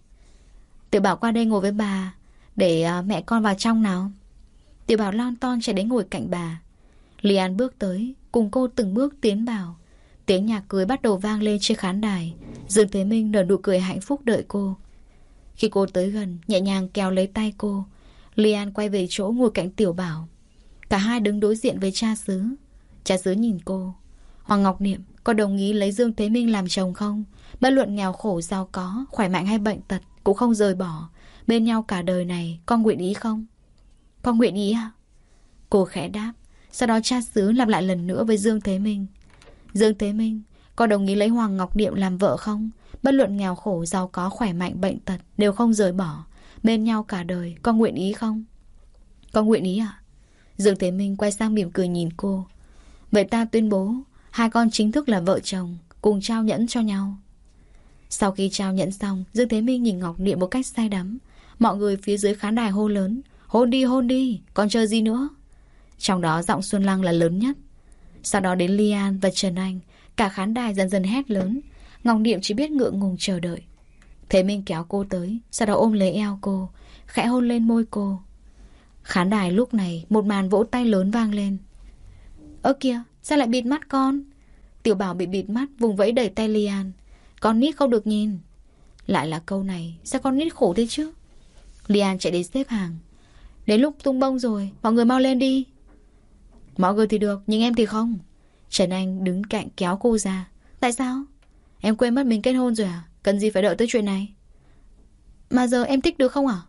Tự Bảo qua đây ngồi với bà. Để à, mẹ con vào trong nào. Tiểu Bảo lon ton chạy đến ngồi cạnh bà. Lian bước tới, Cùng cô từng bước tiến vào. Tiếng nhạc cưới bắt đầu vang lên trên khán đài. Dương Thế Minh nở nụ cười hạnh phúc đợi cô. Khi cô tới gần, Nhẹ nhàng kéo lấy tay cô, Lian quay về chỗ ngồi cạnh Tiểu Bảo. Cả hai đứng đối diện với cha xứ. Cha xứ nhìn cô. Hoàng Ngọc Niệm, có đồng ý lấy Dương Thế Minh làm chồng không? Bất luận nghèo khổ giàu có, Khỏe mạnh hay bệnh tật, Cũng không rời bỏ. Bên nhau cả đời này, Con nguyện ý không? Con nguyện ý à? Cô khẽ đáp. Sau đó cha xứ lặp lại lần nữa với Dương Thế Minh. Dương Thế Minh con đồng ý lấy Hoàng Ngọc Niệm làm vợ không? Bất luận nghèo khổ, giàu có, khỏe mạnh, bệnh tật Đều không rời bỏ. Bên nhau cả đời, Con nguyện ý không? Con nguyện ý à? Dương Thế Minh quay sang mỉm cười nhìn cô. Vậy ta tuyên bố, Hai con chính thức là vợ chồng, Cùng trao nhẫn cho nhau. Sau khi trao nhẫn xong, Dương Thế Minh nhìn Ngọc Niệm một cách say đắm. Mọi người phía dưới khán đài hô lớn, Hôn đi hôn đi, Còn chờ gì nữa? Trong đó giọng Xuân Lăng là lớn nhất. Sau đó đến Lian và Trần Anh, Cả khán đài dần dần hét lớn. Ngọc Niệm chỉ biết ngượng ngùng chờ đợi. Thế Minh kéo cô tới, Sau đó ôm lấy eo cô, Khẽ hôn lên môi cô. Khán đài lúc này, Một màn vỗ tay lớn vang lên. Ơ kìa, sao lại bịt mắt con? Tiểu bảo bị bịt mắt, vùng vẫy đẩy tay Lian. Con nít không được nhìn. Lại là câu này, Sao con nít khổ thế chứ? Lian chạy đến xếp hàng. Đến lúc tung bông rồi Mọi người mau lên đi. Mọi người thì được Nhưng em thì không. Trần Anh đứng cạnh kéo cô ra. Tại sao? Em quên mất mình kết hôn rồi à? Cần gì phải đợi tới chuyện này? Mà giờ em thích được không à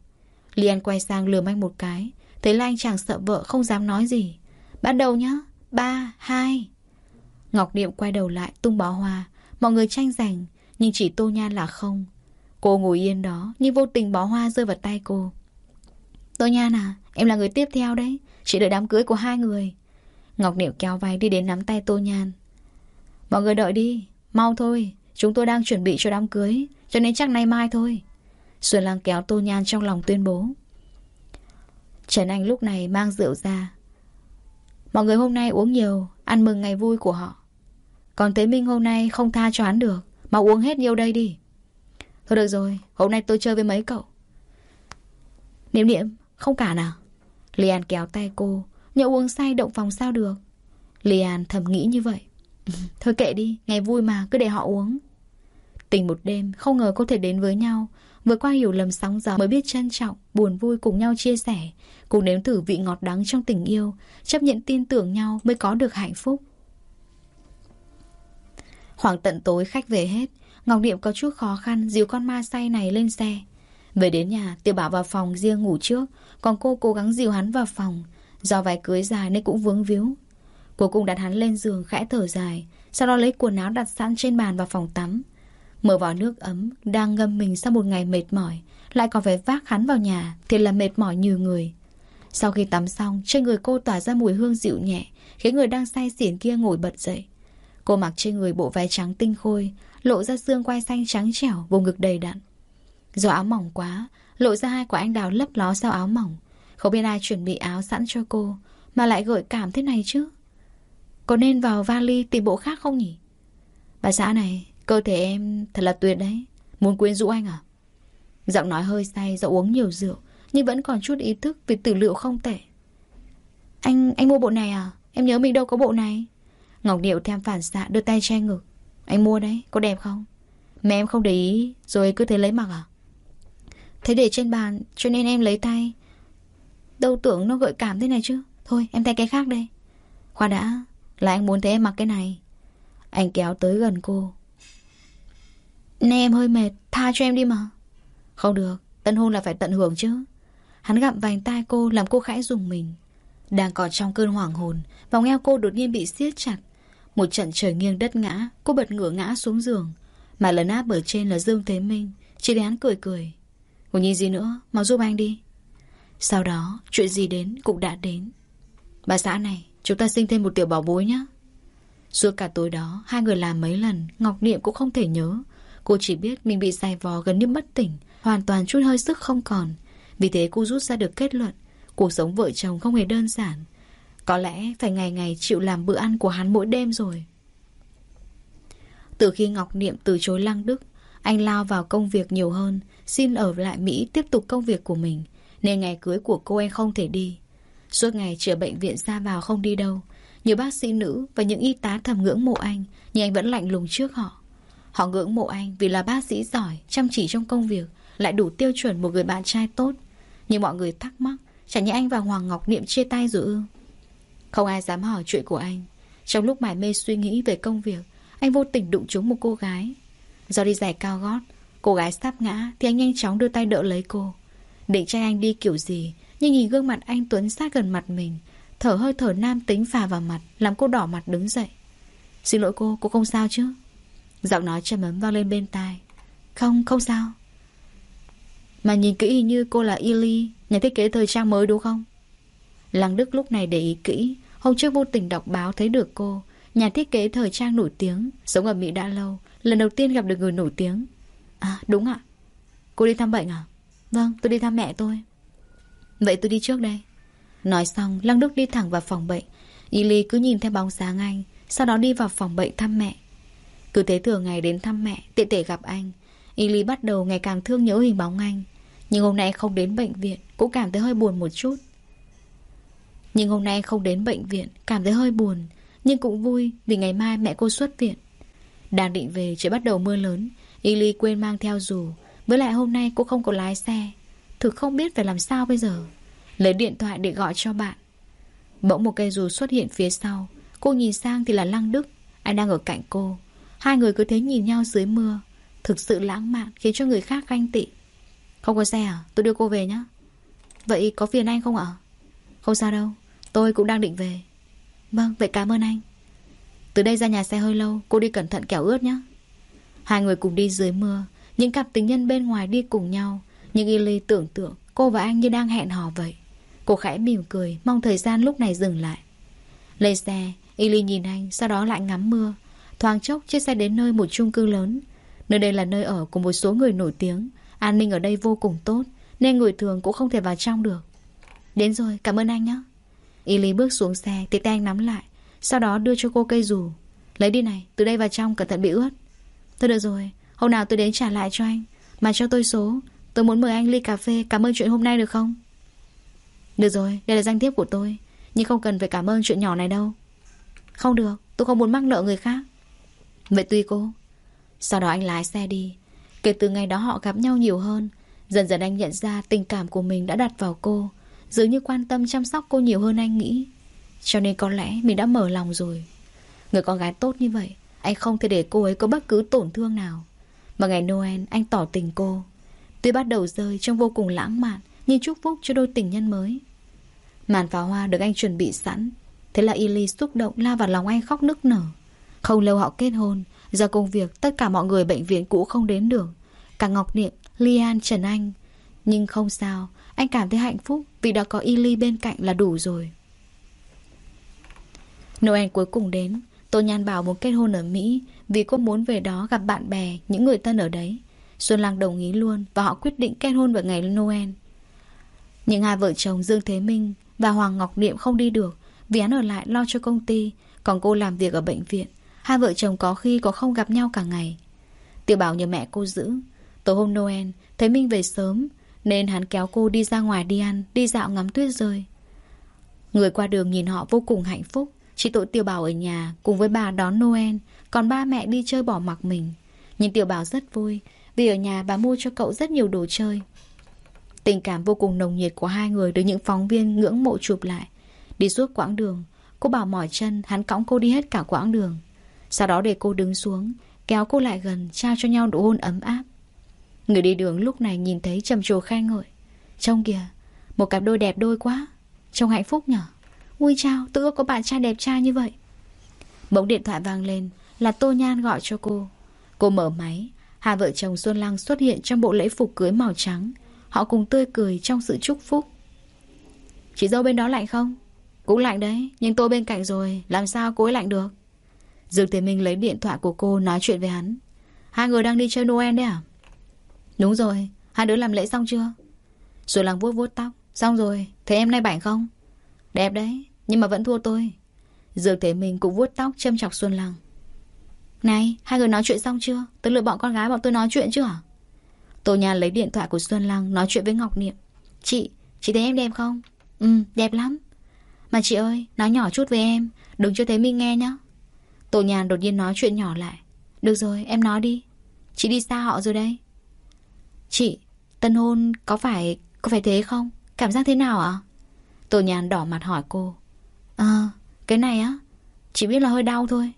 Lian quay sang lườm anh một cái. Thấy là anh chàng sợ vợ không dám nói gì. Bắt đầu nhá. Ba, hai. Ngọc Điệm quay đầu lại tung bó hoa. Mọi người tranh giành Nhưng chỉ Tô Nhan là không. Cô ngồi yên đó, Nhưng vô tình bó hoa rơi vào tay cô. Tô Nhan à Em là người tiếp theo đấy Chị đợi đám cưới của hai người. Ngọc niệu kéo vai đi đến nắm tay Tô Nhan. Mọi người đợi đi, Mau thôi, Chúng tôi đang chuẩn bị cho đám cưới, Cho nên chắc nay mai thôi. Xuân Lang kéo Tô Nhan trong lòng tuyên bố. Trần Anh lúc này mang rượu ra. Mọi người hôm nay uống nhiều, Ăn mừng ngày vui của họ. Còn Tế Minh hôm nay không tha cho hắn được, Mà uống hết nhiều đây đi. Thôi được rồi, Hôm nay tôi chơi với mấy cậu? Niệm niệm, Không cả nào Lian kéo tay cô, Nhậu uống say động phòng sao được? Lian thầm nghĩ như vậy. Thôi kệ đi, Ngày vui mà, cứ để họ uống. Tình một đêm, Không ngờ có thể đến với nhau. Vừa qua hiểu lầm sóng gió mới biết trân trọng, Buồn vui cùng nhau chia sẻ. Cùng nếm thử vị ngọt đắng trong tình yêu, Chấp nhận tin tưởng nhau mới có được hạnh phúc. Khoảng tận tối, khách về hết. Ngọc Niệm có chút khó khăn, Dìu con ma say này lên xe. Về đến nhà, tiểu Bảo vào phòng riêng ngủ trước, Còn cô cố gắng dìu hắn vào phòng. Do váy cưới dài nên cũng vướng víu. Cuối cùng đặt hắn lên giường khẽ thở dài, Sau đó lấy quần áo đặt sẵn trên bàn vào phòng tắm. Mở vào nước ấm, Đang ngâm mình sau một ngày mệt mỏi, Lại còn phải vác hắn vào nhà Thì là mệt mỏi như người. Sau khi tắm xong, Trên người cô tỏa ra mùi hương dịu nhẹ, Khiến người đang say xỉn kia ngồi bật dậy. Cô mặc trên người bộ váy trắng tinh khôi Lộ ra xương quai xanh trắng trẻo, Vùng ngực đầy đặn. Do áo mỏng quá, Lộ ra hai quả anh đào lấp ló sau áo mỏng. Không biết ai chuẩn bị áo sẵn cho cô, Mà lại gợi cảm thế này chứ? Có nên vào vali tìm bộ khác không nhỉ? Bà xã này, Cơ thể em thật là tuyệt đấy. Muốn quyến rũ anh à? Giọng nói hơi say do uống nhiều rượu, Nhưng vẫn còn chút ý thức vì tử liệu không tệ. Anh anh mua bộ này à? Em nhớ mình đâu có bộ này. Ngọc Điệu theo phản xạ đưa tay che ngực. Anh mua đấy, có đẹp không? Mẹ em không để ý, rồi cứ thế lấy mặc à? Thế để trên bàn, cho nên em lấy tay. Đâu tưởng nó gợi cảm thế này chứ. Thôi, em thay cái khác đây. Khoa đã, Là anh muốn thấy em mặc cái này. Anh kéo tới gần cô. Nè em hơi mệt, Tha cho em đi mà. Không được, Tân hôn là phải tận hưởng chứ. Hắn gặm vành tai cô, làm cô khẽ dùng mình. Đang còn trong cơn hoảng hồn, Vòng eo cô đột nhiên bị siết chặt. Một trận trời nghiêng đất ngã, Cô bật ngửa ngã xuống giường. Mà lần áp ở trên là Dương Thế Minh, Chỉ để cười cười. Cô nhìn gì nữa, Mau giúp anh đi. Sau đó, chuyện gì đến cũng đã đến. Bà xã này, Chúng ta sinh thêm một tiểu bảo bối nhé Suốt cả tối đó, Hai người làm mấy lần, Ngọc Niệm cũng không thể nhớ. Cô chỉ biết mình bị dài vò gần như bất tỉnh, Hoàn toàn chút hơi sức không còn. Vì thế cô rút ra được kết luận, Cuộc sống vợ chồng không hề đơn giản. Có lẽ phải ngày ngày chịu làm bữa ăn của hắn mỗi đêm rồi Từ khi Ngọc Niệm từ chối Lăng Đức Anh lao vào công việc nhiều hơn Xin ở lại Mỹ tiếp tục công việc của mình Nên ngày cưới của cô anh không thể đi Suốt ngày chữa bệnh viện ra vào không đi đâu Nhiều bác sĩ nữ và những y tá thầm ngưỡng mộ anh Nhưng anh vẫn lạnh lùng trước họ Họ ngưỡng mộ anh vì là bác sĩ giỏi, chăm chỉ trong công việc, lại đủ tiêu chuẩn một người bạn trai tốt. Nhưng mọi người thắc mắc, chẳng nhẽ anh và Hoàng Ngọc Niệm chia tay rồi ư? Không ai dám hỏi chuyện của anh. Trong lúc mải mê suy nghĩ về công việc, anh vô tình đụng trúng một cô gái. Do đi giày cao gót, cô gái sắp ngã thì anh nhanh chóng đưa tay đỡ lấy cô. Định trai anh đi kiểu gì, nhưng nhìn gương mặt anh Tuấn sát gần mặt mình, thở hơi thở nam tính phà vào mặt, làm cô đỏ mặt đứng dậy. Xin lỗi cô, cô không sao chứ? Giọng nói trầm ấm vang lên bên tai Không, không sao Mà nhìn kỹ như cô là Illy Nhà thiết kế thời trang mới đúng không Lăng Đức lúc này để ý kỹ, Hôm trước vô tình đọc báo thấy được cô. Nhà thiết kế thời trang nổi tiếng, Sống ở Mỹ đã lâu, Lần đầu tiên gặp được người nổi tiếng. À đúng ạ. Cô đi thăm bệnh à? Vâng tôi đi thăm mẹ tôi. Vậy tôi đi trước đây. Nói xong, Lăng Đức đi thẳng vào phòng bệnh. Y cứ nhìn theo bóng sáng anh, Sau đó đi vào phòng bệnh thăm mẹ. Cứ thế thường ngày đến thăm mẹ Tiện thể gặp anh. Y Ly bắt đầu ngày càng thương nhớ hình bóng anh. Nhưng hôm nay không đến bệnh viện, Cũng cảm thấy hơi buồn một chút. Nhưng hôm nay không đến bệnh viện, Cảm thấy hơi buồn, Nhưng cũng vui vì ngày mai mẹ cô xuất viện. Đang định về trời bắt đầu mưa lớn, Y quên mang theo dù, Với lại hôm nay cô không có lái xe. Thực không biết phải làm sao bây giờ. Lấy điện thoại để gọi cho bạn. Bỗng một cây dù xuất hiện phía sau, Cô nhìn sang thì là Lăng Đức. Anh đang ở cạnh cô. Hai người cứ thế nhìn nhau dưới mưa. Thực sự lãng mạn, khiến cho người khác ganh tị. Không có xe à? Tôi đưa cô về nhé Vậy có phiền anh không ạ? Không sao đâu. Tôi cũng đang định về. Vâng, vậy cảm ơn anh. Từ đây ra nhà xe hơi lâu Cô đi cẩn thận kẻo ướt nhé Hai người cùng đi dưới mưa Những cặp tình nhân bên ngoài đi cùng nhau Nhưng Illy tưởng tượng cô và anh như đang hẹn hò vậy. Cô khẽ mỉm cười Mong thời gian lúc này dừng lại. Lên xe Illy nhìn anh Sau đó lại ngắm mưa. Thoáng chốc chiếc xe đến nơi một chung cư lớn. Nơi đây là nơi ở của một số người nổi tiếng. An ninh ở đây vô cùng tốt Nên người thường cũng không thể vào trong được. Đến rồi cảm ơn anh nhé Illy bước xuống xe thì tay anh nắm lại. Sau đó đưa cho cô cây dù. Lấy đi này, từ đây vào trong, cẩn thận bị ướt. Thôi được rồi, Hôm nào tôi đến trả lại cho anh. Mà cho tôi số, Tôi muốn mời anh ly cà phê, Cảm ơn chuyện hôm nay được không? Được rồi, đây là danh thiếp của tôi. Nhưng không cần phải cảm ơn chuyện nhỏ này đâu. Không được, tôi không muốn mắc nợ người khác. Vậy tùy cô. Sau đó anh lái xe đi. Kể từ ngày đó họ gặp nhau nhiều hơn. Dần dần anh nhận ra tình cảm của mình đã đặt vào cô. Dường như quan tâm chăm sóc cô nhiều hơn anh nghĩ. Cho nên có lẽ mình đã mở lòng rồi. Người con gái tốt như vậy Anh không thể để cô ấy có bất cứ tổn thương nào. Mà ngày Noel anh tỏ tình cô. Tuy bắt đầu rơi trong vô cùng lãng mạn Nhưng chúc phúc cho đôi tình nhân mới. Màn pháo hoa được anh chuẩn bị sẵn. Thế là Illy xúc động la vào lòng anh khóc nức nở. Không lâu họ kết hôn Do công việc tất cả mọi người bệnh viện cũ không đến được. Cả Ngọc Niệm, Lian, Trần Anh nhưng không sao, Anh cảm thấy hạnh phúc Vì đã có Illy bên cạnh là đủ rồi. Noel cuối cùng đến, Tô Nhan bảo muốn kết hôn ở Mỹ Vì cô muốn về đó gặp bạn bè, Những người thân ở đấy. Xuân Lăng đồng ý luôn Và họ quyết định kết hôn vào ngày Noel. Nhưng hai vợ chồng Dương Thế Minh Và Hoàng Ngọc Niệm không đi được Vì hắn ở lại lo cho công ty, Còn cô làm việc ở bệnh viện. Hai vợ chồng có khi có không gặp nhau cả ngày. Tiểu bảo nhờ mẹ cô giữ. Tối hôm Noel, Thế Minh về sớm nên hắn kéo cô đi ra ngoài đi ăn, Đi dạo ngắm tuyết rơi. Người qua đường nhìn họ vô cùng hạnh phúc. Chỉ tội tiểu bảo ở nhà Cùng với bà đón Noel, Còn ba mẹ đi chơi bỏ mặc mình. Nhưng tiểu bảo rất vui, Vì ở nhà bà mua cho cậu rất nhiều đồ chơi. Tình cảm vô cùng nồng nhiệt của hai người Được những phóng viên ngưỡng mộ chụp lại. Đi suốt quãng đường, Cô bảo mỏi chân, Hắn cõng cô đi hết cả quãng đường. Sau đó để cô đứng xuống, Kéo cô lại gần, Trao cho nhau nụ hôn ấm áp. Người đi đường lúc này nhìn thấy trầm trồ khen ngợi Trông kìa, Một cặp đôi đẹp đôi quá. Trông hạnh phúc nhở? Ui chao, tự có bạn trai đẹp trai như vậy. Bỗng điện thoại vang lên, Là Tô Nhan gọi cho cô. Cô mở máy, Hai vợ chồng Xuân Lăng xuất hiện trong bộ lễ phục cưới màu trắng. Họ cùng tươi cười trong sự chúc phúc. Chị dâu bên đó lạnh không? Cũng lạnh đấy, Nhưng tôi bên cạnh rồi, Làm sao cô ấy lạnh được? Dương Thế Minh lấy điện thoại của cô nói chuyện với hắn. Hai người đang đi chơi Noel đấy à? Đúng rồi, hai đứa làm lễ xong chưa? Xuân Lăng vuốt vuốt tóc Xong rồi, Thế em nay bảnh không? Đẹp đấy, nhưng mà vẫn thua tôi Dược Thế mình cũng vuốt tóc châm chọc Xuân Lăng Này, hai người nói chuyện xong chưa? Tớ lựa bọn con gái bọn tôi nói chuyện chưa hả? Tô Nha lấy điện thoại của Xuân Lăng Nói chuyện với Ngọc Niệm Chị, chị thấy em đẹp không? Ừ, đẹp lắm Mà chị ơi, nói nhỏ chút với em Đừng cho thấy Minh nghe nhé. Tô Nhàn đột nhiên nói chuyện nhỏ lại Được rồi, em nói đi Chị đi xa họ rồi đây Chị, tân hôn có phải có phải thế không? Cảm giác thế nào ạ? Tô nhàn đỏ mặt hỏi cô. À, cái này á Chỉ biết là hơi đau thôi.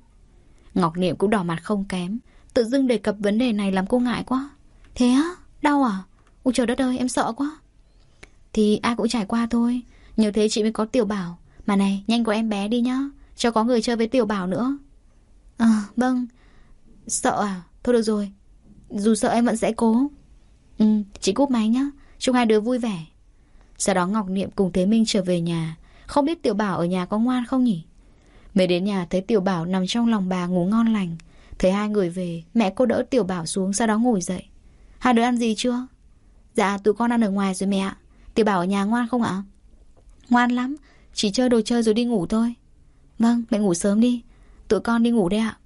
Ngọc Niệm cũng đỏ mặt không kém. Tự dưng đề cập vấn đề này làm cô ngại quá. Thế á? Đau à? Ôi trời đất ơi, em sợ quá. Thì ai cũng trải qua thôi. Nhờ thế chị mới có tiểu bảo. Mà này, nhanh của em bé đi nhá. Cho có người chơi với tiểu bảo nữa. À, vâng. Sợ à? Thôi được rồi. Dù sợ em vẫn sẽ cố. Ừ, chị cúp máy nhá. Chúc hai đứa vui vẻ. Sau đó Ngọc Niệm cùng Thế Minh trở về nhà. Không biết Tiểu Bảo ở nhà có ngoan không nhỉ? Mới đến nhà thấy Tiểu Bảo nằm trong lòng bà ngủ ngon lành. Thấy hai người về Mẹ cô đỡ Tiểu Bảo xuống sau đó ngồi dậy. Hai đứa ăn gì chưa? Dạ tụi con ăn ở ngoài rồi mẹ ạ. Tiểu Bảo ở nhà ngoan không ạ? Ngoan lắm Chỉ chơi đồ chơi rồi đi ngủ thôi. Vâng mẹ ngủ sớm đi. Tụi con đi ngủ đây ạ.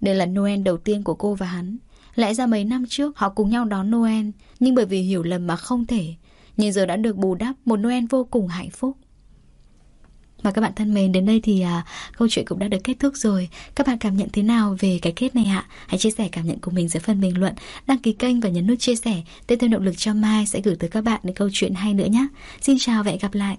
Đây là Noel đầu tiên của cô và hắn. Lẽ ra mấy năm trước họ cùng nhau đón Noel Nhưng bởi vì hiểu lầm mà không thể Nhưng giờ đã được bù đắp một Noel vô cùng hạnh phúc và các bạn thân mến, đến đây thì à, câu chuyện cũng đã được kết thúc rồi. Các bạn cảm nhận thế nào về cái kết này ạ? Hãy chia sẻ cảm nhận của mình dưới phần bình luận, đăng ký kênh và nhấn nút chia sẻ để thêm động lực cho Mai sẽ gửi tới các bạn những câu chuyện hay nữa nhé. Xin chào và hẹn gặp lại.